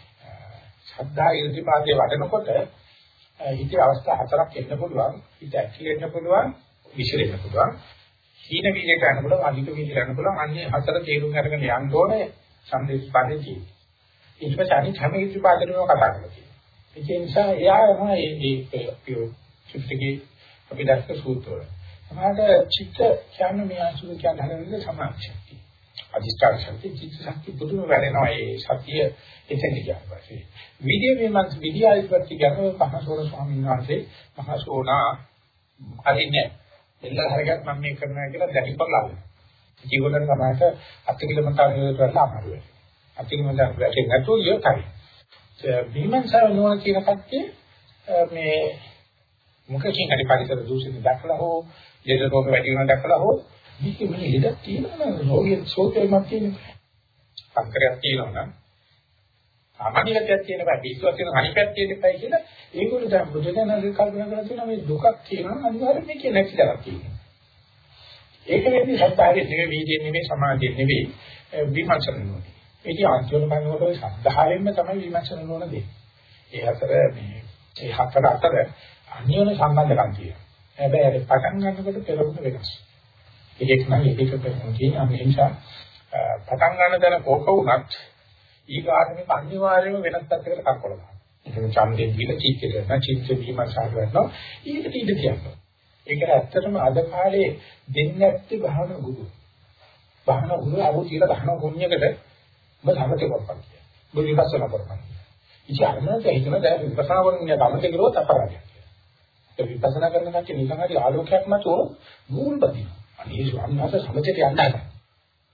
ශ්‍රද්ධා ඉතිපාදේ වඩනකොට හිතේ අවස්ථා හතරක් එන්න පුළුවන්. හිත ඇක්ටිවෙන්න පුළුවන්. විසිරෙන්න පුළුවන්. හීන වීර්යයට යන්න පුළුවන්, අධික වීර්යයට යන්න පුළුවන්. අන්නේ හතර තේරුම් අරගෙන යන්න ඕනේ සම්දේශපාදේ තියෙන්නේ. ඊට පස්සේ අනිත් හැම ඉතිපාදෙම කතා කරලා තියෙනවා. ඒ නිසා එයා තමයි මේ පියෝ චිත්තකේ අපි දැක්ක සූත්‍රය. සමහරට චිත්ත කියන්නේ මේ අසුර කියන හැරෙන්නේ සමාධි ශක්තිය. අධිෂ්ඨාන ශක්තිය, චිත්ත ශක්තිය පුදුම වැඩෙනවා ඒ සතිය එතෙන් ගියාට පස්සේ. විද්‍ය විමර්ශ විද්‍යායිපත්ති ගැන මහසෝර ස්වාමීන් වහන්සේ මහසෝනා හරින්නේ එල්ල හරගත් මම මේ කරනවා කියලා දැඩි කරලා. ජීවිතේ සමාජයට අත්කිලමතාව නිරත කරලා අමාරු වෙනවා. අත්කිලමතාව වැටෙන්නේ නැතුව ඉවතයි. විමර්ශන නොවන කියන කච්චේ මේ මුඛකින් හරි පරිසර දූෂිත දැකලා හෝ ලෙඩ රෝග වැඩි වෙනවා දැකලා හෝ මේක මේ ලෙඩක් තියෙනවා නම් රෝගිය සෝතේමක් තියෙනවා. සංකරයක් තියෙනවා නම් සාමාන්‍ය ගැටියක් තියෙන බෑ පිස්සුවක් තියෙන හනිපැක් තියෙන බෑ කියලා ඒගොල්ලෝ දැන් බුදුදහමේ කල්පනා කරලා තියෙනවා මේ දුකක් තියෙනවා අනිවාර්යයෙන් මේකේ නැති දරක් තියෙනවා. ඒක වෙන්නේ ශ්‍රද්ධාවෙන් නෙවෙයි, වීර්යයෙන් නෙවෙයි, සමාධියෙන් නෙවෙයි, විමර්ශන නෝනේ. ඒක අන්තිම බලනකොට ඔය ශ්‍රද්ධාවෙන්ම තමයි විමර්ශන නෝන දෙන්නේ. ඒ අතර මේ ඒ හතර අතර අන්‍යෝන්‍ය සම්බන්ධකම් තියෙනවා. හැබැයි අර පටන් ගන්නකොට පෙරමුණ වෙනස්. ඒක නම් ඒක පෙරමුණ කියන මේ නිසා පටන් ගන්න තැන කෝක වුණත් ඊගාටම අනිවාර්යයෙන්ම වෙනස් පැත්තකට කක්කොල ගන්නවා. ඒක ඡන්දේ දීලා චීත්තේ කරන චීත්ත විමර්ශන කරනවා. ඊට ඊට කියනවා. ඒක ඇත්තටම අද කාලේ දෙන්නේ නැත්තේ භාවන ගුරු. භාවන ගුරු අරෝ කියලා භාවන ගුණයකට ඔබ සමතේ කරපන්. ඔබ විපස්සනා කරපන්. ඉතින් අරමත හිතන දැන් විපස්සනා කරන ගමතේ කරුවොත් අපරාධයක්. ඒ විපස්සනා කරන කච්චි නිකන් හරි ආලෝකයක් මතෝ නූල් බදිනවා. අනේ ස්වාමීන් වහන්සේ සමතේට යන්නයි.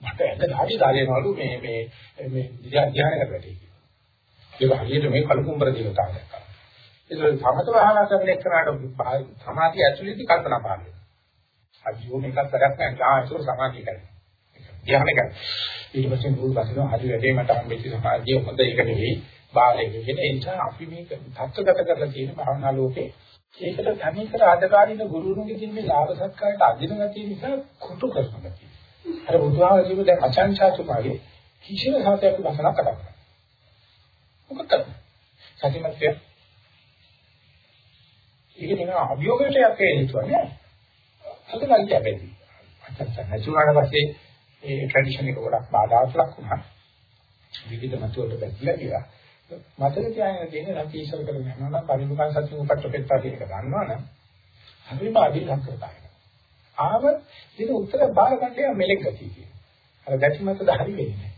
මට ඇද ධාටි දාගෙනවලු මේ මේ මේ ධ්‍යානකට වැඩි. ඒක හරියට මේ කලකුම්බර දේවතාවයක්. ඒක සමත භාවනා කරන එක්කනට සමාධිය ඇතුළේදී කල්පනා පාන. අයියෝ මේකත් වැඩක් නැහැ. ආ ඒක සමාධිය කරන්නේ. ධ්‍යාන කරන්නේ. ඊට පස්සේ මුල් පස්සේ හරි වැඩේ මට හම්බෙච්ච සමාධිය හොඳ ඒක නෙවෙයි. බාලයෙක් කියන ඒ නිසා අපි මේක තත්ත්වගත කරලා තියෙන භාවනා ලෝකේ ඒකට තනිකර ආදකාරීන ගුරුතුන්ගේ තියෙන මේ ලාභ සත්කාරයට අදින ගතිය නිසා කුතු කරනවා. අර බුදුහාම කියපු දැන් අචංචාතුමාගේ කිසිම සාතයක් වසනා කතා කරා. මොකද සතිමත්ය ඒක නිකන් අභියෝගයට යකේ හිතුවනේ. හදගන්න ලැබෙන්නේ. අචංචා නැතුණාට පස්සේ ඒ ට්‍රැඩිෂන් එක ගොඩක් බාධාවක් ලක්ුණා. විවිධ මතවලට බැඳලා ගියා. මතක තියාගෙන තියෙන නම් ඉස්සර කරගෙන යනවා නම් පරිමුඛං සත්‍ය උපට්ඨපෙත්තා කියන එක දන්නවනම් හරිම අධිලක්කතාවය. ආව ඒක උත්තර බාර ගන්න මෙලෙක් ගතිය කියන. අර ගැටි මතද හරි වෙන්නේ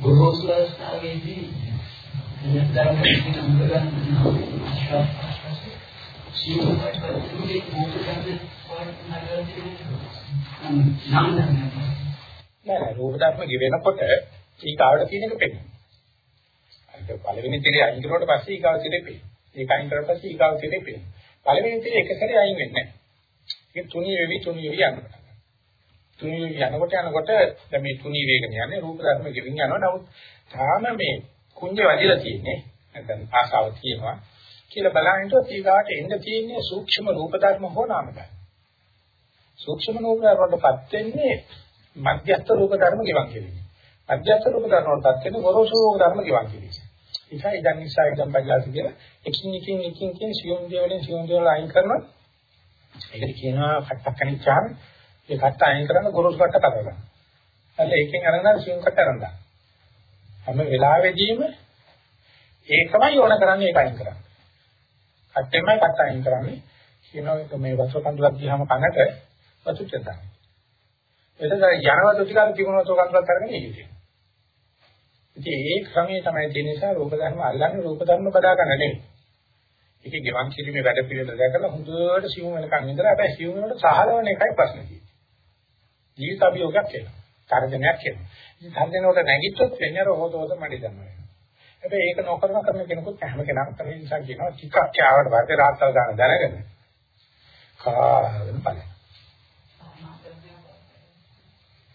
මොකටද නෑ රූප ධර්ම ගෙවෙනකොට ඊගාවට තියෙන එක පෙන්නේ. අර පළවෙනි තිරේ අයින් කරුවට පස්සේ ඊගාව තිරේ පෙන්නේ. ඒක අයින් කරලා පස්සේ ඊගාව තිරේ පෙන්නේ. පළවෙනි තිරේ එක සැරේ අයින් වෙන්නේ නැහැ. ඒක තුනී වෙවි තුනී වෙවි යනවා. තුනී වෙවි යනකොට යනකොට දැන් මේ තුනී වේගන යන්නේ රූප ධර්ම ගෙවින් යනවා. නමුත් තාම මේ කුංජ වැඩිලා තියෙන්නේ. නැත්නම් ආසාව තියෙනවා. කියලා බලහින්ට ඊගාට එන්න තියෙන්නේ සූක්ෂම රූප ධර්ම හෝ නාම ධර්ම. සූක්ෂම රූප ධර්මවලටපත් වෙන්නේ මධ්‍යස්ථ රූප ධර්ම ගෙවන් කෙරෙන්නේ. මධ්‍යස්ථ රූප ධර්මවලටපත් වෙන්නේ ගොරෝසු රූප ධර්ම ගෙවන් කෙරෙන්නේ. ඒකයි ඉතින් නිසා ඉදන් පජාති කියලා එකින් එකින් එකින් එකින් සියුම් දේවලින් සියුම් දේවල් අයින් කරනවා. ඒකට කියනවා කට්ටක් කනිච්චාම ඒ කට්ට අයින් කරන ගොරෝසු කට්ට කරගන්න. අන්න ඒකෙන් අරගෙන සියුම් කට්ට අරන්දා. හැම වෙලාවෙදීම ඒකමයි ඕන කරන්නේ ඒක අයින් කරන්න. කට්ටෙමයි කට්ට අයින් කරන්නේ. කියනවා මේ වස්තු කඳුලක් ගියාම කනට වතුච්ච දාන්න. එතන යනවද ටික අර තිබුණොත් ඔක අන්තරත් අරගෙන ඉන්නේ. ඉතින් ඒ ක්‍රමයේ තමයි තියෙන නිසා රූප ධර්ම අල්ලන්නේ රූප ධර්ම බදා ගන්න නෙමෙයි. ඒකේ ගෙවන් කිරීමේ වැඩ පිළිවෙල දැකලා හොඳට සිවුම් වෙනකන් ඉඳලා හැබැයි සිවුම් වලට සහලවන එකයි ප්‍රශ්නේ තියෙන්නේ. ජීවිත අභියෝගයක් එනවා. තර්ජනයක් එනවා. ඉතින් තර්ජනවල නැගිට්ටොත් වෙන්නේ අර හොත හොත මඩි දන්නවා. හැබැයි ඒක නොකරන කරන කෙනෙකුත් හැම කෙනාම තමයි නිසා කියනවා ටිකක් ආවට වර්ධ රාත්තල් ගන්න දැනගෙන කාගෙන බලන්න.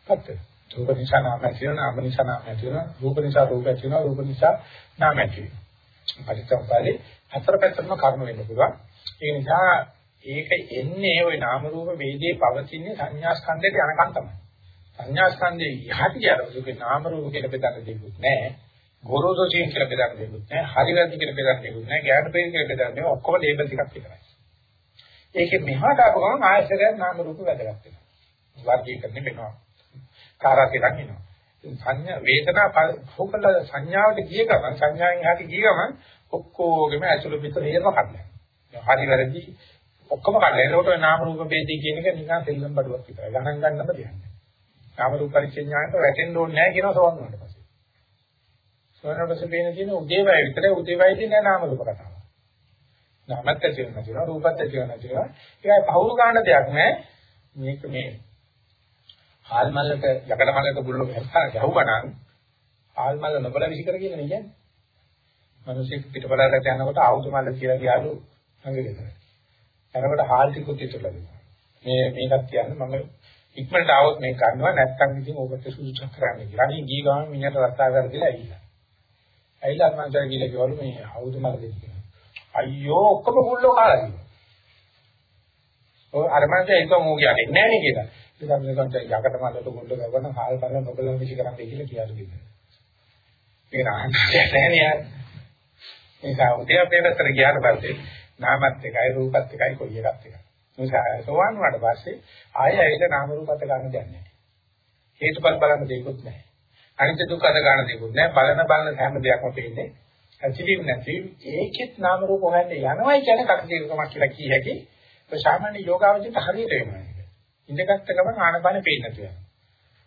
පැත්ත. රූප නිසා නාමය තියෙනවා නාම නිසා නාමය තියෙනවා රූප නිසා රූපය තියෙනවා රූප නිසා නාමය තියෙනවා. පරිත්‍යාගපාලේ හතර පැත්තම කර්ම වෙන්න පුළුවන්. ඒ නිසා ඒක එන්නේ ওই නාම රූප වේදේ පවතින්නේ සංඥා ස්කන්ධයට යනකම් තමයි. සංඥා ස්කන්ධේ යහට කියනකොට නාම රූප කියලා බෙදන්න දෙයක් නැහැ. ගොරෝසු චේන් කියලා බෙදන්න දෙයක් නැහැ. හරි වැරදි කියලා බෙදන්න දෙයක් නැහැ. ගැඹුරු පේන කියලා බෙදන්න නැහැ. ඔක්කොම ලේබල් ටිකක් විතරයි. ඒකේ මෙහාට ආපු ගමන් ආයතනයක් නාම රූප වැදගත් වෙනවා. වර්ගීකරණය වෙනවා. කාරකයක් එනවා. සංඥා වේදනා භෝගල සංඥාවට ගිය ගමන් සංඥාවෙන් එහාට ගිය ගමන් ඔක්කොගෙම ඇතුළු පිට හේරම කඩනවා. හරි වැරදි ඔක්කොම කඩලා. ඒකට නාම රූප ભેදී කියන එක නිකන් සෙල්ලම් බඩුවක් විතරයි. ගණන් ගන්නම දෙයක්. නාම රූප පරිච්ඡේඥානට වැටෙන්න ඕනේ නැහැ කියනවා සෝවන් වුණාට පස්සේ. සෝවන් පස්සේ පේන තියෙන උදේවයි විතරයි උදේවයිදී නෑ නාම රූප කතාව. නාමත් ඇති වෙනවා කියලා රූපත් ඇති වෙනවා කියලා. ඒකයි පහුරු ගන්න දෙයක් නෑ. මේක මේ හාල් මල්ලක යකඩ මල්ලක බුල්ලක හැප්පා ගැහුවා නම් හාල් මල්ල නොබල විසි කර කියලා නේ කියන්නේ. මිනිස්සු පිටපලකට යනකොට ආවුද මල්ල කියලා කියාලු සංගෙදර. එනකොට හාල් ටිකුත් ඉතුරුලා දෙනවා. මේ මේකත් කියන්නේ මම ඉක්මනට ආවොත් මේක ගන්නවා නැත්නම් ඉතින් ඔබට සුදුසුක් කරන්න කියලා. අනිත් ගිය ගමන් මිනිහට රස්තා කරලා ඇවිල්ලා. ඇවිල්ලා මම දැන් ගිහලා කිව්වලු මේ ආවුද මල්ල දෙන්න කියලා. අයියෝ ඔක්කොම බුල්ලෝ කාලා කිව්වා. ඔය අර මනස ඒක මෝ කියන්නේ නැහැ නේ කියලා. ඉතින් අපි නිකන් යකට මල්ලට ගොඩ ගවන හාල් කරන නොබලන විශ් කරන්නේ කියලා කියලා දෙන්න. ඒක නෑ නෑ ඒක උදේ අපේ පැත්තට ගියාට පස්සේ නාමත් එකයි රූපත් එකයි කොයි එකත් එකයි. ඒක සෝවාන් වුණාට පස්සේ ආයෙ ඇවිල්ලා නාම රූපත් ගන්න දෙයක් නෑ. හේතුඵල බලන්න දෙයක්වත් නෑ. අනිත්‍ය දුක්ඛ අද ගන්න දෙයක්වත් නෑ. බලන බලන හැම දෙයක්ම පේන්නේ. ඇතිවීම නැති ඒකෙත් නාම රූප හොයන්නේ යනවයි කියන්නේ කටදීකමක් කියලා කිය හැකි. ඒ සාමාන්‍ය යෝගාවචිත හරියට වෙනවා. ඉඳගත්ත ගමන් ආනපාන පේන්නේ නැතුව යනවා.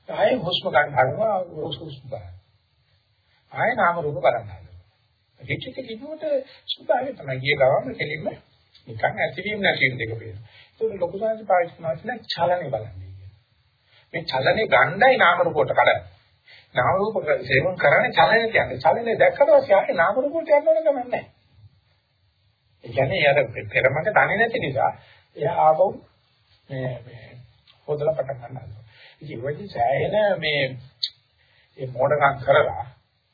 ආයෙ හුස්ම ගන්න හදනවා හුස්ම ගන්න. ආයෙ නාම රූප බලන්න හදනවා. ඒකෙත් කිව්වට සුභාවේ තමයි ගිය ගමන් කෙලින්ම නිකන් ඇතිවීම නැතිවීම දෙක පේනවා. ඒක ලොකු සංසි පාවිච්චි කරනවා කියලා චලනේ බලන්නේ. මේ චලනේ ගණ්ඩායි නාම රූපයට කඩන. නාම රූප සේවන කරන්නේ චලනේ කියන්නේ. චලනේ දැක්කට පස්සේ ආයේ නාම රූප වලට යන්න ඕන ගමන් නැහැ. ඒ කියන්නේ යාර පෙරමක දන්නේ නැති නිසා එයා ආපහු මේ මේ හොදලා පටන් ගන්නවා. ඉතින් වෙදි සෑහෙන මේ මේ මොඩකම් කරලා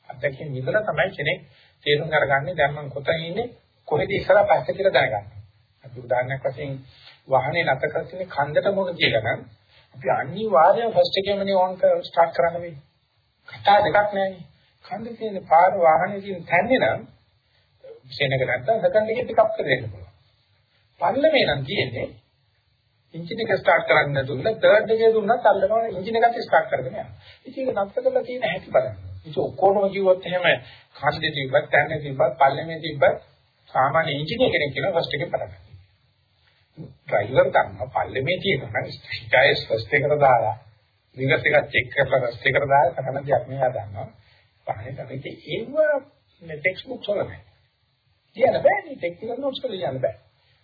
අත්දැකීම් විතර තමයි කෙනෙක් තේරුම් අරගන්නේ දැන් මම කොතන ඉන්නේ කොහෙද ඉස්සරහ පස්සේ කියලා දැනගන්න. අපි උදාහරණයක් වශයෙන් වාහනේ නැත කරන්නේ කන්දට මොන කියලා නම් අපි අනිවාර්යයෙන් ෆස්ට් එකේමනේ ඕන් ස්ටාර්ට් කරන්න වෙන්නේ. කතා දෙකක් නැහැ. කන්ද තියෙන පාර වාහනේ තියෙන තැන්නේ නම් සෙනග නැත්තම් සෙකන්ඩ් එකේ පිකප් කරගෙන පුළුවන්. පල්ලමේ නම් තියෙන්නේ එන්ජින් එක ස්ටාර්ට් කරන්න දුන්න තර්ඩ් එකේ දුන්නත් අල්ලනවා එන්ජින් එකත් ස්ටාර්ට් කරගෙන යනවා. ඉතින් ඒක නැත්ත කරලා තියෙන හැටි බලන්න. ඉතින් ඔක්කොම කිව්වොත් එහෙම කන්දේ තිබ්බත්, තැන්නේ තිබ්බත්, පල්ලමේ තිබ්බත් සාමාන්‍ය එන්ජින් එකෙක් කියලා ෆස්ට් එකේ පටන් ගන්නවා. ඩ්‍රයිවර් ගන්න පල්ලමේ තියෙනවා නම් ස්ටයිස් ෆස්ට් එකට දාලා රිවර්ස් එක චෙක් කරලා ෆස්ට් එකට දාලා කරන දෙයක් මෙයා දන්නවා. පහනේ තමයි ඒව මේ ටෙක්ස්ට් බුක්ස් වල නැහැ. කියන්න බෑනේ ටෙක්නිකල් නෝට්ස් වල කියන්න බෑ.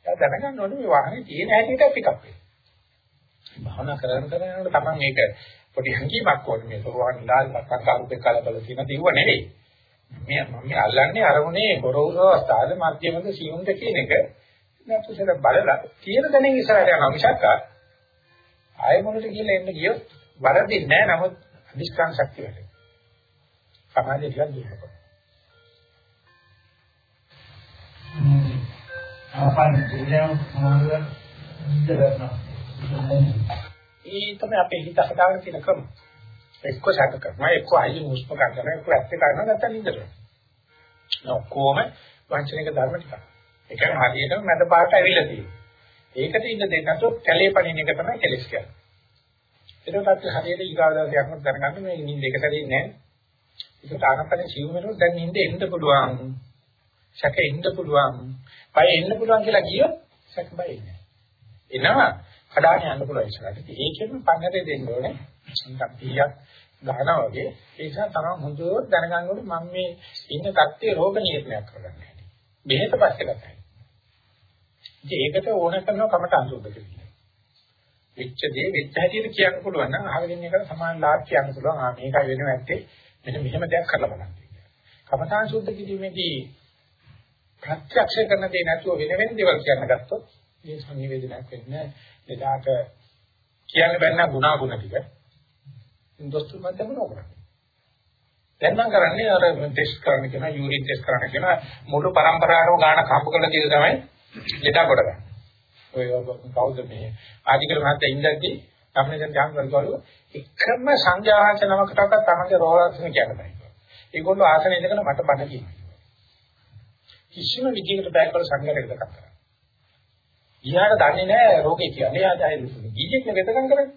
එයා දැනගන්න ඕනේ මේ වාහනේ තියෙන හැටියට පිකප් වෙනවා. භාවනා කරන කරන යනකොට තමන් මේක පොඩි හංගීමක් ඕනේ මේ සෝවාන් දාල් සංකාරුපේ කලබල තියෙන දිව නෙවෙයි. මේ මම අල්ලන්නේ අරමුණේ ගොරෝසු අවස්ථාවේ මධ්‍යමද සියුම්ද කියන එක නැත්නම් බලලා තියෙන දැනින් ඉස්සරහට යනවා මිසක් ආයෙ මොනට කියලා එන්න ගියොත් වරදින්නේ නැහැ නමුත් අනිෂ්කාන් ශක්තිය වැඩි. සමාජය ටිකක් දුරට. ආපන් දෙවියන් සමානව ඉඳලා ඒ තමයි අපේ හිත හදාගෙන තියෙන ක්‍රම. එක්ක සැක කරනවා, එක්ක ආයෙ මුස්ප කරනවා, එක්ක ඇත්ත කරනවා නැත්නම් නිදරනවා. ඔක්කොම වංචනික ධර්ම ටික. ඒ කියන්නේ හරියටම මැද පාට ඇවිල්ලා තියෙනවා. ඒකට ඉන්න දෙන්නට කැලේ පණින එක තමයි කෙලස් කියන්නේ. ඒකට අපි හරියට ඊගාදාසයක්ම දැනගන්න මේ නිින්ද එක සැරේ නෑ. ඒකට ආනපන සිවුමනොත් දැන් නිින්ද එන්න පුළුවන්. සැක එන්න පුළුවන්. බය එන්න පුළුවන් කියලා කියොත් සැක බය එන්නේ. එනවා කඩාගෙන යන්න පුළුවන් ඉස්සරහට. ඒකෙම පන්නරේ දෙන්න ඕනේ. සංකප්පියක් ගන්නවා වගේ. ඒ නිසා තමයි හොඳට දැනගන්න ඕනේ මම මේ ඉන්න තත්ත්වයේ රෝග නිర్ణයක් කරගන්න හැටි. බෙහෙත පස්සේ ගන්නයි. ඉතින් ඒකට ඕන කරනවා කමට අනුසුද්ධ කියලා. වෙච්ච දේ වෙච්ච හැටියට කියන්න පුළුවන් නම් අහගෙන ඉන්න එකට සමාන ලාභ කියන්න පුළුවන්. ආ මේකයි වෙනව ඇත්තේ. මෙන්න මෙහෙම දෙයක් කරලා බලන්න. කමඨාන් සුද්ධ කිරීමේදී ප්‍රත්‍යක්ෂ කරන දේ නැතුව වෙන වෙන දේවල් කියන්න ගත්තොත් මේ සංනිවේදනයක් වෙන්නේ එදාට කියන්න බැන්න ගුණාගුණ ටික. දොස්තර මැදම නෝකරන්නේ. දැන් මම කරන්නේ අර ටෙස්ට් කරන්න කියන යූරින් ටෙස්ට් කරන්න කියන මුළු પરම්පරාවම ගාන කම්ප කරලා තියෙන තමයි ලෙඩ කොට ගන්න. ඔය කවුද මේ ආධිකර මහත්තයා ඉඳද්දි අපේ දැන් ධ්‍යාන කරගලු එකම සංජානක නමකටවත් තමයි රෝලක්ෂණ කියන්න බෑ. ඒගොල්ලෝ ආසනෙ ඉඳගෙන මට බඩ කියනවා. කිසිම විදිහකට බෑකවල සංගරයකට කරා. ඊයාට දන්නේ නැහැ රෝගේ කියන්නේ. එයා දැයි ගිජෙක් නෙවෙතකම් කරන්නේ.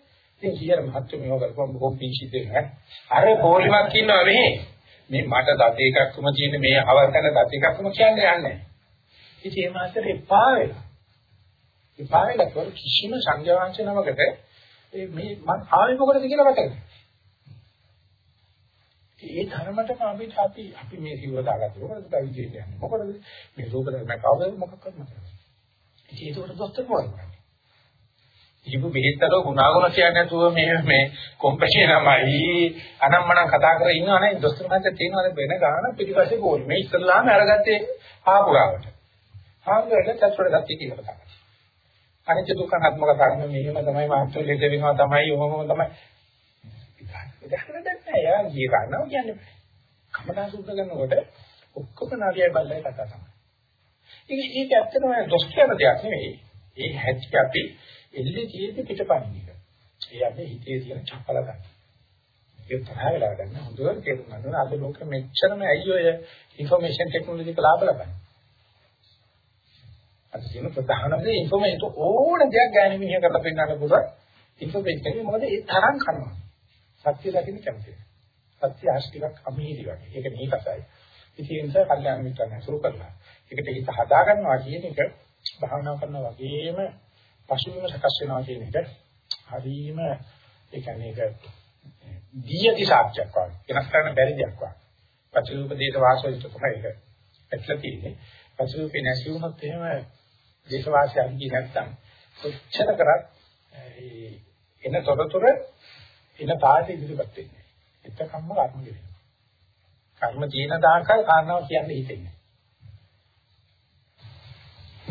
ඉතින් කීයර මහත්තු මේව කරපුවම බොහොම පිංසිතේ නෑ. අර පොලිමක් ඉන්නවා මෙහි. මේ මට දත එකක්ම තියෙන මේ අවස්ථන දත එකක්ම කියන්නේ යන්නේ. ඉතින් මේ මාතර එපා වෙලා. එපා වෙලා කර කිසිම සංජානංශ නමකට මේ මම ආවේ මොකටද කියලා මතකයි. ඒ ධර්මතම අපි අපි අපි මේ සිවුර දාගත්තා. මොකටද අපි කියන්නේ? මොකටද මේ රූප ධර්ම කවදාද මොකක් කරන්නේ? ඉතින් ඒකට දොස්තර මොකක්ද? ඉබු බෙහෙත්තර ගුණාගුණ කියන්නේ නැතුව මේ මේ කොම්පැෂන් නමයි අනම්මනම් කතා කරගෙන ඉන්නව නේ දොස්තර මහත්තයා තියෙනවද වෙන ගාන පිටිපස්සේ ගෝල් මේ ඉස්සල්ලාම අරගත්තේ ආපුරාවට. ආන්දරට චත්‍රල ගත්තී කියලා කතා කරා. අනිත්‍ය දුක්ඛනාත්මක ධර්ම මෙහෙම තමයි මාත්‍ර ලෙඩ වෙනවා තමයි ඔහොමම තමයි. ඉතින් දැක්කද නැහැ යා ගිය ගන්නවා කියන්නේ. කමනා සුද්ධ කරනකොට ඔක්කොම නාගයයි බල්ලයි කතා තමයි. ඒක ඒක ඇත්තටම දොස් කියන දෙයක් නෙවෙයි. ඒ හැටි අපි එල්ලේ තියෙද්දි පිටපයින් එක. ඒ අපේ හිතේ තියෙන චපල ගන්න. ඒ තරහ වෙලා ගන්න හොඳට තේරුම් ගන්න. අද ලෝකෙ මෙච්චරම ඇයි ඔය ইনফরমේෂන් ටෙක්නොලොජි කලාබ ලබන්නේ. අද තියෙන ප්‍රධානම දේ ইনফরমේෂන් ඕන දෙයක් ගන්න මිනිහ කරලා පෙන්නන්න පුළුවන්. ইনফরমේෂන් එකේ මොකද ඒ තරම් කරනවා. සත්‍ය දකින්න කැමතියි. සත්‍ය ආශිර්වාද අමීරි වගේ. ඒක නිකසයි. ඉතින් ඒ නිසා කල්යාණ මිත්‍රන් අසුර කරලා ඒකට හිත හදා ගන්නවා කියන එක භාවනා කරනවා වගේම පසුබිම සකස් වෙනවා කියන එක හරීම ඒ කියන්නේ ඒක දීයති සාක්ෂයක් වගේ. වෙනස් කරන්න බැරි දෙයක් වගේ. පචලූපදේශ වාසවිත තමයි ඒක. ඇట్లా තියෙන්නේ. පචලූපේ නැති වුණොත් එහෙම දේශවාසයන් කිය නැත්තම් කොච්චර කරත් එන තොරතුරු එන තාට ඉදිරිපත් වෙන්නේ. එතකම්ම කර්ම දෙන්නේ. කර්ම තියෙන දායකල් කාරණාව කියන්නේ හිතෙන්නේ.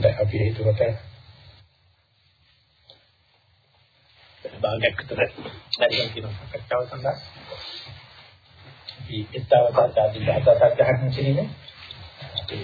දැන් අපි හිතුවට භාගයක් විතර වැඩි කියන කතාව සඳහා. අපි ඒතාවතා ආදී දාත සත්‍යයන් කියන්නේ අපි